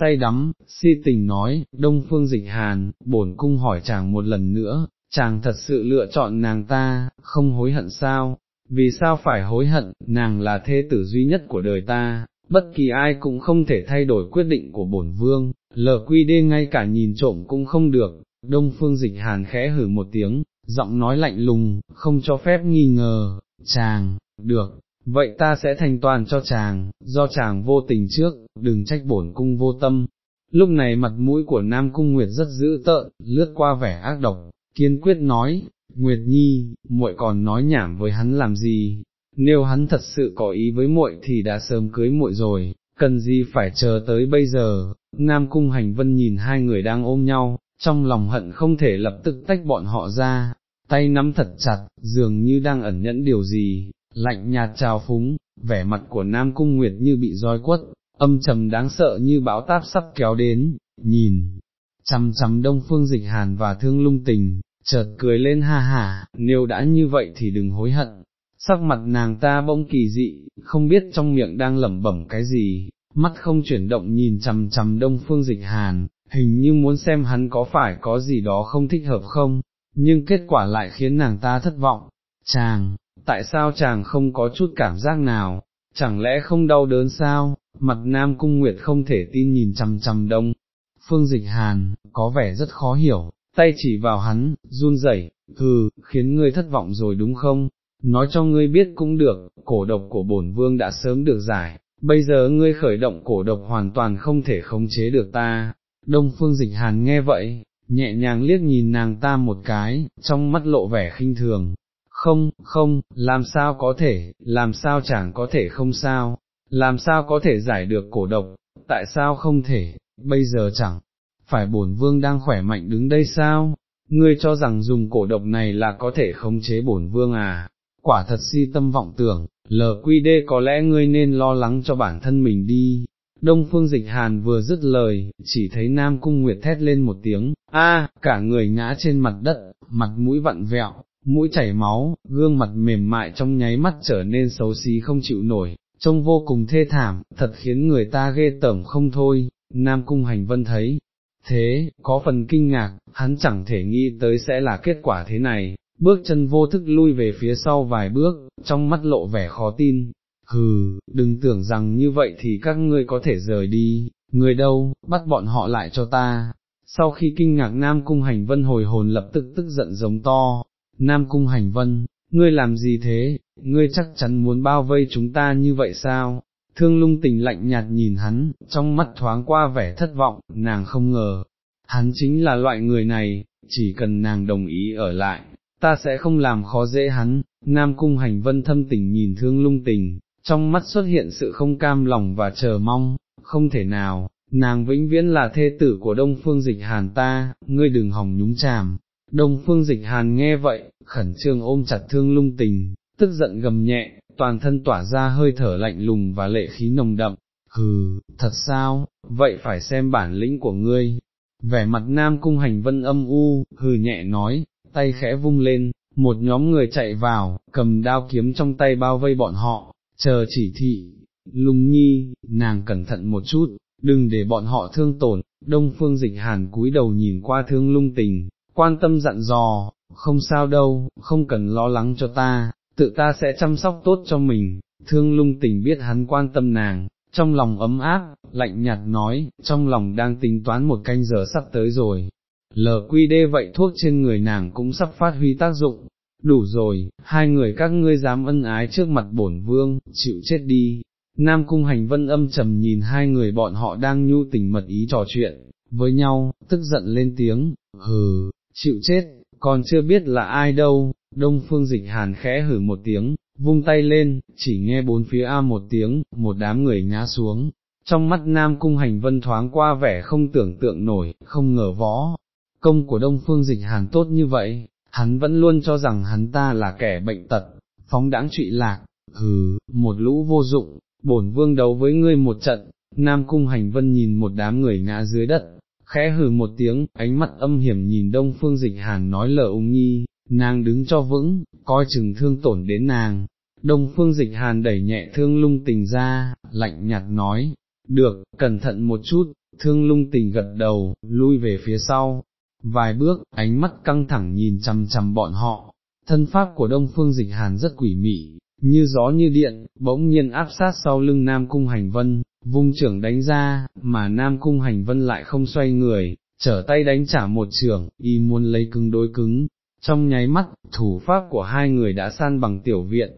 [SPEAKER 1] say đắm, si tình nói, đông phương dịch hàn, bổn cung hỏi chàng một lần nữa, chàng thật sự lựa chọn nàng ta, không hối hận sao, vì sao phải hối hận, nàng là thê tử duy nhất của đời ta, bất kỳ ai cũng không thể thay đổi quyết định của bổn vương, lờ quy đê ngay cả nhìn trộm cũng không được, đông phương dịch hàn khẽ hử một tiếng, giọng nói lạnh lùng, không cho phép nghi ngờ, chàng, được, vậy ta sẽ thành toàn cho chàng, do chàng vô tình trước, đừng trách bổn cung vô tâm. Lúc này mặt mũi của Nam Cung Nguyệt rất dữ tợn, lướt qua vẻ ác độc, kiên quyết nói, Nguyệt Nhi, muội còn nói nhảm với hắn làm gì, nếu hắn thật sự có ý với muội thì đã sớm cưới muội rồi, cần gì phải chờ tới bây giờ, Nam Cung Hành Vân nhìn hai người đang ôm nhau, trong lòng hận không thể lập tức tách bọn họ ra, tay nắm thật chặt, dường như đang ẩn nhẫn điều gì, lạnh nhạt trào phúng, vẻ mặt của Nam Cung Nguyệt như bị roi quất, âm trầm đáng sợ như bão táp sắp kéo đến, nhìn, chằm chằm đông phương dịch hàn và thương lung tình, chợt cười lên ha hả, nếu đã như vậy thì đừng hối hận. Sắc mặt nàng ta bỗng kỳ dị, không biết trong miệng đang lẩm bẩm cái gì, mắt không chuyển động nhìn chằm chằm đông phương dịch hàn, hình như muốn xem hắn có phải có gì đó không thích hợp không, nhưng kết quả lại khiến nàng ta thất vọng. Chàng, tại sao chàng không có chút cảm giác nào, chẳng lẽ không đau đớn sao, mặt nam cung nguyệt không thể tin nhìn chằm chằm đông. Phương dịch hàn, có vẻ rất khó hiểu, tay chỉ vào hắn, run rẩy, hừ, khiến ngươi thất vọng rồi đúng không? Nói cho ngươi biết cũng được, cổ độc của bổn vương đã sớm được giải, bây giờ ngươi khởi động cổ độc hoàn toàn không thể khống chế được ta. Đông phương dịch hàn nghe vậy, nhẹ nhàng liếc nhìn nàng ta một cái, trong mắt lộ vẻ khinh thường. Không, không, làm sao có thể, làm sao chẳng có thể không sao, làm sao có thể giải được cổ độc, tại sao không thể, bây giờ chẳng, phải bổn vương đang khỏe mạnh đứng đây sao, ngươi cho rằng dùng cổ độc này là có thể khống chế bổn vương à, quả thật si tâm vọng tưởng, lqd có lẽ ngươi nên lo lắng cho bản thân mình đi. Đông phương dịch hàn vừa dứt lời, chỉ thấy Nam Cung Nguyệt thét lên một tiếng, a, cả người ngã trên mặt đất, mặt mũi vặn vẹo, mũi chảy máu, gương mặt mềm mại trong nháy mắt trở nên xấu xí không chịu nổi, trông vô cùng thê thảm, thật khiến người ta ghê tởm không thôi, Nam Cung Hành Vân thấy, thế, có phần kinh ngạc, hắn chẳng thể nghĩ tới sẽ là kết quả thế này, bước chân vô thức lui về phía sau vài bước, trong mắt lộ vẻ khó tin, hừ, đừng tưởng rằng như vậy thì các ngươi có thể rời đi, người đâu, bắt bọn họ lại cho ta. Sau khi kinh ngạc Nam Cung Hành Vân hồi hồn lập tức tức giận giống to, Nam Cung Hành Vân, ngươi làm gì thế, ngươi chắc chắn muốn bao vây chúng ta như vậy sao? Thương lung tình lạnh nhạt nhìn hắn, trong mắt thoáng qua vẻ thất vọng, nàng không ngờ, hắn chính là loại người này, chỉ cần nàng đồng ý ở lại, ta sẽ không làm khó dễ hắn, Nam Cung Hành Vân thâm tình nhìn thương lung tình, trong mắt xuất hiện sự không cam lòng và chờ mong, không thể nào, nàng vĩnh viễn là thê tử của Đông Phương Dịch Hàn ta, ngươi đừng hòng nhúng chàm. Đông Phương Dịch Hàn nghe vậy, khẩn trương ôm chặt thương lung tình, tức giận gầm nhẹ, toàn thân tỏa ra hơi thở lạnh lùng và lệ khí nồng đậm, hừ, thật sao, vậy phải xem bản lĩnh của ngươi. Vẻ mặt Nam Cung Hành Vân âm u, hừ nhẹ nói, tay khẽ vung lên, một nhóm người chạy vào, cầm đao kiếm trong tay bao vây bọn họ, chờ chỉ thị, lung nhi, nàng cẩn thận một chút, đừng để bọn họ thương tổn, đông phương dịch hàn cúi đầu nhìn qua thương lung tình, quan tâm dặn dò, không sao đâu, không cần lo lắng cho ta, tự ta sẽ chăm sóc tốt cho mình, thương lung tình biết hắn quan tâm nàng, trong lòng ấm áp, lạnh nhạt nói, trong lòng đang tính toán một canh giờ sắp tới rồi, lờ quy đê vậy thuốc trên người nàng cũng sắp phát huy tác dụng, đủ rồi, hai người các ngươi dám ân ái trước mặt bổn vương, chịu chết đi. Nam Cung Hành Vân âm trầm nhìn hai người bọn họ đang nhu tình mật ý trò chuyện, với nhau, tức giận lên tiếng, hừ, chịu chết, còn chưa biết là ai đâu, Đông Phương Dịch Hàn khẽ hử một tiếng, vung tay lên, chỉ nghe bốn phía a một tiếng, một đám người ngã xuống, trong mắt Nam Cung Hành Vân thoáng qua vẻ không tưởng tượng nổi, không ngờ võ, công của Đông Phương Dịch Hàn tốt như vậy, hắn vẫn luôn cho rằng hắn ta là kẻ bệnh tật, phóng đãng trụy lạc, hừ, một lũ vô dụng, bổn vương đấu với ngươi một trận, Nam Cung Hành Vân nhìn một đám người ngã dưới đất, khẽ hừ một tiếng, ánh mắt âm hiểm nhìn Đông Phương Dịch Hàn nói lờ ung nhi, nàng đứng cho vững, coi chừng thương tổn đến nàng. Đông Phương Dịch Hàn đẩy nhẹ thương lung tình ra, lạnh nhạt nói, được, cẩn thận một chút, thương lung tình gật đầu, lui về phía sau, vài bước, ánh mắt căng thẳng nhìn chằm chằm bọn họ, thân pháp của Đông Phương Dịch Hàn rất quỷ mị, như gió như điện, bỗng nhiên áp sát sau lưng Nam Cung Hành Vân, vung trưởng đánh ra, mà Nam Cung Hành Vân lại không xoay người, trở tay đánh trả một trưởng, y muốn lấy cứng đối cứng, trong nháy mắt, thủ pháp của hai người đã san bằng tiểu viện,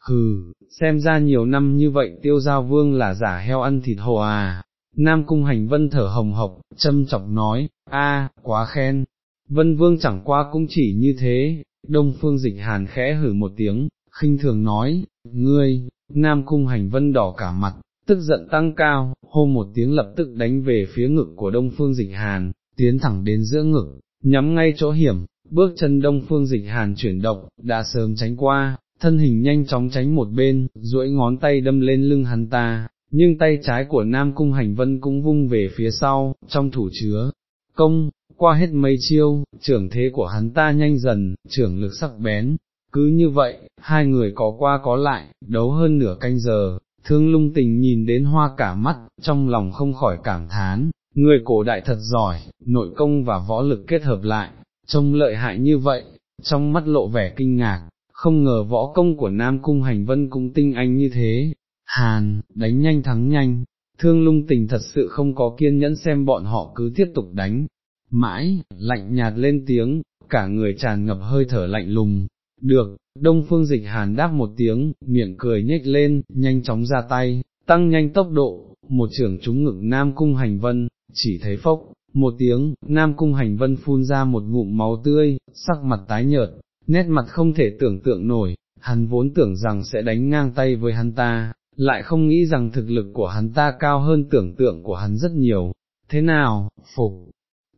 [SPEAKER 1] hừ, xem ra nhiều năm như vậy tiêu giao vương là giả heo ăn thịt hồ à, Nam Cung Hành Vân thở hồng hộc, châm chọc nói, a, quá khen, Vân Vương chẳng qua cũng chỉ như thế, Đông Phương Dịch Hàn khẽ hử một tiếng, khinh thường nói, ngươi, Nam Cung Hành Vân đỏ cả mặt, tức giận tăng cao, hô một tiếng lập tức đánh về phía ngực của Đông Phương Dịch Hàn, tiến thẳng đến giữa ngực, nhắm ngay chỗ hiểm, bước chân Đông Phương Dịch Hàn chuyển động, đã sớm tránh qua, thân hình nhanh chóng tránh một bên, duỗi ngón tay đâm lên lưng hắn ta, nhưng tay trái của Nam Cung Hành Vân cũng vung về phía sau, trong thủ chứa, công, qua hết mấy chiêu, trưởng thế của hắn ta nhanh dần, trưởng lực sắc bén, cứ như vậy, hai người có qua có lại, đấu hơn nửa canh giờ, thương lung tình nhìn đến hoa cả mắt, trong lòng không khỏi cảm thán, người cổ đại thật giỏi, nội công và võ lực kết hợp lại, trông lợi hại như vậy, trong mắt lộ vẻ kinh ngạc, không ngờ võ công của Nam Cung Hành Vân cũng tinh anh như thế, Hàn, đánh nhanh thắng nhanh, thương lung tình thật sự không có kiên nhẫn xem bọn họ cứ tiếp tục đánh, mãi, lạnh nhạt lên tiếng, cả người tràn ngập hơi thở lạnh lùng, được, đông phương dịch hàn đáp một tiếng, miệng cười nhếch lên, nhanh chóng ra tay, tăng nhanh tốc độ, một trưởng trúng ngực Nam Cung Hành Vân, chỉ thấy phốc, một tiếng, Nam Cung Hành Vân phun ra một ngụm máu tươi, sắc mặt tái nhợt, nét mặt không thể tưởng tượng nổi, hắn vốn tưởng rằng sẽ đánh ngang tay với hắn ta, lại không nghĩ rằng thực lực của hắn ta cao hơn tưởng tượng của hắn rất nhiều, thế nào, phục,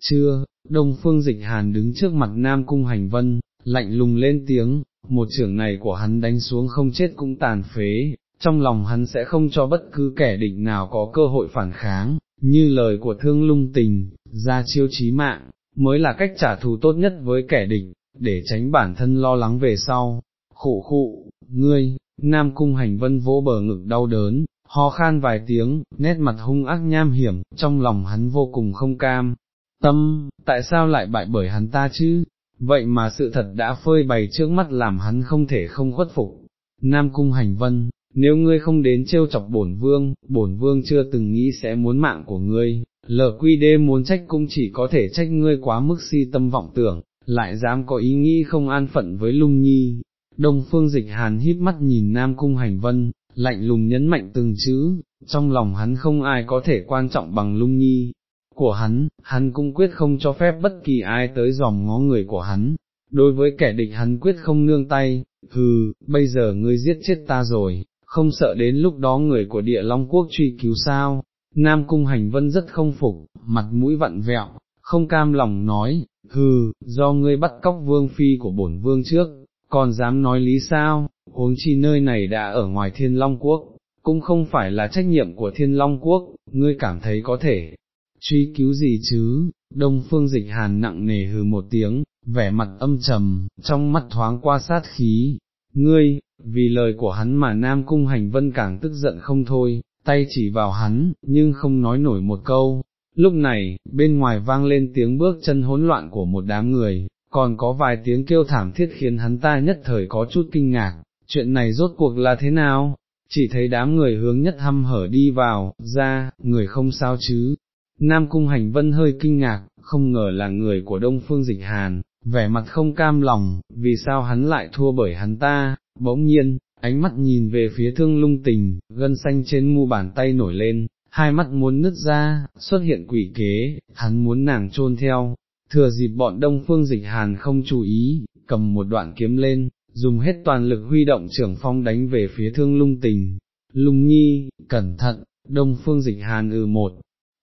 [SPEAKER 1] chưa, Đông Phương Dịch Hàn đứng trước mặt Nam Cung Hành Vân, lạnh lùng lên tiếng, một trưởng này của hắn đánh xuống không chết cũng tàn phế, trong lòng hắn sẽ không cho bất cứ kẻ địch nào có cơ hội phản kháng, như lời của thương lung tình, ra chiêu chí mạng, mới là cách trả thù tốt nhất với kẻ địch, để tránh bản thân lo lắng về sau. Khụ khụ, ngươi, Nam Cung Hành Vân vỗ bờ ngực đau đớn, ho khan vài tiếng, nét mặt hung ác nham hiểm, trong lòng hắn vô cùng không cam. Tâm, tại sao lại bại bởi hắn ta chứ? Vậy mà sự thật đã phơi bày trước mắt làm hắn không thể không khuất phục. Nam Cung Hành Vân, nếu ngươi không đến trêu chọc bổn vương, bổn vương chưa từng nghĩ sẽ muốn mạng của ngươi, lờ quy đê muốn trách cũng chỉ có thể trách ngươi quá mức si tâm vọng tưởng, lại dám có ý nghĩ không an phận với lung nhi, Đông phương dịch hàn híp mắt nhìn Nam Cung Hành Vân, lạnh lùng nhấn mạnh từng chữ, trong lòng hắn không ai có thể quan trọng bằng lung nhi. Của hắn, hắn cũng quyết không cho phép bất kỳ ai tới dòm ngó người của hắn, đối với kẻ địch hắn quyết không nương tay, hừ, bây giờ ngươi giết chết ta rồi, không sợ đến lúc đó người của địa Long Quốc truy cứu sao, Nam Cung Hành Vân rất không phục, mặt mũi vặn vẹo, không cam lòng nói, hừ, do ngươi bắt cóc vương phi của bổn vương trước, còn dám nói lý sao, huống chi nơi này đã ở ngoài thiên long quốc, cũng không phải là trách nhiệm của thiên long quốc, ngươi cảm thấy có thể, truy cứu gì chứ, đông phương dịch hàn nặng nề hừ một tiếng, vẻ mặt âm trầm, trong mắt thoáng qua sát khí, ngươi, vì lời của hắn mà Nam Cung Hành Vân càng tức giận không thôi, tay chỉ vào hắn, nhưng không nói nổi một câu. Lúc này, bên ngoài vang lên tiếng bước chân hỗn loạn của một đám người, còn có vài tiếng kêu thảm thiết khiến hắn ta nhất thời có chút kinh ngạc, chuyện này rốt cuộc là thế nào? Chỉ thấy đám người hướng nhất hăm hở đi vào, ra, người không sao chứ. Nam Cung Hành Vân hơi kinh ngạc, không ngờ là người của Đông Phương Dịch Hàn, vẻ mặt không cam lòng, vì sao hắn lại thua bởi hắn ta, bỗng nhiên, ánh mắt nhìn về phía thương lung tình, gân xanh trên mu bàn tay nổi lên, hai mắt muốn nứt ra, xuất hiện quỷ kế, hắn muốn nàng trôn theo, thừa dịp bọn đông phương dịch hàn không chú ý, cầm một đoạn kiếm lên, dùng hết toàn lực huy động trưởng phong đánh về phía thương lung tình, lung nhi, cẩn thận, đông phương dịch hàn ừ một.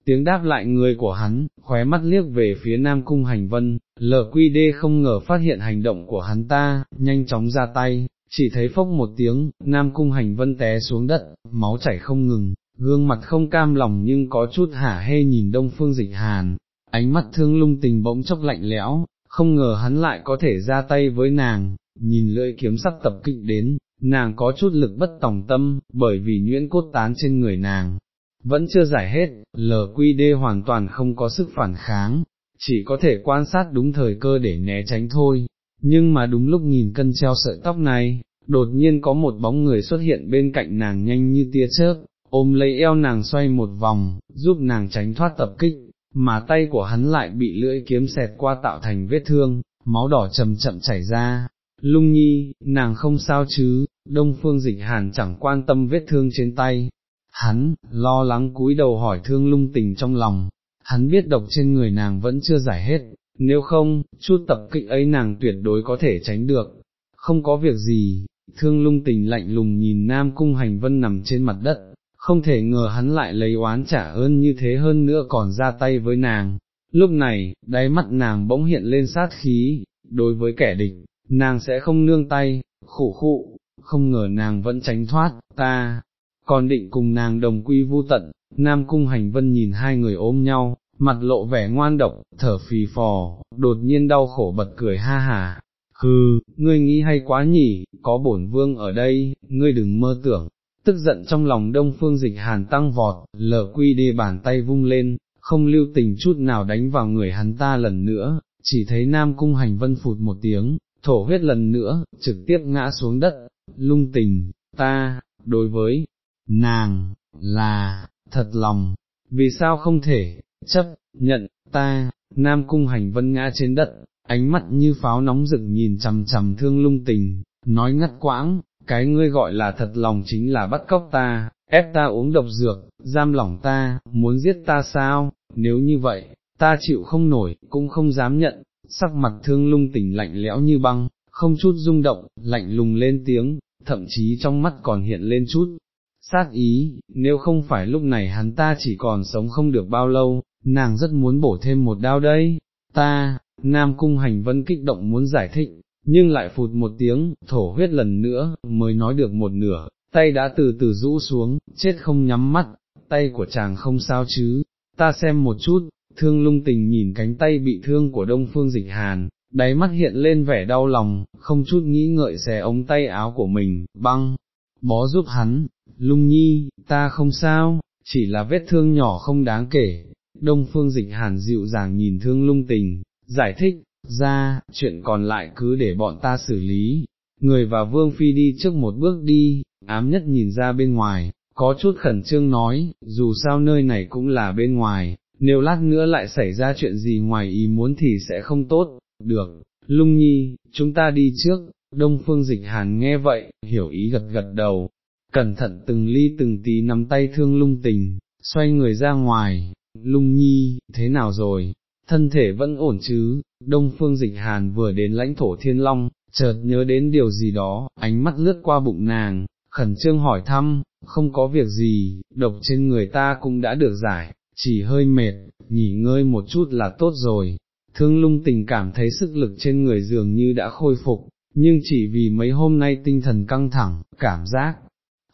[SPEAKER 1] Tiếng đáp lại người của hắn, khóe mắt liếc về phía Nam Cung Hành Vân, lqd không ngờ phát hiện hành động của hắn ta, nhanh chóng ra tay, chỉ thấy phốc một tiếng, Nam Cung Hành Vân té xuống đất, máu chảy không ngừng, gương mặt không cam lòng nhưng có chút hả hê nhìn Đông Phương Dịch Hàn, ánh mắt thương lung tình bỗng chốc lạnh lẽo, không ngờ hắn lại có thể ra tay với nàng, nhìn lưỡi kiếm sắc tập kích đến, nàng có chút lực bất tòng tâm, bởi vì nhuyễn cốt tán trên người nàng, vẫn chưa giải hết, LQD hoàn toàn không có sức phản kháng, chỉ có thể quan sát đúng thời cơ để né tránh thôi, nhưng mà đúng lúc nhìn cân treo sợi tóc này, đột nhiên có một bóng người xuất hiện bên cạnh nàng nhanh như tia chớp, ôm lấy eo nàng xoay một vòng, giúp nàng tránh thoát tập kích, mà tay của hắn lại bị lưỡi kiếm xẹt qua tạo thành vết thương, máu đỏ chậm chậm chảy ra. Lung nhi, nàng không sao chứ, đông phương dịch hàn chẳng quan tâm vết thương trên tay, hắn, lo lắng cúi đầu hỏi thương lung tình trong lòng, hắn biết độc trên người nàng vẫn chưa giải hết, nếu không, chút tập kích ấy nàng tuyệt đối có thể tránh được, không có việc gì, thương lung tình lạnh lùng nhìn Nam Cung Hành Vân nằm trên mặt đất, không thể ngờ hắn lại lấy oán trả ơn như thế hơn nữa còn ra tay với nàng. Lúc này, đáy mắt nàng bỗng hiện lên sát khí, đối với kẻ địch, nàng sẽ không nương tay, khổ khụ, không ngờ nàng vẫn tránh thoát, ta, còn định cùng nàng đồng quy vu tận, Nam Cung Hành Vân nhìn hai người ôm nhau, mặt lộ vẻ ngoan độc, thở phì phò, đột nhiên đau khổ bật cười ha hà. Hừ, ngươi nghĩ hay quá nhỉ, có bổn vương ở đây, ngươi đừng mơ tưởng, tức giận trong lòng đông phương dịch hàn tăng vọt, lở quy đê bàn tay vung lên, không lưu tình chút nào đánh vào người hắn ta lần nữa, chỉ thấy nam cung hành vân phụt một tiếng, thổ huyết lần nữa, trực tiếp ngã xuống đất, lung tình, ta, đối với, nàng, là, thật lòng, vì sao không thể, chấp, nhận, ta, nam cung hành vân ngã trên đất, ánh mắt như pháo nóng rực nhìn chằm chằm thương lung tình, nói ngắt quãng, cái ngươi gọi là thật lòng chính là bắt cóc ta, ép ta uống độc dược, giam lỏng ta, muốn giết ta sao, nếu như vậy, ta chịu không nổi, cũng không dám nhận, sắc mặt thương lung tình lạnh lẽo như băng, không chút rung động, lạnh lùng lên tiếng, thậm chí trong mắt còn hiện lên chút sát ý, nếu không phải lúc này hắn ta chỉ còn sống không được bao lâu, nàng rất muốn bổ thêm một đao đây, ta, Nam Cung Hành Vân kích động muốn giải thích, nhưng lại phụt một tiếng, thổ huyết lần nữa, mới nói được một nửa, tay đã từ từ rũ xuống, chết không nhắm mắt, tay của chàng không sao chứ, ta xem một chút, thương lung tình nhìn cánh tay bị thương của Đông Phương Dịch Hàn, đáy mắt hiện lên vẻ đau lòng, không chút nghĩ ngợi xé ống tay áo của mình, băng, bó giúp hắn, lung nhi, ta không sao, chỉ là vết thương nhỏ không đáng kể, đông phương dịch hàn dịu dàng nhìn thương lung tình, giải thích, ra, chuyện còn lại cứ để bọn ta xử lý, người và vương phi đi trước một bước đi, ám nhất nhìn ra bên ngoài, có chút khẩn trương nói, dù sao nơi này cũng là bên ngoài, nếu lát nữa lại xảy ra chuyện gì ngoài ý muốn thì sẽ không tốt, được, lung nhi, chúng ta đi trước, đông phương dịch hàn nghe vậy, hiểu ý gật gật đầu, cẩn thận từng ly từng tí nắm tay thương lung tình, xoay người ra ngoài, lung nhi, thế nào rồi, thân thể vẫn ổn chứ, đông phương dịch hàn vừa đến lãnh thổ thiên long, chợt nhớ đến điều gì đó, ánh mắt lướt qua bụng nàng, khẩn trương hỏi thăm, không có việc gì, độc trên người ta cũng đã được giải, chỉ hơi mệt, nghỉ ngơi một chút là tốt rồi. Thương lung tình cảm thấy sức lực trên người dường như đã khôi phục, nhưng chỉ vì mấy hôm nay tinh thần căng thẳng, cảm giác,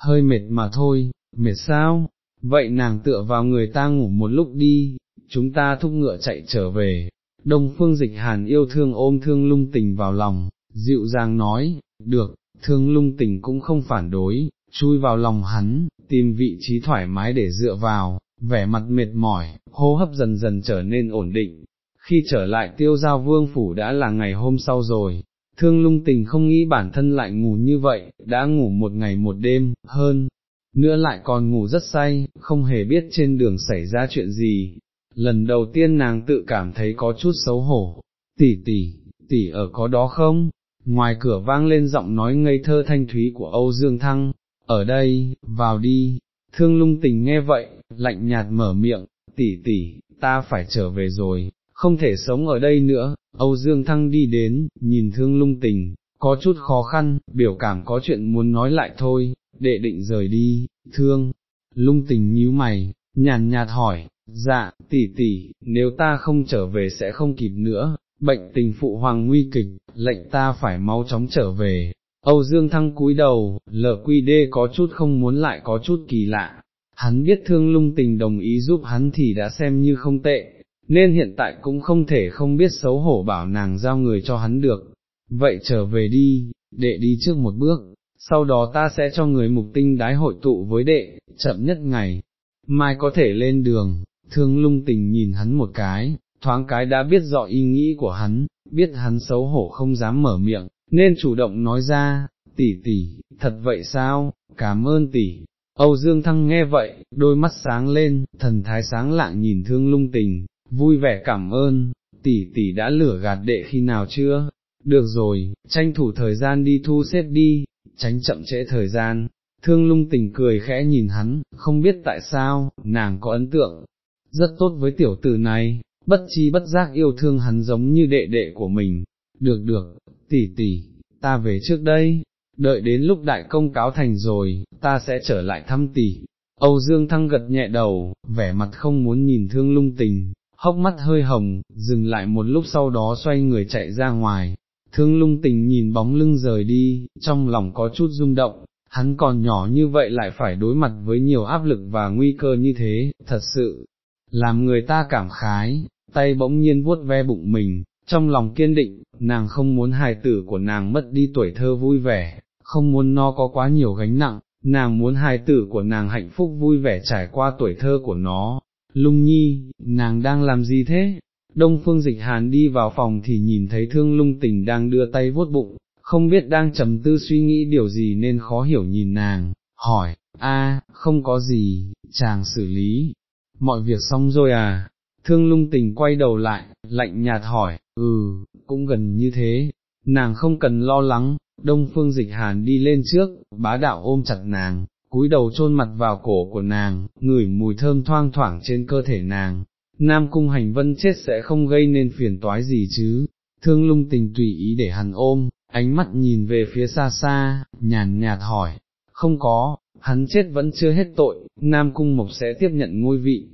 [SPEAKER 1] hơi mệt mà thôi, mệt sao, vậy nàng tựa vào người ta ngủ một lúc đi, chúng ta thúc ngựa chạy trở về, đông phương dịch hàn yêu thương ôm thương lung tình vào lòng, dịu dàng nói, được, thương lung tình cũng không phản đối, chui vào lòng hắn, tìm vị trí thoải mái để dựa vào, vẻ mặt mệt mỏi, hô hấp dần dần trở nên ổn định. Khi trở lại tiêu giao vương phủ đã là ngày hôm sau rồi, thương lung tình không nghĩ bản thân lại ngủ như vậy, đã ngủ một ngày một đêm, hơn, nữa lại còn ngủ rất say, không hề biết trên đường xảy ra chuyện gì. Lần đầu tiên nàng tự cảm thấy có chút xấu hổ, tỷ tỷ, tỷ ở có đó không? Ngoài cửa vang lên giọng nói ngây thơ thanh thúy của Âu Dương Thăng, ở đây, vào đi, thương lung tình nghe vậy, lạnh nhạt mở miệng, tỷ tỷ, ta phải trở về rồi, không thể sống ở đây nữa, Âu Dương Thăng đi đến, nhìn thương lung tình, có chút khó khăn, biểu cảm có chuyện muốn nói lại thôi, đệ định rời đi, thương, lung tình nhíu mày, nhàn nhạt hỏi, dạ, tỷ tỷ, nếu ta không trở về sẽ không kịp nữa, bệnh tình phụ hoàng nguy kịch, lệnh ta phải mau chóng trở về. Âu Dương Thăng cúi đầu, lờ quy đê có chút không muốn lại có chút kỳ lạ, hắn biết thương lung tình đồng ý giúp hắn thì đã xem như không tệ, nên hiện tại cũng không thể không biết xấu hổ bảo nàng giao người cho hắn được, vậy trở về đi, đệ đi trước một bước, sau đó ta sẽ cho người mục tinh đái hội tụ với đệ, chậm nhất ngày, mai có thể lên đường, thương lung tình nhìn hắn một cái, thoáng cái đã biết rõ ý nghĩ của hắn, biết hắn xấu hổ không dám mở miệng, nên chủ động nói ra, tỷ tỷ, thật vậy sao, cảm ơn tỷ. Âu Dương Thăng nghe vậy, đôi mắt sáng lên, thần thái sáng lạng nhìn thương lung tình, vui vẻ cảm ơn, tỷ tỷ đã lửa gạt đệ khi nào chưa, được rồi, tranh thủ thời gian đi thu xếp đi, tránh chậm trễ thời gian, thương lung tình cười khẽ nhìn hắn, không biết tại sao, nàng có ấn tượng, rất tốt với tiểu tử này, bất chi bất giác yêu thương hắn giống như đệ đệ của mình, được được, tỷ tỷ, ta về trước đây, đợi đến lúc đại công cáo thành rồi, ta sẽ trở lại thăm tỷ. Âu Dương Thăng gật nhẹ đầu, vẻ mặt không muốn nhìn thương lung tình, hốc mắt hơi hồng, dừng lại một lúc sau đó xoay người chạy ra ngoài, thương lung tình nhìn bóng lưng rời đi, trong lòng có chút rung động, hắn còn nhỏ như vậy lại phải đối mặt với nhiều áp lực và nguy cơ như thế, thật sự, làm người ta cảm khái, tay bỗng nhiên vuốt ve bụng mình, trong lòng kiên định, nàng không muốn hài tử của nàng mất đi tuổi thơ vui vẻ, không muốn nó có quá nhiều gánh nặng, nàng muốn hài tử của nàng hạnh phúc vui vẻ trải qua tuổi thơ của nó. Lung nhi, nàng đang làm gì thế? Đông phương dịch hàn đi vào phòng thì nhìn thấy thương lung tình đang đưa tay vuốt bụng, không biết đang trầm tư suy nghĩ điều gì nên khó hiểu nhìn nàng, hỏi, a, không có gì, chàng xử lý, mọi việc xong rồi à, thương lung tình quay đầu lại, lạnh nhạt hỏi, ừ, cũng gần như thế, nàng không cần lo lắng, đông phương dịch hàn đi lên trước, bá đạo ôm chặt nàng, cúi đầu chôn mặt vào cổ của nàng, ngửi mùi thơm thoang thoảng trên cơ thể nàng, Nam Cung Hành Vân chết sẽ không gây nên phiền toái gì chứ, thương lung tình tùy ý để hắn ôm, ánh mắt nhìn về phía xa xa, nhàn nhạt hỏi, không có, hắn chết vẫn chưa hết tội, Nam Cung Mộc sẽ tiếp nhận ngôi vị,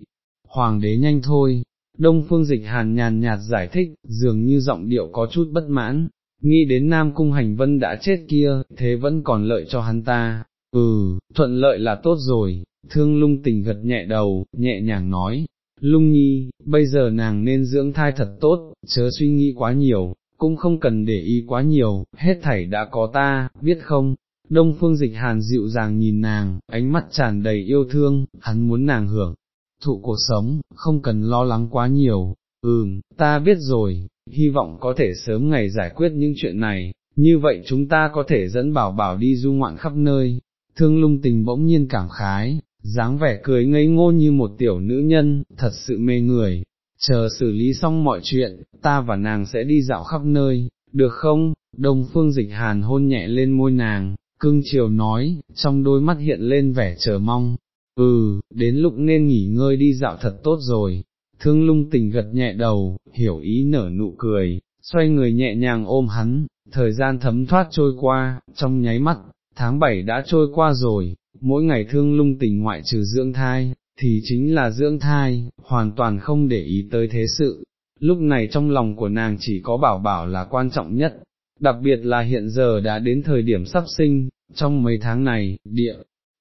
[SPEAKER 1] hoàng đế nhanh thôi, Đông Phương Dịch Hàn nhàn nhạt giải thích, dường như giọng điệu có chút bất mãn, nghĩ đến Nam Cung Hành Vân đã chết kia, thế vẫn còn lợi cho hắn ta, ừ, thuận lợi là tốt rồi, thương lung tình gật nhẹ đầu, nhẹ nhàng nói, lung nhi, bây giờ nàng nên dưỡng thai thật tốt, chớ suy nghĩ quá nhiều, cũng không cần để ý quá nhiều, hết thảy đã có ta, biết không? Đông phương dịch hàn dịu dàng nhìn nàng, ánh mắt tràn đầy yêu thương, hắn muốn nàng hưởng, thụ cuộc sống, không cần lo lắng quá nhiều, ừm, ta biết rồi, hy vọng có thể sớm ngày giải quyết những chuyện này, như vậy chúng ta có thể dẫn bảo bảo đi du ngoạn khắp nơi, thương lung tình bỗng nhiên cảm khái, dáng vẻ cười ngây ngô như một tiểu nữ nhân, thật sự mê người, chờ xử lý xong mọi chuyện, ta và nàng sẽ đi dạo khắp nơi, được không? Đông phương dịch hàn hôn nhẹ lên môi nàng, cưng chiều nói, trong đôi mắt hiện lên vẻ chờ mong, ừ, đến lúc nên nghỉ ngơi đi dạo thật tốt rồi, thương lung tình gật nhẹ đầu, hiểu ý nở nụ cười, xoay người nhẹ nhàng ôm hắn, thời gian thấm thoát trôi qua, trong nháy mắt, tháng 7 đã trôi qua rồi, mỗi ngày thương lung tình ngoại trừ dưỡng thai, thì chính là dưỡng thai, hoàn toàn không để ý tới thế sự, lúc này trong lòng của nàng chỉ có bảo bảo là quan trọng nhất, đặc biệt là hiện giờ đã đến thời điểm sắp sinh, trong mấy tháng này, địa,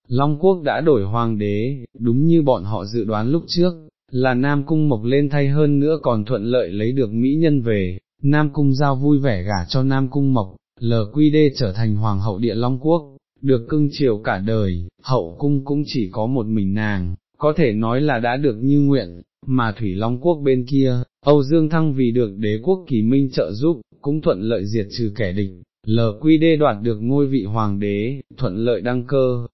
[SPEAKER 1] Long Quốc đã đổi hoàng đế, đúng như bọn họ dự đoán lúc trước, là Nam Cung mộc lên thay hơn nữa còn thuận lợi lấy được mỹ nhân về, Nam Cung giao vui vẻ gả cho Nam Cung mộc, LQD trở thành Hoàng hậu Địa Long Quốc, được cưng chiều cả đời, hậu cung cũng chỉ có một mình nàng, có thể nói là đã được như nguyện, mà Thủy Long Quốc bên kia, Âu Dương Thăng vì được đế quốc kỳ minh trợ giúp, cũng thuận lợi diệt trừ kẻ địch, LQD đoạt được ngôi vị hoàng đế, thuận lợi đăng cơ,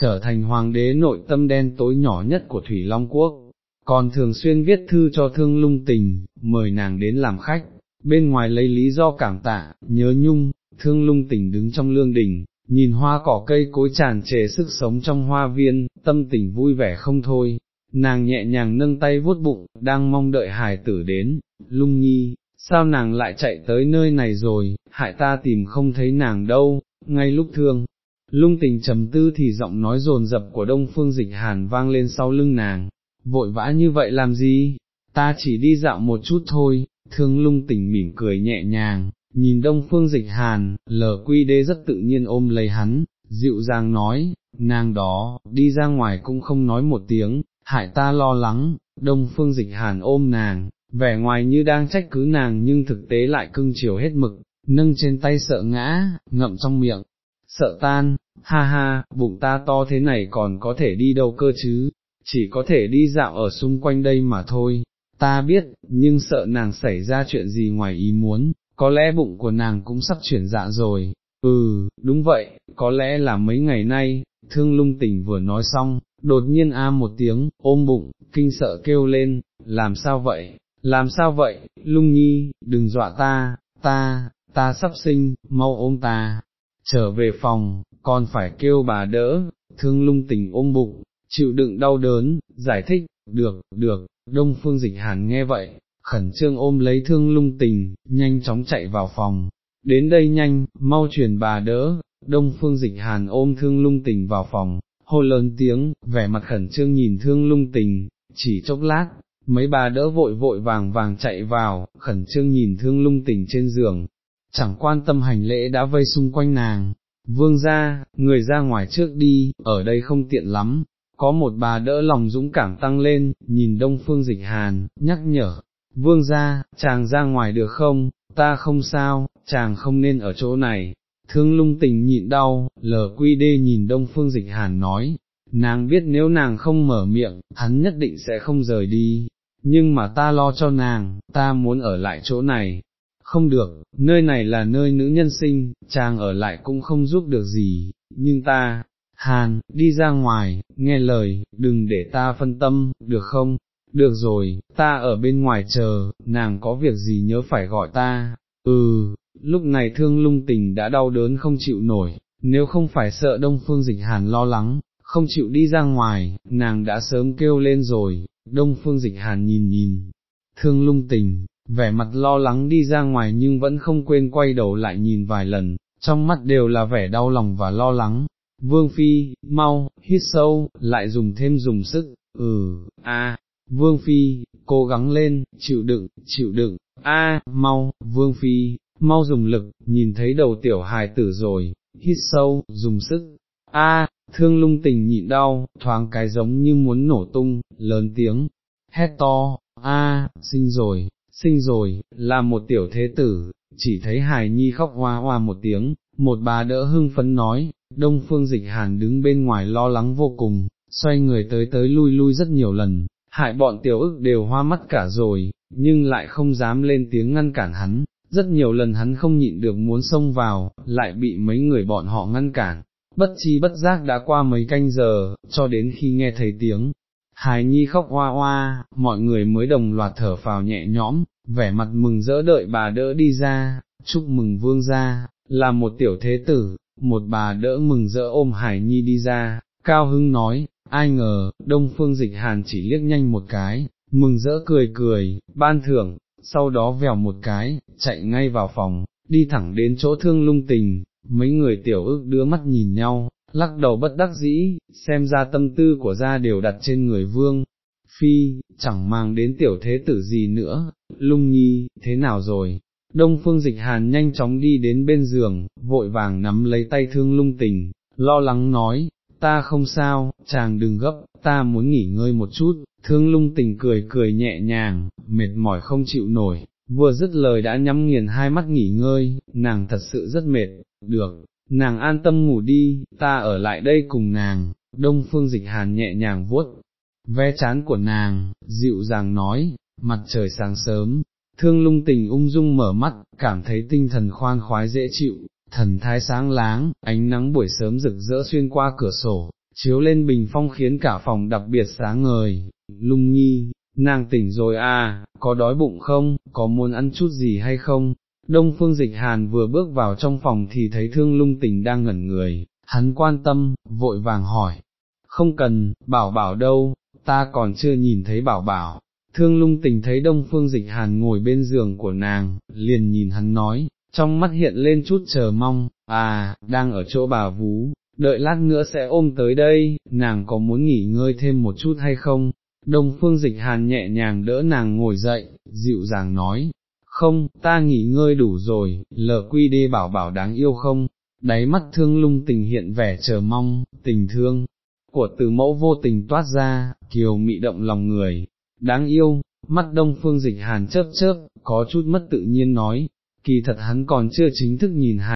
[SPEAKER 1] trở thành hoàng đế nội tâm đen tối nhỏ nhất của Thủy Long Quốc, còn thường xuyên viết thư cho thương lung tình, mời nàng đến làm khách, bên ngoài lấy lý do cảm tạ, nhớ nhung, thương lung tình đứng trong lương đình, nhìn hoa cỏ cây cối tràn trề sức sống trong hoa viên, tâm tình vui vẻ không thôi, nàng nhẹ nhàng nâng tay vuốt bụng, đang mong đợi hài tử đến, lung nhi, sao nàng lại chạy tới nơi này rồi, hại ta tìm không thấy nàng đâu, ngay lúc thương. Lung tình trầm tư thì giọng nói rồn rập của đông phương dịch hàn vang lên sau lưng nàng, vội vã như vậy làm gì, ta chỉ đi dạo một chút thôi, thương lung tình mỉm cười nhẹ nhàng, nhìn đông phương dịch hàn, lờ quy đê rất tự nhiên ôm lấy hắn, dịu dàng nói, nàng đó, đi ra ngoài cũng không nói một tiếng, hại ta lo lắng, đông phương dịch hàn ôm nàng, vẻ ngoài như đang trách cứ nàng nhưng thực tế lại cưng chiều hết mực, nâng trên tay sợ ngã, ngậm trong miệng, sợ tan, ha ha, bụng ta to thế này còn có thể đi đâu cơ chứ, chỉ có thể đi dạo ở xung quanh đây mà thôi, ta biết, nhưng sợ nàng xảy ra chuyện gì ngoài ý muốn, có lẽ bụng của nàng cũng sắp chuyển dạ rồi, ừ, đúng vậy, có lẽ là mấy ngày nay, thương lung tình vừa nói xong, đột nhiên a một tiếng, ôm bụng, kinh sợ kêu lên, làm sao vậy, làm sao vậy, lung nhi, đừng dọa ta, ta, ta sắp sinh, mau ôm ta, trở về phòng, còn phải kêu bà đỡ, thương lung tình ôm bụng, chịu đựng đau đớn, giải thích, được, được, đông phương dịch hàn nghe vậy, khẩn trương ôm lấy thương lung tình, nhanh chóng chạy vào phòng, đến đây nhanh, mau truyền bà đỡ, đông phương dịch hàn ôm thương lung tình vào phòng, hô lớn tiếng, vẻ mặt khẩn trương nhìn thương lung tình, chỉ chốc lát, mấy bà đỡ vội vội vàng vàng chạy vào, khẩn trương nhìn thương lung tình trên giường, chẳng quan tâm hành lễ đã vây xung quanh nàng, vương ra, người ra ngoài trước đi, ở đây không tiện lắm, có một bà đỡ lòng dũng cảm tăng lên, nhìn đông phương dịch hàn, nhắc nhở, vương ra, chàng ra ngoài được không, ta không sao, chàng không nên ở chỗ này, thương lung tình nhịn đau, lờ quy đê nhìn đông phương dịch hàn nói, nàng biết nếu nàng không mở miệng, hắn nhất định sẽ không rời đi, nhưng mà ta lo cho nàng, ta muốn ở lại chỗ này, không được, nơi này là nơi nữ nhân sinh, chàng ở lại cũng không giúp được gì, nhưng ta, Hàn, đi ra ngoài, nghe lời, đừng để ta phân tâm, được không? Được rồi, ta ở bên ngoài chờ, nàng có việc gì nhớ phải gọi ta, ừ, lúc này thương lung tình đã đau đớn không chịu nổi, nếu không phải sợ đông phương dịch hàn lo lắng, không chịu đi ra ngoài, nàng đã sớm kêu lên rồi, đông phương dịch hàn nhìn nhìn, thương lung tình, vẻ mặt lo lắng đi ra ngoài nhưng vẫn không quên quay đầu lại nhìn vài lần, trong mắt đều là vẻ đau lòng và lo lắng. Vương Phi, mau, hít sâu, lại dùng thêm dùng sức, ừ, a, Vương Phi, cố gắng lên, chịu đựng, chịu đựng, a, mau, Vương Phi, mau dùng lực, nhìn thấy đầu tiểu hài tử rồi, hít sâu, dùng sức, a, thương lung tình nhịn đau, thoáng cái giống như muốn nổ tung, lớn tiếng, hét to, a, sinh rồi, sinh rồi, là một tiểu thế tử, chỉ thấy hài nhi khóc hoa hoa một tiếng, một bà đỡ hưng phấn nói, đông phương dịch hàn đứng bên ngoài lo lắng vô cùng, xoay người tới tới lui lui rất nhiều lần, hại bọn tiểu ức đều hoa mắt cả rồi, nhưng lại không dám lên tiếng ngăn cản hắn, rất nhiều lần hắn không nhịn được muốn xông vào, lại bị mấy người bọn họ ngăn cản, bất chi bất giác đã qua mấy canh giờ, cho đến khi nghe thấy tiếng, hài nhi khóc hoa hoa, mọi người mới đồng loạt thở phào nhẹ nhõm, vẻ mặt mừng rỡ đợi bà đỡ đi ra, chúc mừng vương gia, là một tiểu thế tử, một bà đỡ mừng rỡ ôm hải nhi đi ra, cao hưng nói, ai ngờ, đông phương dịch hàn chỉ liếc nhanh một cái, mừng rỡ cười cười, ban thưởng, sau đó vèo một cái, chạy ngay vào phòng, đi thẳng đến chỗ thương lung tình, mấy người tiểu ức đưa mắt nhìn nhau, lắc đầu bất đắc dĩ, xem ra tâm tư của gia đều đặt trên người vương. Phi, chẳng mang đến tiểu thế tử gì nữa, lung nhi, thế nào rồi? Đông phương dịch hàn nhanh chóng đi đến bên giường, vội vàng nắm lấy tay thương lung tình, lo lắng nói, ta không sao, chàng đừng gấp, ta muốn nghỉ ngơi một chút, thương lung tình cười cười nhẹ nhàng, mệt mỏi không chịu nổi, vừa dứt lời đã nhắm nghiền hai mắt nghỉ ngơi, nàng thật sự rất mệt, được, nàng an tâm ngủ đi, ta ở lại đây cùng nàng, đông phương dịch hàn nhẹ nhàng vuốt, ve chán của nàng, dịu dàng nói, mặt trời sáng sớm, thương lung tình ung dung mở mắt, cảm thấy tinh thần khoan khoái dễ chịu, thần thái sáng láng, ánh nắng buổi sớm rực rỡ xuyên qua cửa sổ, chiếu lên bình phong khiến cả phòng đặc biệt sáng ngời, lung nhi, nàng tỉnh rồi à, có đói bụng không, có muốn ăn chút gì hay không? Đông phương dịch hàn vừa bước vào trong phòng thì thấy thương lung tỉnh đang ngẩn người, hắn quan tâm, vội vàng hỏi, không cần, bảo bảo đâu, ta còn chưa nhìn thấy bảo bảo. Thương lung tình thấy đông phương dịch hàn ngồi bên giường của nàng, liền nhìn hắn nói, trong mắt hiện lên chút chờ mong, à, đang ở chỗ bà vú, đợi lát nữa sẽ ôm tới đây, nàng có muốn nghỉ ngơi thêm một chút hay không? Đông phương dịch hàn nhẹ nhàng đỡ nàng ngồi dậy, dịu dàng nói, không, ta nghỉ ngơi đủ rồi, lờ quy đê bảo bảo đáng yêu không, đáy mắt thương lung tình hiện vẻ chờ mong, tình thương, của từ mẫu vô tình toát ra, kiều mị động lòng người, đáng yêu, mắt đông phương dịch hàn chớp chớp, có chút mất tự nhiên nói, kỳ thật hắn còn chưa chính thức nhìn